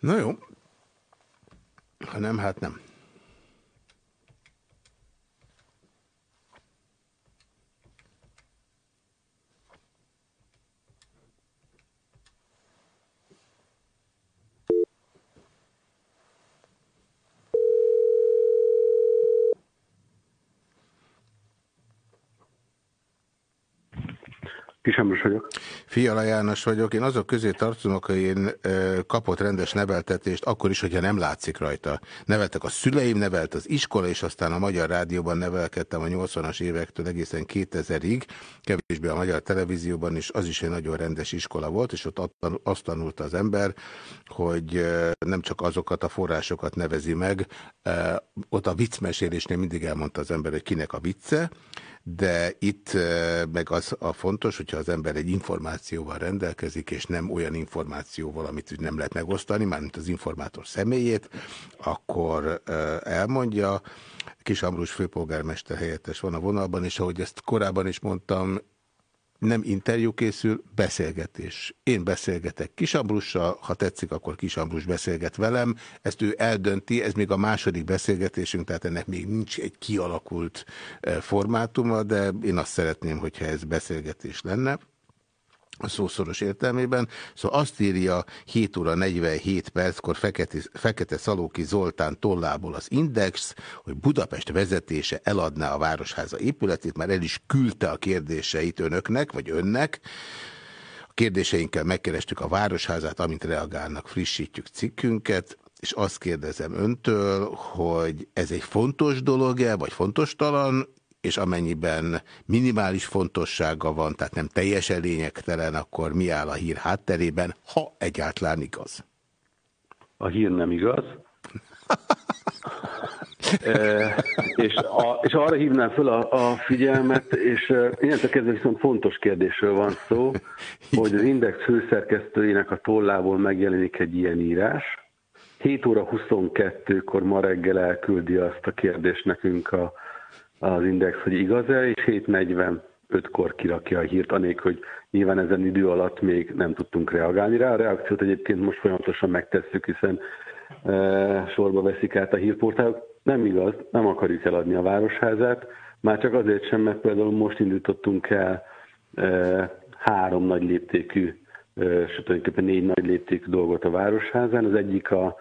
Speaker 1: Na jó. Ha nem, hát nem.
Speaker 16: Kisemrus vagyok.
Speaker 1: Fiala János vagyok. Én azok közé tartozom, hogy én kapott rendes neveltetést, akkor is, hogyha nem látszik rajta. Neveltek a szüleim, nevelt az iskola, és aztán a Magyar Rádióban nevelkedtem a 80-as évektől egészen 2000-ig, kevésbé a Magyar Televízióban is, az is egy nagyon rendes iskola volt, és ott azt tanulta az ember, hogy nem csak azokat a forrásokat nevezi meg, ott a viccmesélésnél mindig elmondta az ember, hogy kinek a vicce, de itt meg az a fontos, hogyha az ember egy információval rendelkezik, és nem olyan információval, amit nem lehet megosztani, mármint az informátor személyét, akkor elmondja. Kis Ambrus főpolgármester helyettes van a vonalban, és ahogy ezt korábban is mondtam, nem interjú készül, beszélgetés. Én beszélgetek Kisambrussal, ha tetszik, akkor Kisambrus beszélget velem. Ezt ő eldönti, ez még a második beszélgetésünk, tehát ennek még nincs egy kialakult eh, formátuma, de én azt szeretném, hogyha ez beszélgetés lenne a szószoros értelmében. Szóval azt írja 7 óra 47 perckor Fekete, Fekete Szalóki Zoltán tollából az Index, hogy Budapest vezetése eladná a Városháza épületét, már el is küldte a kérdéseit önöknek, vagy önnek. A kérdéseinkkel megkerestük a Városházát, amint reagálnak, frissítjük cikkünket és azt kérdezem öntől, hogy ez egy fontos dolog-e, vagy fontos talan, és amennyiben minimális fontossága van, tehát nem teljesen lényegtelen, akkor mi áll a hír hátterében, ha egyáltalán igaz?
Speaker 16: A hír nem igaz. e, és, a, és arra hívnám fel a, a figyelmet, és e, innentől kezdve viszont fontos kérdésről van szó, hogy az Index főszerkesztőjének a tollából megjelenik egy ilyen írás. 7 óra 22-kor ma reggel elküldi azt a kérdést nekünk a az Index, hogy igaz-e, és 7.45-kor kirakja a hírt, anélkül, hogy nyilván ezen idő alatt még nem tudtunk reagálni rá. A reakciót egyébként most folyamatosan megtesszük, hiszen e, sorba veszik át a hírportálok. Nem igaz, nem akarjuk eladni a városházát, már csak azért sem, mert például most indítottunk el e, három nagy léptékű, e, sőt, tulajdonképpen négy nagy léptékű dolgot a városházán. Az egyik a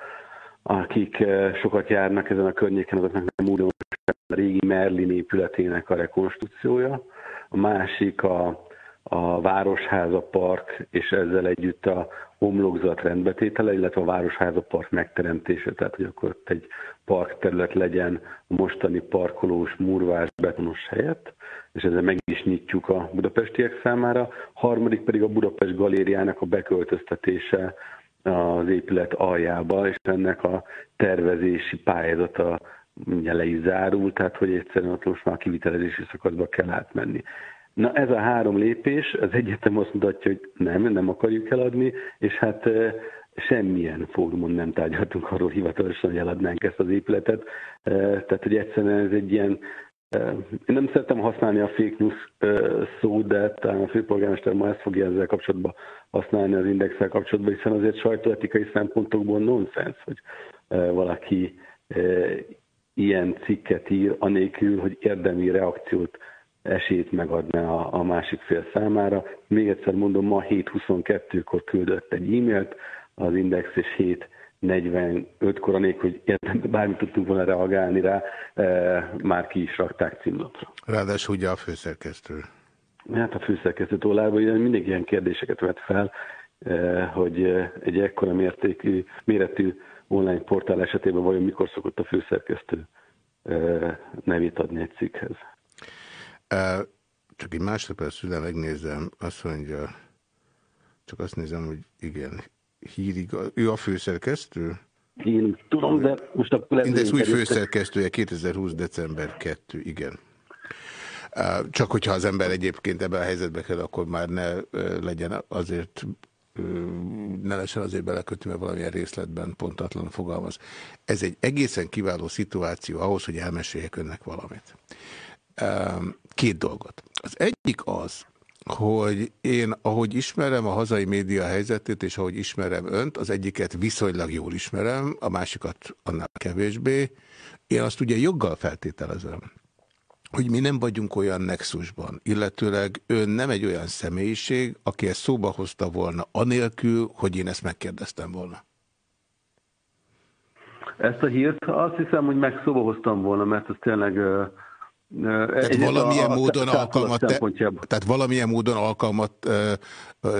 Speaker 16: akik eh, sokat járnak ezen a környéken, azoknak nem úgy a régi Merlin épületének a rekonstrukciója. A másik a, a Városháza Park, és ezzel együtt a homlokzat rendbetétele, illetve a Városháza Park megteremtése, tehát hogy akkor ott egy parkterület legyen a mostani parkolós, murvás, betonos helyett, és ezzel meg is nyitjuk a budapestiek számára. Harmadik pedig a Budapest galériának a beköltöztetése az épület aljába, és ennek a tervezési pályázata ugye le is zárult, tehát hogy egyszerűen ott most már kivitelezési szakaszba kell átmenni. Na ez a három lépés, az egyetem azt mutatja, hogy nem, nem akarjuk eladni, és hát semmilyen fórumon nem tárgyaltunk arról hivatalosan, hogy eladnánk ezt az épületet. Tehát, hogy egyszerűen ez egy ilyen én nem szeretem használni a fake news szót, de talán a főpolgármester ma ezt fogja ezzel kapcsolatban használni az indexel kapcsolatban, hiszen azért sajtóetikai szempontokból nonsens, hogy valaki ilyen cikket ír, anélkül, hogy érdemi reakciót esélyt megadna a, a másik fél számára. Még egyszer mondom, ma 7.22-kor küldött egy e-mailt az Index, és 7 45-kor, anélkül, hogy bármit tudtunk volna reagálni rá, e, már ki is rakták címlapra.
Speaker 1: Ráadásul ugye a főszerkesztő.
Speaker 16: Hát a főszerkesztő tollában mindig ilyen kérdéseket vet fel, e, hogy egy ekkora mértékű, méretű online portál esetében vajon mikor szokott a főszerkesztő e, nevét adni egy cikkhez.
Speaker 1: Csak egy másodperc szüle megnézem, azt mondja, csak azt nézem, hogy igen, hírigaz... Ő a főszerkesztő?
Speaker 16: Én tudom, de most a...
Speaker 1: Index új főszerkesztője 2020. december 2, igen. Csak hogyha az ember egyébként ebben a helyzetbe kell, akkor már ne legyen azért ne lesen azért belekötni, mert valamilyen részletben pontatlan fogalmaz. Ez egy egészen kiváló szituáció ahhoz, hogy elmeséljek önnek valamit. Két dolgot. Az egyik az, hogy én, ahogy ismerem a hazai média helyzetét, és ahogy ismerem önt, az egyiket viszonylag jól ismerem, a másikat annál kevésbé. Én azt ugye joggal feltételezem, hogy mi nem vagyunk olyan nexusban, illetőleg ön nem egy olyan személyiség, aki ezt szóba hozta volna, anélkül, hogy én ezt megkérdeztem volna.
Speaker 16: Ezt a hírt azt hiszem, hogy meg szóba hoztam volna, mert ez tényleg
Speaker 1: tehát valamilyen, a, módon a alkalmat, te, tehát valamilyen módon alkalmat ö, ö,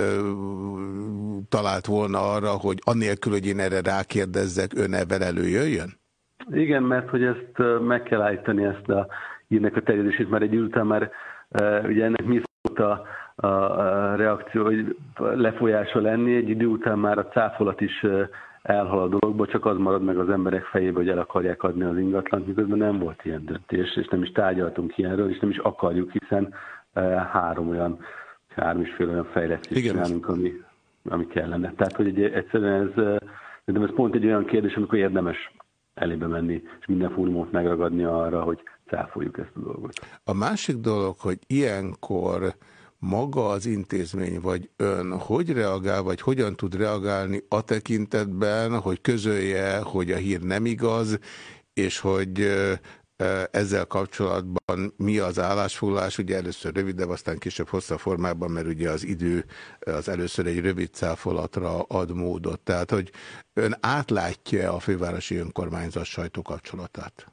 Speaker 1: talált volna arra, hogy annélkül, hogy én erre rákérdezzek, ön ebben előjöjjön?
Speaker 16: Igen, mert hogy ezt meg kell állítani ezt a hírnek a terjedését, mert egy után már ugye ennek mi szólt a, a, a reakció, hogy lefolyása lenni, egy idő után már a cáfolat is elhal a dologba, csak az marad meg az emberek fejébe, hogy el akarják adni az ingatlant, miközben nem volt ilyen döntés, és nem is tárgyaltunk ilyenről, és nem is akarjuk, hiszen e, három olyan, három és fél olyan fejlesztést csinálunk, ami, ami kellene. Tehát, hogy egy, egyszerűen ez, de ez pont egy olyan kérdés, amikor érdemes elébe menni, és minden fórumot megragadni arra, hogy cáfoljuk ezt a dolgot.
Speaker 1: A másik dolog, hogy ilyenkor maga az intézmény vagy ön hogy reagál, vagy hogyan tud reagálni a tekintetben, hogy közölje, hogy a hír nem igaz, és hogy ezzel kapcsolatban mi az állásfoglalás, ugye először rövidebb, aztán később hosszabb formában, mert ugye az idő az először egy rövid cáfolatra ad módot. Tehát, hogy ön átlátja a fővárosi önkormányzat sajtókapcsolatát?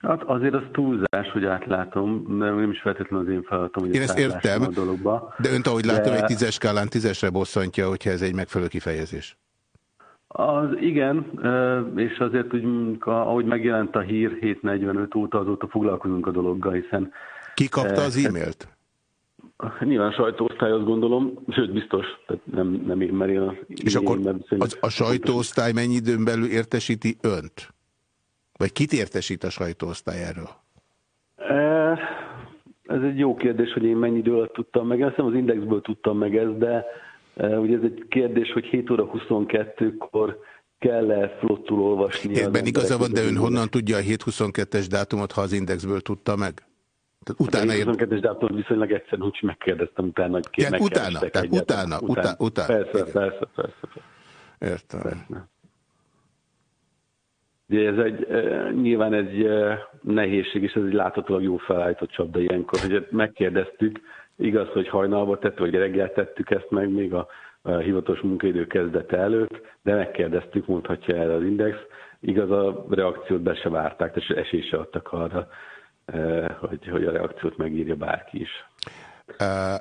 Speaker 16: Hát azért az túlzás, hogy átlátom, nem, nem is feltétlenül az én feladatom, hogy
Speaker 1: én ezt értem, a dologba. De önt, ahogy látom, de... egy tízes skálán tízesre bosszantja, hogyha ez egy megfelelő kifejezés.
Speaker 16: Az igen, és azért, úgy, ahogy megjelent a hír 7.45 óta, azóta foglalkozunk a dologgal, hiszen...
Speaker 1: Ki kapta az e-mailt?
Speaker 16: Nyilván sajtóosztály, azt gondolom, sőt biztos, tehát nem, nem én, mert én a,
Speaker 1: És én, akkor az, a sajtóosztály mennyi időn belül értesíti önt? Vagy kit értesít a sajtóosztály erről?
Speaker 16: E, ez egy jó kérdés, hogy én mennyi idő alatt tudtam meg. Azt az Indexből tudtam meg ezt, de e, ugye ez egy kérdés, hogy 7 óra 22-kor kell-e flottul olvasni.
Speaker 1: Ebben igaza van, de ön honnan tudja a 7-22-es dátumot, ha az Indexből tudta meg?
Speaker 16: Tehát utána a 22-es dátumot viszonylag egyszerűen úgy megkérdeztem utána, hogy
Speaker 1: ki utána, tehát utána, utána, utána.
Speaker 16: Persze, persze, persze, persze.
Speaker 1: Értem. Persze.
Speaker 16: Ugye ez egy, nyilván egy nehézség, és ez egy láthatólag jó felállított csapda ilyenkor, hogy megkérdeztük, igaz, hogy hajnalba tettük, vagy reggel tettük ezt meg még a, hivatalos munkaidő kezdete előtt, de megkérdeztük, mondhatja el az Index, igaz a reakciót be se várták, és esély se adtak arra, hogy, hogy a reakciót megírja bárki is.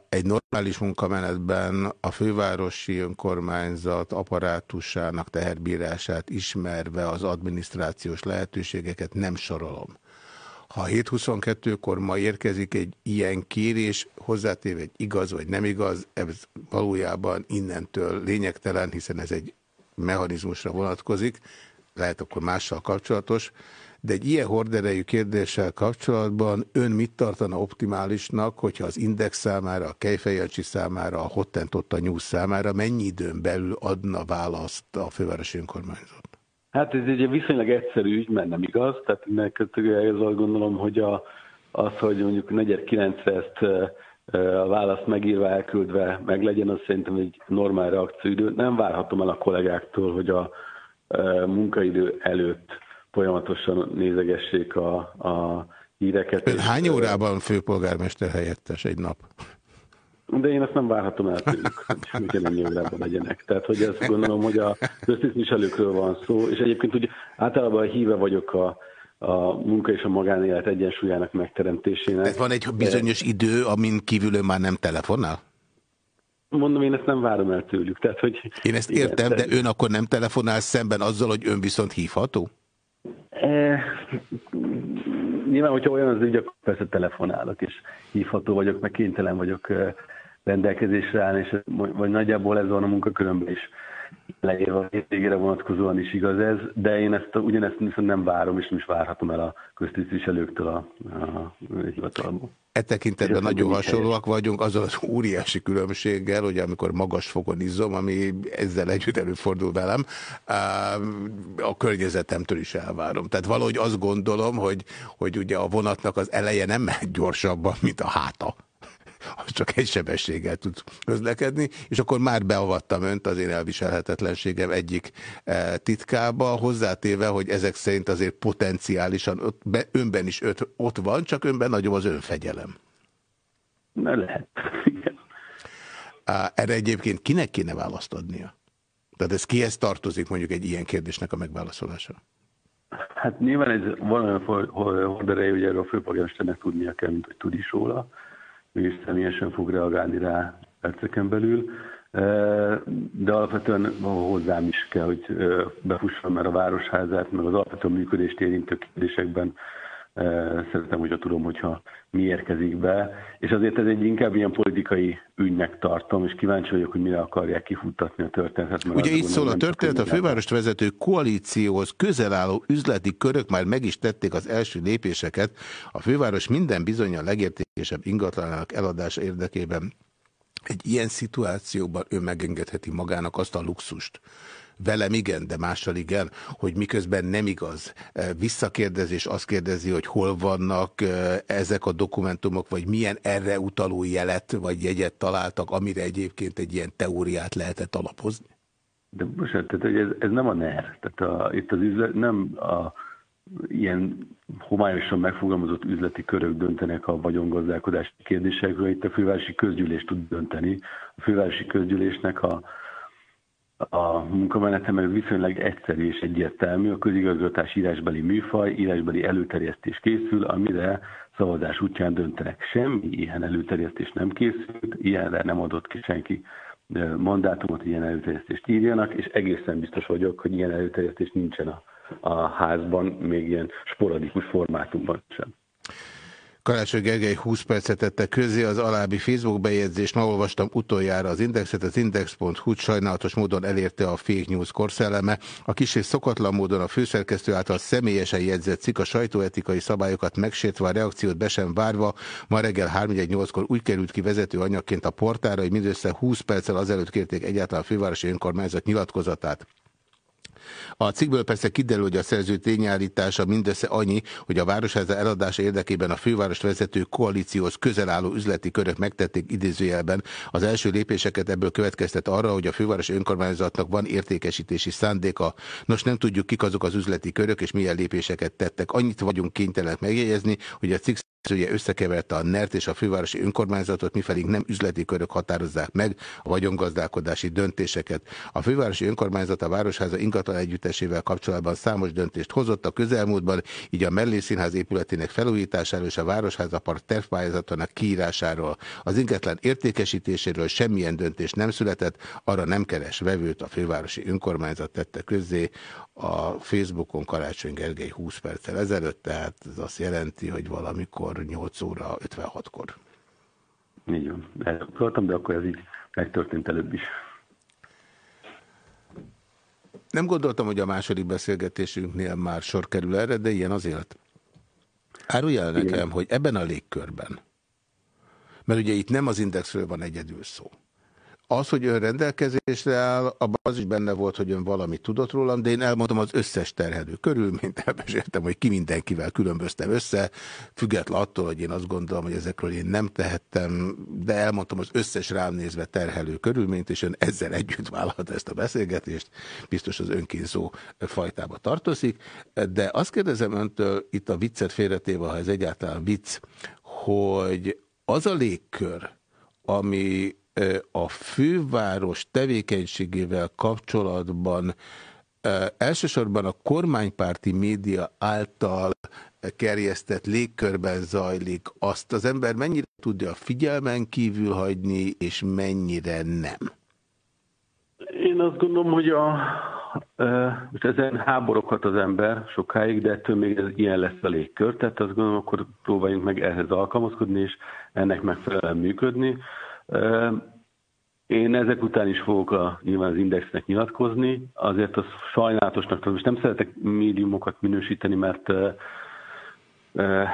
Speaker 1: Egy normális munkamenetben a fővárosi önkormányzat apparátusának teherbírását ismerve az adminisztrációs lehetőségeket nem sorolom. Ha 7.22-kor ma érkezik egy ilyen kérés, hozzátéve egy igaz vagy nem igaz, ez valójában innentől lényegtelen, hiszen ez egy mechanizmusra vonatkozik, lehet akkor mással kapcsolatos, de egy ilyen horderejű kérdéssel kapcsolatban ön mit tartana optimálisnak, hogyha az Index számára, a Kejfejancsi számára, a Hottentotta News számára mennyi időn belül adna választ a fővárosi önkormányzat?
Speaker 16: Hát ez egy viszonylag egyszerű ügy, mert nem igaz. Tehát ez azt gondolom, hogy a, az, hogy mondjuk negyed kilencre ezt a választ megírva, elküldve meg legyen, az szerintem egy normál reakcióidő. Nem várhatom el a kollégáktól, hogy a munkaidő előtt folyamatosan nézegessék a, a híreket.
Speaker 1: Ön hány órában főpolgármester helyettes egy nap?
Speaker 16: De én ezt nem várhatom el tőlük, hogy ugyanennyi órában legyenek. Tehát, hogy ezt gondolom, hogy a köztisztviselőkről van szó, és egyébként ugye általában híve vagyok a, a munka és a magánélet egyensúlyának megteremtésének.
Speaker 1: Tehát van egy bizonyos idő, amin kívül ön már nem telefonál?
Speaker 16: Mondom, én ezt nem várom el tőlük. Tehát, hogy
Speaker 1: én ezt értem, igen, de ön akkor nem telefonál szemben azzal, hogy ön viszont hívható?
Speaker 16: E, nyilván, hogyha olyan az ügy, akkor persze telefonálok, és hívható vagyok, meg kénytelen vagyok rendelkezésre állni, és vagy nagyjából ez van a munkakörömben is leírva a hétvégére vonatkozóan is igaz ez, de én ezt ugyanezt viszont nem várom, és nem is várhatom el a köztisztviselőktől a, a hivatalból.
Speaker 1: E tekintetben nagyon hasonlóak vagyunk, azzal az óriási különbséggel, hogy amikor magas fokon izzom, ami ezzel együtt előfordul velem, a környezetemtől is elvárom. Tehát valahogy azt gondolom, hogy, hogy ugye a vonatnak az eleje nem megy gyorsabban, mint a háta az csak egy sebességgel tud közlekedni, és akkor már beavattam önt az én elviselhetetlenségem egyik e, titkába, hozzátéve, hogy ezek szerint azért potenciálisan ott, be, önben is öt, ott van, csak önben nagyobb az önfegyelem.
Speaker 16: Ne lehet.
Speaker 1: Erre egyébként kinek kéne választ adnia? Tehát ez kihez tartozik mondjuk egy ilyen kérdésnek a megválaszolása?
Speaker 16: Hát nyilván ez valamilyen horderei, hogy erről a főpolgármesternek tudnia kell, mint hogy tud is róla. Ő is személyesen fog reagálni rá perceken belül. De alapvetően hozzám is kell, hogy befussam, mert a városházát, meg az alapvető működést érintő kérdésekben Szeretem, hogyha tudom, hogyha mi érkezik be, és azért ez egy inkább ilyen politikai ügynek tartom, és kíváncsi vagyok, hogy mire akarják kifuttatni a történetet.
Speaker 1: Ugye itt szól a történet, a fővárost vezető koalícióhoz közel álló üzleti körök már meg is tették az első lépéseket. A főváros minden bizony a legértékesebb ingatlanának eladása érdekében egy ilyen szituációban ő megengedheti magának azt a luxust, velem igen, de mással igen, hogy miközben nem igaz. E, visszakérdezés azt kérdezi, hogy hol vannak e, ezek a dokumentumok, vagy milyen erre utaló jelet, vagy jegyet találtak, amire egyébként egy ilyen teóriát lehetett alapozni?
Speaker 16: De most, tehát, ez, ez nem a NER. Tehát a, itt az üzlet, nem a ilyen homályosan megfogalmazott üzleti körök döntenek a vagyongazdálkodási kérdésekről, itt a fővárosi közgyűlés tud dönteni. A fővárosi közgyűlésnek a a munkamenetem viszonylag egyszerű és egyértelmű. A közigazgatás írásbeli műfaj, írásbeli előterjesztés készül, amire szavazás útján döntenek. Semmi ilyen előterjesztés nem készült, ilyenre nem adott ki senki mandátumot, ilyen előterjesztést írjanak, és egészen biztos vagyok, hogy ilyen előterjesztés nincsen a, a házban, még ilyen sporadikus formátumban sem.
Speaker 1: Karácsony Gergely 20 percet tette közé az alábbi Facebook bejegyzést. Ma olvastam utoljára az Indexet, az Index.hu sajnálatos módon elérte a fake news korszelleme. A kis szokatlan módon a főszerkesztő által személyesen jegyzett cikk a sajtóetikai szabályokat megsértve a reakciót be sem várva. Ma reggel 318-kor úgy került ki vezető anyagként a portára, hogy mindössze 20 perccel azelőtt kérték egyáltalán a fővárosi önkormányzat nyilatkozatát. A cikkből persze kiderül, hogy a szerző tényállítása mindössze annyi, hogy a városháza eladása érdekében a fővárost vezető koalícióhoz közel álló üzleti körök megtették idézőjelben. Az első lépéseket ebből következtet arra, hogy a fővárosi önkormányzatnak van értékesítési szándéka. Nos, nem tudjuk kik azok az üzleti körök és milyen lépéseket tettek. Annyit vagyunk kénytelenek megjegyezni, hogy a cikk ugye összekeverte a NERT és a fővárosi önkormányzatot, mifelé nem üzleti körök határozzák meg a vagyongazdálkodási döntéseket. A fővárosi önkormányzat a Városháza ingatlan együttesével kapcsolatban számos döntést hozott a közelmúltban, így a Mellészínház épületének felújításáról és a Városháza Park tervpályázatának kiírásáról. Az ingatlan értékesítéséről semmilyen döntés nem született, arra nem keres vevőt a fővárosi önkormányzat tette közzé a Facebookon Karácsony Gergely 20 perccel ezelőtt, tehát ez azt jelenti, hogy valamikor 8 óra 56-kor.
Speaker 16: Így van. Elgondoltam, de akkor ez így megtörtént előbb is.
Speaker 1: Nem gondoltam, hogy a második beszélgetésünknél már sor kerül erre, de ilyen az élet. Árulj el nekem, Igen. hogy ebben a légkörben, mert ugye itt nem az indexről van egyedül szó. Az, hogy ön rendelkezésre áll, abban az is benne volt, hogy ön valamit tudott rólam, de én elmondtam az összes terhelő körülményt, elmeséltem, hogy ki mindenkivel különböztem össze, független attól, hogy én azt gondolom, hogy ezekről én nem tehettem, de elmondtam az összes rám nézve terhelő körülményt, és ön ezzel együtt vállalta ezt a beszélgetést, biztos az önkínzó fajtába tartozik, de azt kérdezem öntől, itt a viccet félretéve, ha ez egyáltalán vicc, hogy az a légkör, ami a főváros tevékenységével kapcsolatban elsősorban a kormánypárti média által kerjesztett légkörben zajlik, azt az ember mennyire tudja figyelmen kívül hagyni, és mennyire nem?
Speaker 16: Én azt gondolom, hogy a, most ezen háboroghat az ember sokáig, de ettől még ez ilyen lesz a légkör, tehát azt gondolom, akkor próbáljunk meg ehhez alkalmazkodni, és ennek megfelelően működni. Én ezek után is fogok a, nyilván az indexnek nyilatkozni, azért az sajnálatosnak tudom, és nem szeretek médiumokat minősíteni, mert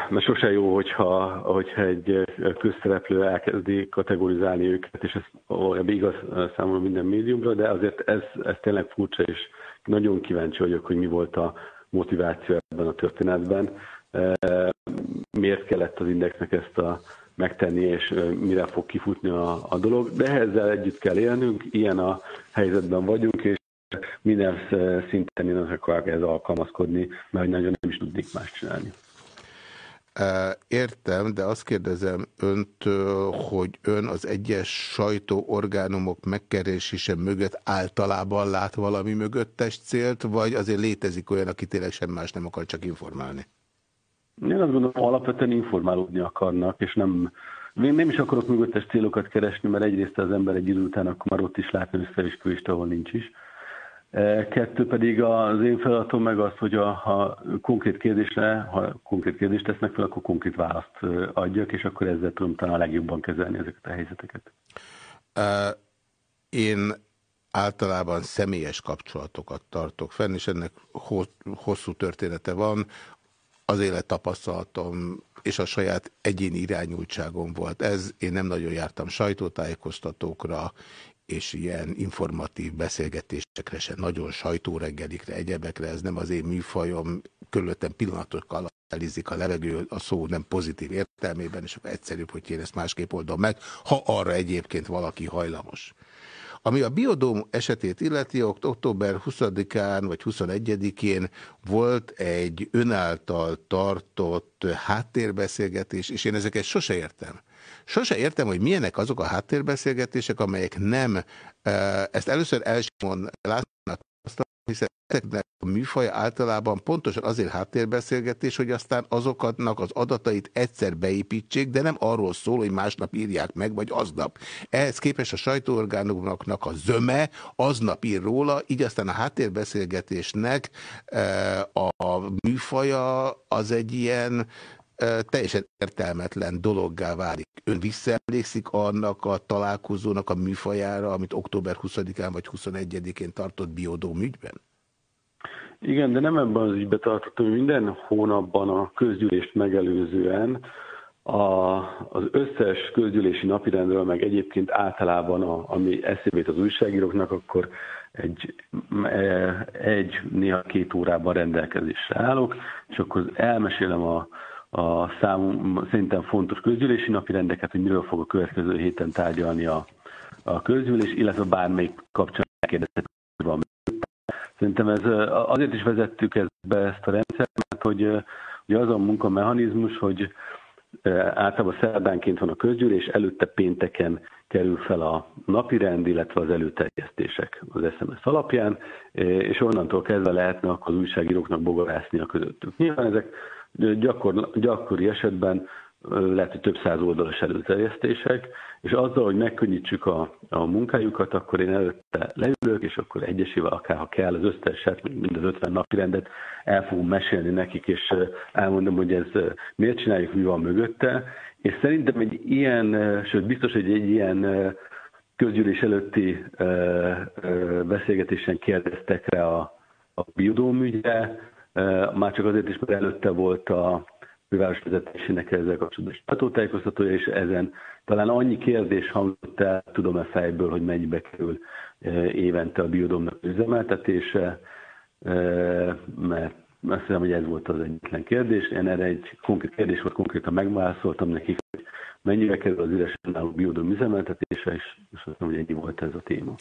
Speaker 16: mert sose jó, hogyha, hogyha egy közszereplő elkezdi kategorizálni őket, és ez olyan igaz számomra minden médiumra, de azért ez, ez tényleg furcsa, és nagyon kíváncsi vagyok, hogy mi volt a motiváció ebben a történetben. Miért kellett az indexnek ezt a megtenni, és mire fog kifutni a, a dolog. De ezzel együtt kell élnünk, ilyen a helyzetben vagyunk, és minden szinten én akarok ez alkalmazkodni, mert nagyon nem is tudnék más csinálni.
Speaker 1: Értem, de azt kérdezem öntől, hogy ön az egyes sajtóorgánumok megkeresése mögött általában lát valami mögöttes célt, vagy azért létezik olyan, aki tényleg sem más nem akar csak informálni?
Speaker 16: Én azt gondolom, alapvetően informálódni akarnak, és nem, én nem is akarok mögöttes célokat keresni, mert egyrészt az ember egy idő után akkor már ott is látni összeesküvést, ahol nincs is. E, kettő pedig az én feladatom meg az, hogy a, ha konkrét kérdésre, ha konkrét kérdést tesznek fel, akkor konkrét választ adjak, és akkor ezzel tudom talán a legjobban kezelni ezeket a helyzeteket.
Speaker 1: Én általában személyes kapcsolatokat tartok fenn, és ennek hosszú története van. Az élettapasztalatom és a saját egyéni irányultságom volt ez. Én nem nagyon jártam sajtótájékoztatókra, és ilyen informatív beszélgetésekre se, nagyon sajtóreggelikre, egyebekre, ez nem az én műfajom, körülöttem pillanatokkal elizik a levegő, a szó nem pozitív értelmében, és akkor egyszerűbb, hogy én ezt másképp oldom meg, ha arra egyébként valaki hajlamos. Ami a biodóm esetét illeti, október 20-án vagy 21-én volt egy önáltal tartott háttérbeszélgetés, és én ezeket sose értem. Sose értem, hogy milyenek azok a háttérbeszélgetések, amelyek nem, ezt először Elsimon látnak, hiszen ezeknek a műfaj általában pontosan azért háttérbeszélgetés, hogy aztán azoknak az adatait egyszer beépítsék, de nem arról szól, hogy másnap írják meg, vagy aznap. Ehhez képest a sajtóorgánoknak a zöme aznap ír róla, így aztán a háttérbeszélgetésnek a műfaja az egy ilyen teljesen értelmetlen dologgá válik. Ön visszaemlékszik annak a találkozónak a műfajára, amit október 20-án vagy 21-én tartott Biodóm ügyben?
Speaker 16: Igen, de nem ebben az ügyben tartottam. Minden hónapban a közgyűlést megelőzően a, az összes közgyűlési napirendről, meg egyébként általában, a, ami eszébe az újságíróknak, akkor egy, e, egy, néha két órában rendelkezésre állok, és akkor elmesélem a, a számom, szerintem fontos közgyűlési napi rendeket, hogy miről fog a következő héten tárgyalni a, a közgyűlés, illetve bármelyik kapcsán kérdezhet, hogy van. Szerintem ez, azért is vezettük be ezt a rendszert, mert hogy ugye az a munkamechanizmus, hogy általában szerdánként van a közgyűlés, előtte pénteken kerül fel a napi rend, illetve az előterjesztések az SMS alapján, és onnantól kezdve lehetne akkor az újságíróknak bogarászni a közöttük. Nyilván ezek gyakor, gyakori esetben lehet, hogy több száz oldalas előterjesztések, és azzal, hogy megkönnyítsük a, a munkájukat, akkor én előtte leülök, és akkor egyesével, akár ha kell, az összeset, mind az 50 napi rendet el fogom mesélni nekik, és elmondom, hogy ez miért csináljuk, mi van mögötte. És szerintem egy ilyen, sőt biztos, hogy egy ilyen közgyűlés előtti beszélgetésen kérdeztek rá a, a biodóm ügyre, már csak azért is, mert előtte volt a főváros vezetésének ezzel kapcsolatban sajtótájékoztatója, és ezen talán annyi kérdés hangzott el, tudom-e fejből, hogy mennyibe kerül évente a biodomnak üzemeltetése, mert azt hiszem, hogy ez volt az egyetlen kérdés. Én erre egy konkrét kérdés volt, konkrétan megválaszoltam nekik, mennyibe kerül az üresen álló biodom üzemeltetése, és azt mondom, hogy ennyi volt ez a téma.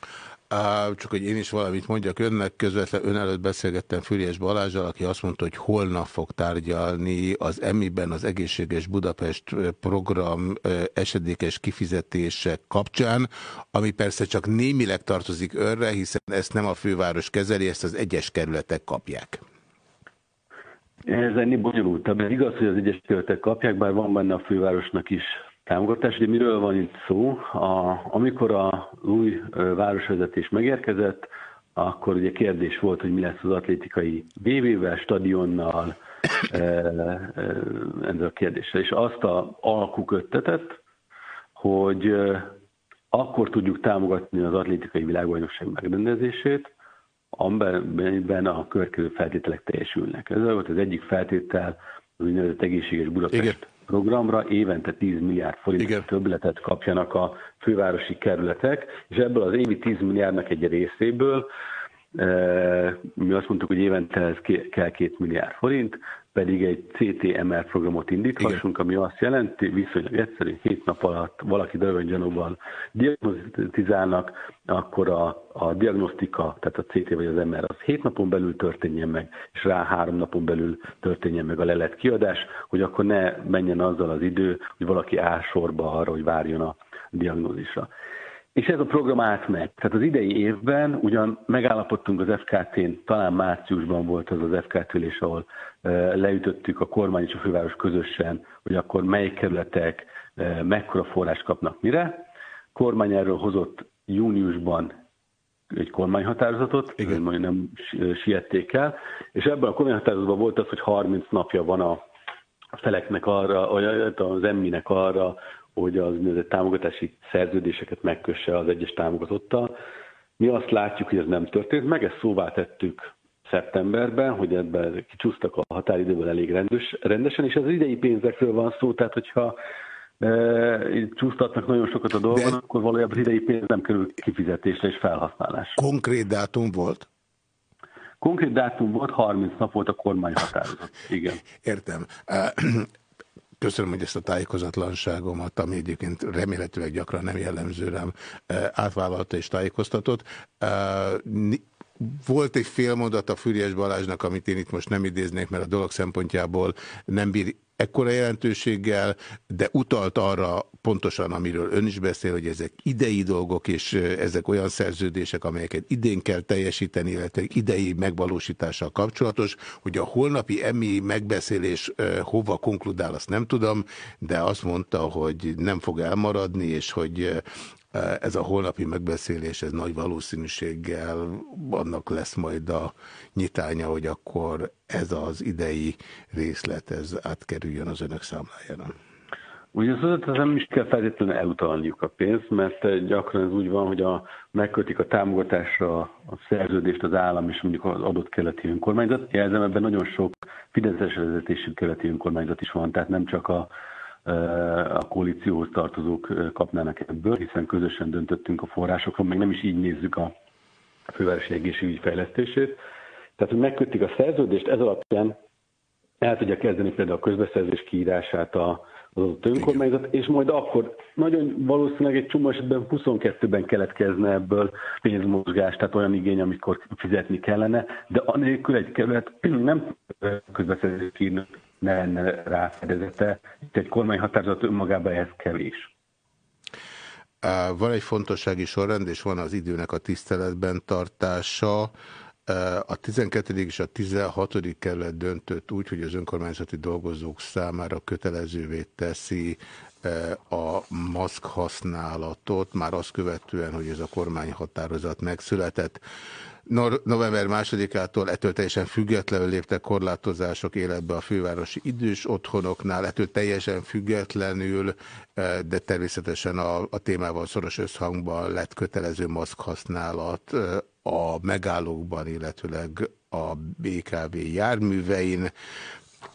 Speaker 1: Csak hogy én is valamit mondjak önnek, közvetlen ön előtt beszélgettem Füriás Balázsal, aki azt mondta, hogy holnap fog tárgyalni az EMI-ben az Egészséges Budapest program esedékes kifizetések kapcsán, ami persze csak némileg tartozik önre, hiszen ezt nem a főváros kezeli, ezt az egyes kerületek kapják.
Speaker 16: Ez ennél bonyolultabb. Ez igaz, hogy az egyes kerületek kapják, bár van benne a fővárosnak is támogatás. Ugye miről van itt szó? A, amikor a új városvezetés megérkezett, akkor ugye kérdés volt, hogy mi lesz az atlétikai VV-vel, stadionnal, ezzel a kérdéssel. És azt a alkú köttetett, hogy akkor tudjuk támogatni az atlétikai világbajnokság megrendezését, amiben a következő feltételek teljesülnek. Ez volt az egyik feltétel, az úgynevezett egészséges Budapest Igen programra évente 10 milliárd forint Igen. többletet kapjanak a fővárosi kerületek, és ebből az évi 10 milliárdnak egy részéből Mi azt mondtuk, hogy évente ez kell két milliárd forint, pedig egy CTMR programot indíthassunk, ami azt jelenti, viszonylag egyszerű, hét nap alatt valaki döröngyanúval diagnosztizálnak, akkor a, a diagnosztika, tehát a CT vagy az MR az hét napon belül történjen meg, és rá három napon belül történjen meg a lelet kiadás, hogy akkor ne menjen azzal az idő, hogy valaki áll sorba arra, hogy várjon a diagnózisra. És ez a program átmegy. Tehát az idei évben ugyan megállapodtunk az FKT-n, talán márciusban volt az az FKT ülés, ahol leütöttük a kormány és a főváros közösen, hogy akkor melyik kerületek mekkora forrás kapnak mire. Kormány erről hozott júniusban egy kormányhatározatot, Igen. majd nem siették el, és ebben a kormányhatározatban volt az, hogy 30 napja van a feleknek arra, az emminek arra, hogy az támogatási szerződéseket megkösse az egyes támogatottal. Mi azt látjuk, hogy ez nem történt meg, ezt szóvá tettük szeptemberben, hogy ebben kicsúsztak a határidőben elég rendes, rendesen, és az idei pénzekről van szó, tehát hogyha e, csúsztatnak nagyon sokat a dolgon, De... akkor valójában az idei pénz nem kerül kifizetésre és felhasználásra.
Speaker 1: Konkrét dátum volt?
Speaker 16: Konkrét dátum volt, 30 nap volt a kormány határozat. Igen.
Speaker 1: Értem. Köszönöm, hogy ezt a tájékozatlanságomat, ami egyébként remélhetőleg gyakran nem jellemző rám, átvállalta és tájékoztatott. Volt egy fél mondat a Füriás Balázsnak, amit én itt most nem idéznék, mert a dolog szempontjából nem bír ekkora jelentőséggel, de utalt arra pontosan, amiről ön is beszél, hogy ezek idei dolgok, és ezek olyan szerződések, amelyeket idén kell teljesíteni, illetve idei megvalósítással kapcsolatos, hogy a holnapi emi megbeszélés hova konkludál, azt nem tudom, de azt mondta, hogy nem fog elmaradni, és hogy ez a holnapi megbeszélés, ez nagy valószínűséggel annak lesz majd a nyitánya, hogy akkor ez az idei részlet, ez átkerüljön az önök számlájára.
Speaker 16: Ugye az nem is kell feltétlenül elutalniuk a pénzt, mert gyakran ez úgy van, hogy a, megkötik a támogatásra a szerződést az állam és mondjuk az adott keleti önkormányzat. Jelzem, ebben nagyon sok fideszes vezetésű keleti önkormányzat is van, tehát nem csak a a koalícióhoz tartozók kapnának ebből, hiszen közösen döntöttünk a forrásokról, meg nem is így nézzük a fővárosi egészségügy fejlesztését. Tehát, hogy megkötik a szerződést, ez alapján el tudja kezdeni például a közbeszerzés kiírását a, az adott önkormányzat, és majd akkor nagyon valószínűleg egy csomó esetben 22-ben keletkezne ebből pénzmozgás, tehát olyan igény, amikor fizetni kellene, de anélkül egy kerület nem közbeszerzést írnak ne lenne rá fedezete. Itt egy kormányhatározat önmagában ehhez kevés.
Speaker 1: Van egy fontossági sorrend, és van az időnek a tiszteletben tartása. A 12. és a 16. kerület döntött úgy, hogy az önkormányzati dolgozók számára kötelezővé teszi a maszk használatot, már azt követően, hogy ez a kormányhatározat megszületett november másodikától ettől teljesen függetlenül léptek korlátozások életbe a fővárosi idős otthonoknál, ettől teljesen függetlenül, eh, de természetesen a, a témával szoros összhangban lett kötelező maszk használat eh, a megállókban, illetőleg a BKV járművein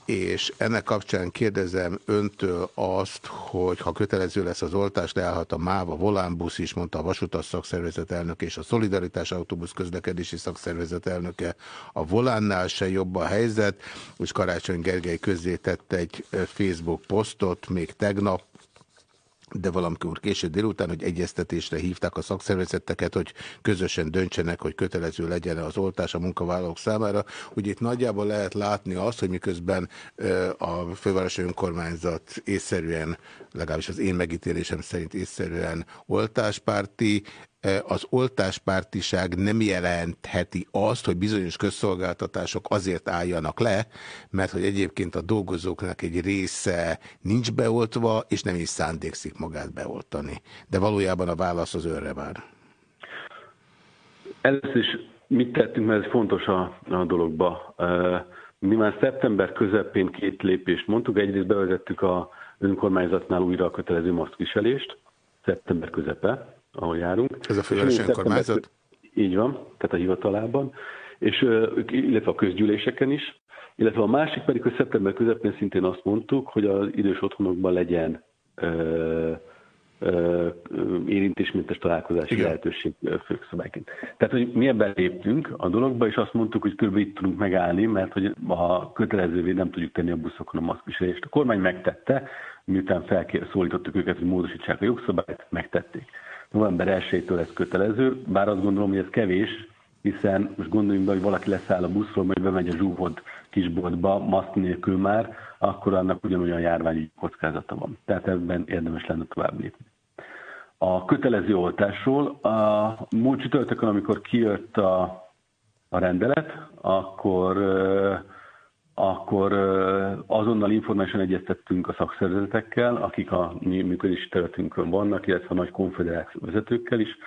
Speaker 1: és ennek kapcsán kérdezem öntől azt, hogy ha kötelező lesz az oltás, leállhat a MÁV, a Volánbusz is, mondta a Vasutas szakszervezet elnöke és a Szolidaritás Autóbusz közlekedési szakszervezet elnöke. A Volánnál se jobb a helyzet, és Karácsony Gergely közzé tette egy Facebook posztot még tegnap, de valamikor később délután, hogy egyeztetésre hívták a szakszervezeteket, hogy közösen döntsenek, hogy kötelező legyen az oltás a munkavállalók számára. Hogy itt nagyjából lehet látni azt, hogy miközben a fővárosi önkormányzat észszerűen, legalábbis az én megítélésem szerint észszerűen oltáspárti, az oltáspártiság nem jelentheti azt, hogy bizonyos közszolgáltatások azért álljanak le, mert hogy egyébként a dolgozóknak egy része nincs beoltva, és nem is szándékszik magát beoltani. De valójában a válasz az önre vár.
Speaker 16: Először is mit tettünk, mert ez fontos a, a dologba. Mi már szeptember közepén két lépést mondtuk. Egyrészt bevezettük a önkormányzatnál újra a kötelező maszkviselést, szeptember közepe, ahol járunk.
Speaker 1: Ez a fővárosi önkormányzat?
Speaker 16: Így van, tehát a hivatalában, és, illetve a közgyűléseken is, illetve a másik pedig, hogy szeptember közepén szintén azt mondtuk, hogy az idős otthonokban legyen ö, érintésmentes találkozási Igen. lehetőség főszabályként. Tehát, hogy mi ebben léptünk a dologba, és azt mondtuk, hogy kb. itt tudunk megállni, mert hogy a kötelezővé nem tudjuk tenni a buszokon a maszkviselést. A kormány megtette, miután felszólítottuk őket, hogy módosítsák a jogszabályt, megtették. November 1-től ez kötelező, bár azt gondolom, hogy ez kevés, hiszen most gondoljunk be, hogy valaki leszáll a buszról, majd bemegy a zsúvod kisboltba, maszk nélkül már, akkor annak ugyanolyan járványi kockázata van. Tehát ebben érdemes lenne tovább lépni. A kötelező oltásról, a múlt csütörtökön, amikor kijött a, a rendelet, akkor akkor azonnal informálisan egyeztettünk a szakszervezetekkel, akik a mi működési területünkön vannak, illetve a nagy konfederáció vezetőkkel is.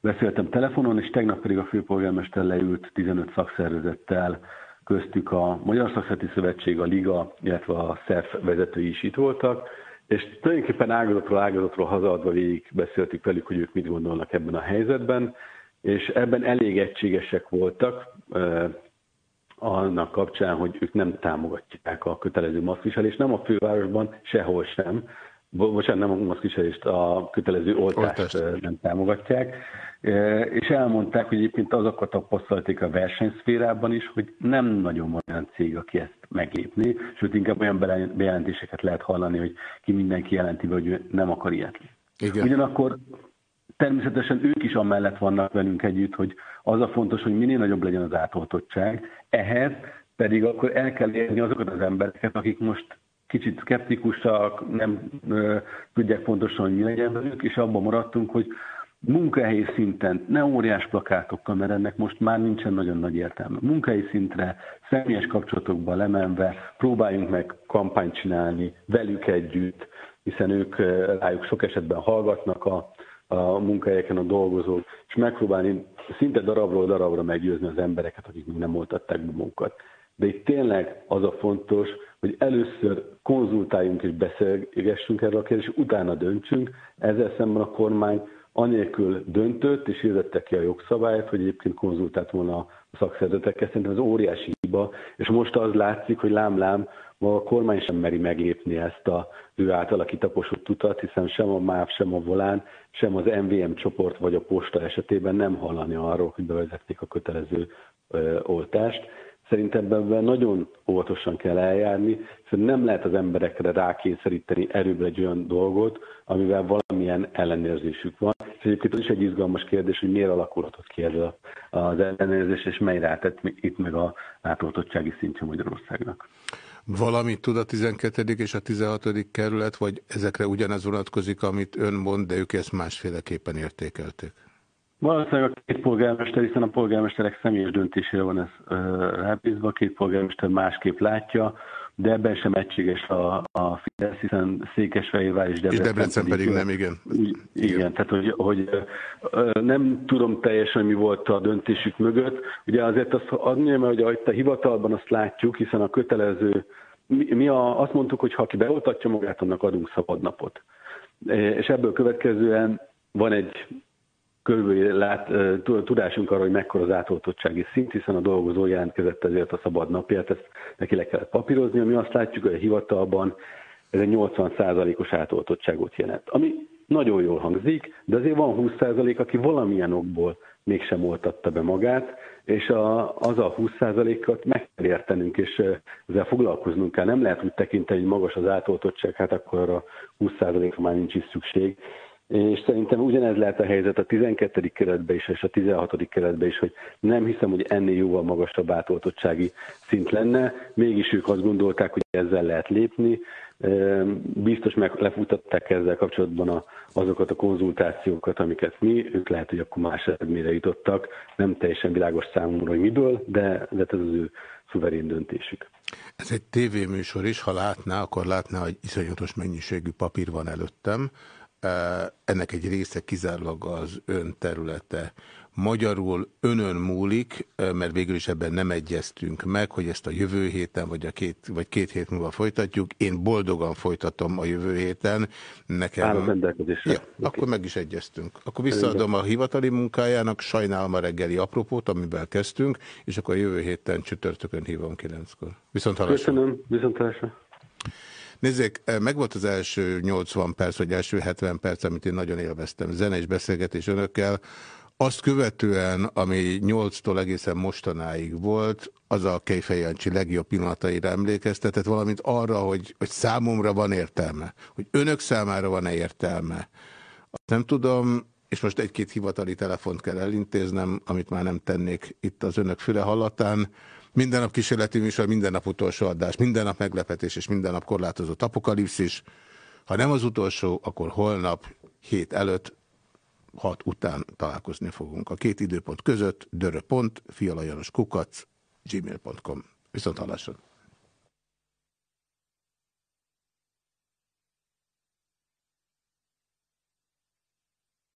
Speaker 16: Beszéltem telefonon, és tegnap pedig a főpolgármester leült 15 szakszervezettel, köztük a Magyar Szakszereti Szövetség, a Liga, illetve a SZEF vezetői is itt voltak, és tulajdonképpen ágazatról ágazatról hazaadva végig beszéltük velük, hogy ők mit gondolnak ebben a helyzetben, és ebben elég egységesek voltak annak kapcsán, hogy ők nem támogatják a kötelező maszkviselést, nem a fővárosban, sehol sem, bocsánat, nem a maszkviselést, a kötelező oltást, oltást. nem támogatják, és elmondták, hogy egyébként azokat tapasztalték a versenyszférában is, hogy nem nagyon van olyan cég, aki ezt meglépni, sőt inkább olyan bejelentéseket lehet hallani, hogy ki mindenki jelenti be, hogy ő nem akar ilyet. Igen. Ugyanakkor természetesen ők is amellett vannak velünk együtt, hogy az a fontos, hogy minél nagyobb legyen az átoltottság, ehhez pedig akkor el kell érni azokat az embereket, akik most kicsit szkeptikusak, nem ö, tudják pontosan, hogy mi legyen velük, és abban maradtunk, hogy munkahelyi szinten, ne óriás plakátokkal, mert ennek most már nincsen nagyon nagy értelme. Munkahelyi szintre, személyes kapcsolatokba lemenve próbáljunk meg kampányt csinálni velük együtt, hiszen ők rájuk sok esetben hallgatnak a, a munkahelyeken a dolgozók, és megpróbálni szinte darabról darabra meggyőzni az embereket, akik még nem oltatták be munkat. De itt tényleg az a fontos, hogy először konzultáljunk és beszélgessünk erről a kérdésről, utána döntsünk. Ezzel szemben a kormány anélkül döntött és hirdette ki a jogszabályt, hogy egyébként konzultált volna a szakszervezetekkel. Szerintem ez óriási hiba, és most az látszik, hogy lám-lám, ma a kormány sem meri meglépni ezt a ő általa kitaposott utat, hiszen sem a MÁV, sem a Volán, sem az MVM csoport vagy a posta esetében nem hallani arról, hogy bevezették a kötelező ö, oltást. Szerintem ebben nagyon óvatosan kell eljárni, hiszen nem lehet az emberekre rákényszeríteni erőbbre egy olyan dolgot, amivel valamilyen ellenérzésük van. És egyébként az is egy izgalmas kérdés, hogy miért alakulhatott ki ez az ellenérzés, és mely rátett itt meg a átoltottsági szintje Magyarországnak.
Speaker 1: Valamit tud a 12. és a 16. kerület, vagy ezekre ugyanez vonatkozik, amit ön mond, de ők ezt másféleképpen értékelték?
Speaker 16: Valószínűleg a két polgármester, hiszen a polgármesterek személyes döntésére van ez rábízva, a két polgármester másképp látja, de ebben sem egységes a, a Fidesz, hiszen Székesfehérvár és Debrecen,
Speaker 1: és Debrecen pedig, pedig nem, igen.
Speaker 16: Igen, igen tehát hogy, hogy nem tudom teljesen, mi volt a döntésük mögött. Ugye azért azt adni, mert ugye itt a hivatalban azt látjuk, hiszen a kötelező, mi, mi a, azt mondtuk, hogy ha aki beoltatja magát, annak adunk szabadnapot. És ebből következően van egy körülbelül lát, tudásunk arra, hogy mekkora az átoltottsági szint, hiszen a dolgozó jelentkezett ezért a szabad napját, ezt neki le kellett papírozni, ami azt látjuk, hogy a hivatalban ez egy 80%-os átoltottságot jelent. Ami nagyon jól hangzik, de azért van 20% aki valamilyen okból mégsem oltatta be magát, és a, az a 20%-at meg kell értenünk, és ezzel foglalkoznunk kell. Nem lehet úgy tekinteni, hogy magas az átoltottság, hát akkor a 20%-ra már nincs is szükség és szerintem ugyanez lehet a helyzet a 12. keretben is, és a 16. keretben is, hogy nem hiszem, hogy ennél jóval magasabb átoltottsági szint lenne, mégis ők azt gondolták, hogy ezzel lehet lépni. Biztos meg lefutatták ezzel kapcsolatban a, azokat a konzultációkat, amiket mi, ők lehet, hogy akkor más eredményre jutottak. Nem teljesen világos számomra, hogy miből, de, de ez az ő szuverén döntésük.
Speaker 1: Ez egy tévéműsor is, ha látná, akkor látná, hogy iszonyatos mennyiségű papír van előttem, ennek egy része kizárólag az ön területe. Magyarul önön múlik, mert végül is ebben nem egyeztünk meg, hogy ezt a jövő héten vagy, a két, vagy két hét múlva folytatjuk. Én boldogan folytatom a jövő héten. Nekem... Ja, akkor meg is egyeztünk. Akkor visszaadom a hivatali munkájának, sajnálom a reggeli apropót, amivel kezdtünk, és akkor a jövő héten csütörtökön hívom kilenckor. Viszont
Speaker 16: hallásra. Köszönöm, viszont hallásra.
Speaker 1: Nézzék, megvolt az első 80 perc, vagy első 70 perc, amit én nagyon élveztem. Zene és beszélgetés önökkel. Azt követően, ami 8-tól egészen mostanáig volt, az a Kejfej Jancsi legjobb pillanataira emlékeztetett, valamint arra, hogy, hogy számomra van értelme, hogy önök számára van-e értelme. Azt nem tudom, és most egy-két hivatali telefont kell elintéznem, amit már nem tennék itt az önök füle hallatán. Minden nap kísérleti műsor, minden nap utolsó adás, minden nap meglepetés és minden nap korlátozott apokalipszis. Ha nem az utolsó, akkor holnap, hét előtt, hat után találkozni fogunk. A két időpont között dörö.fialajanoskukac gmail.com. Viszont hallásra.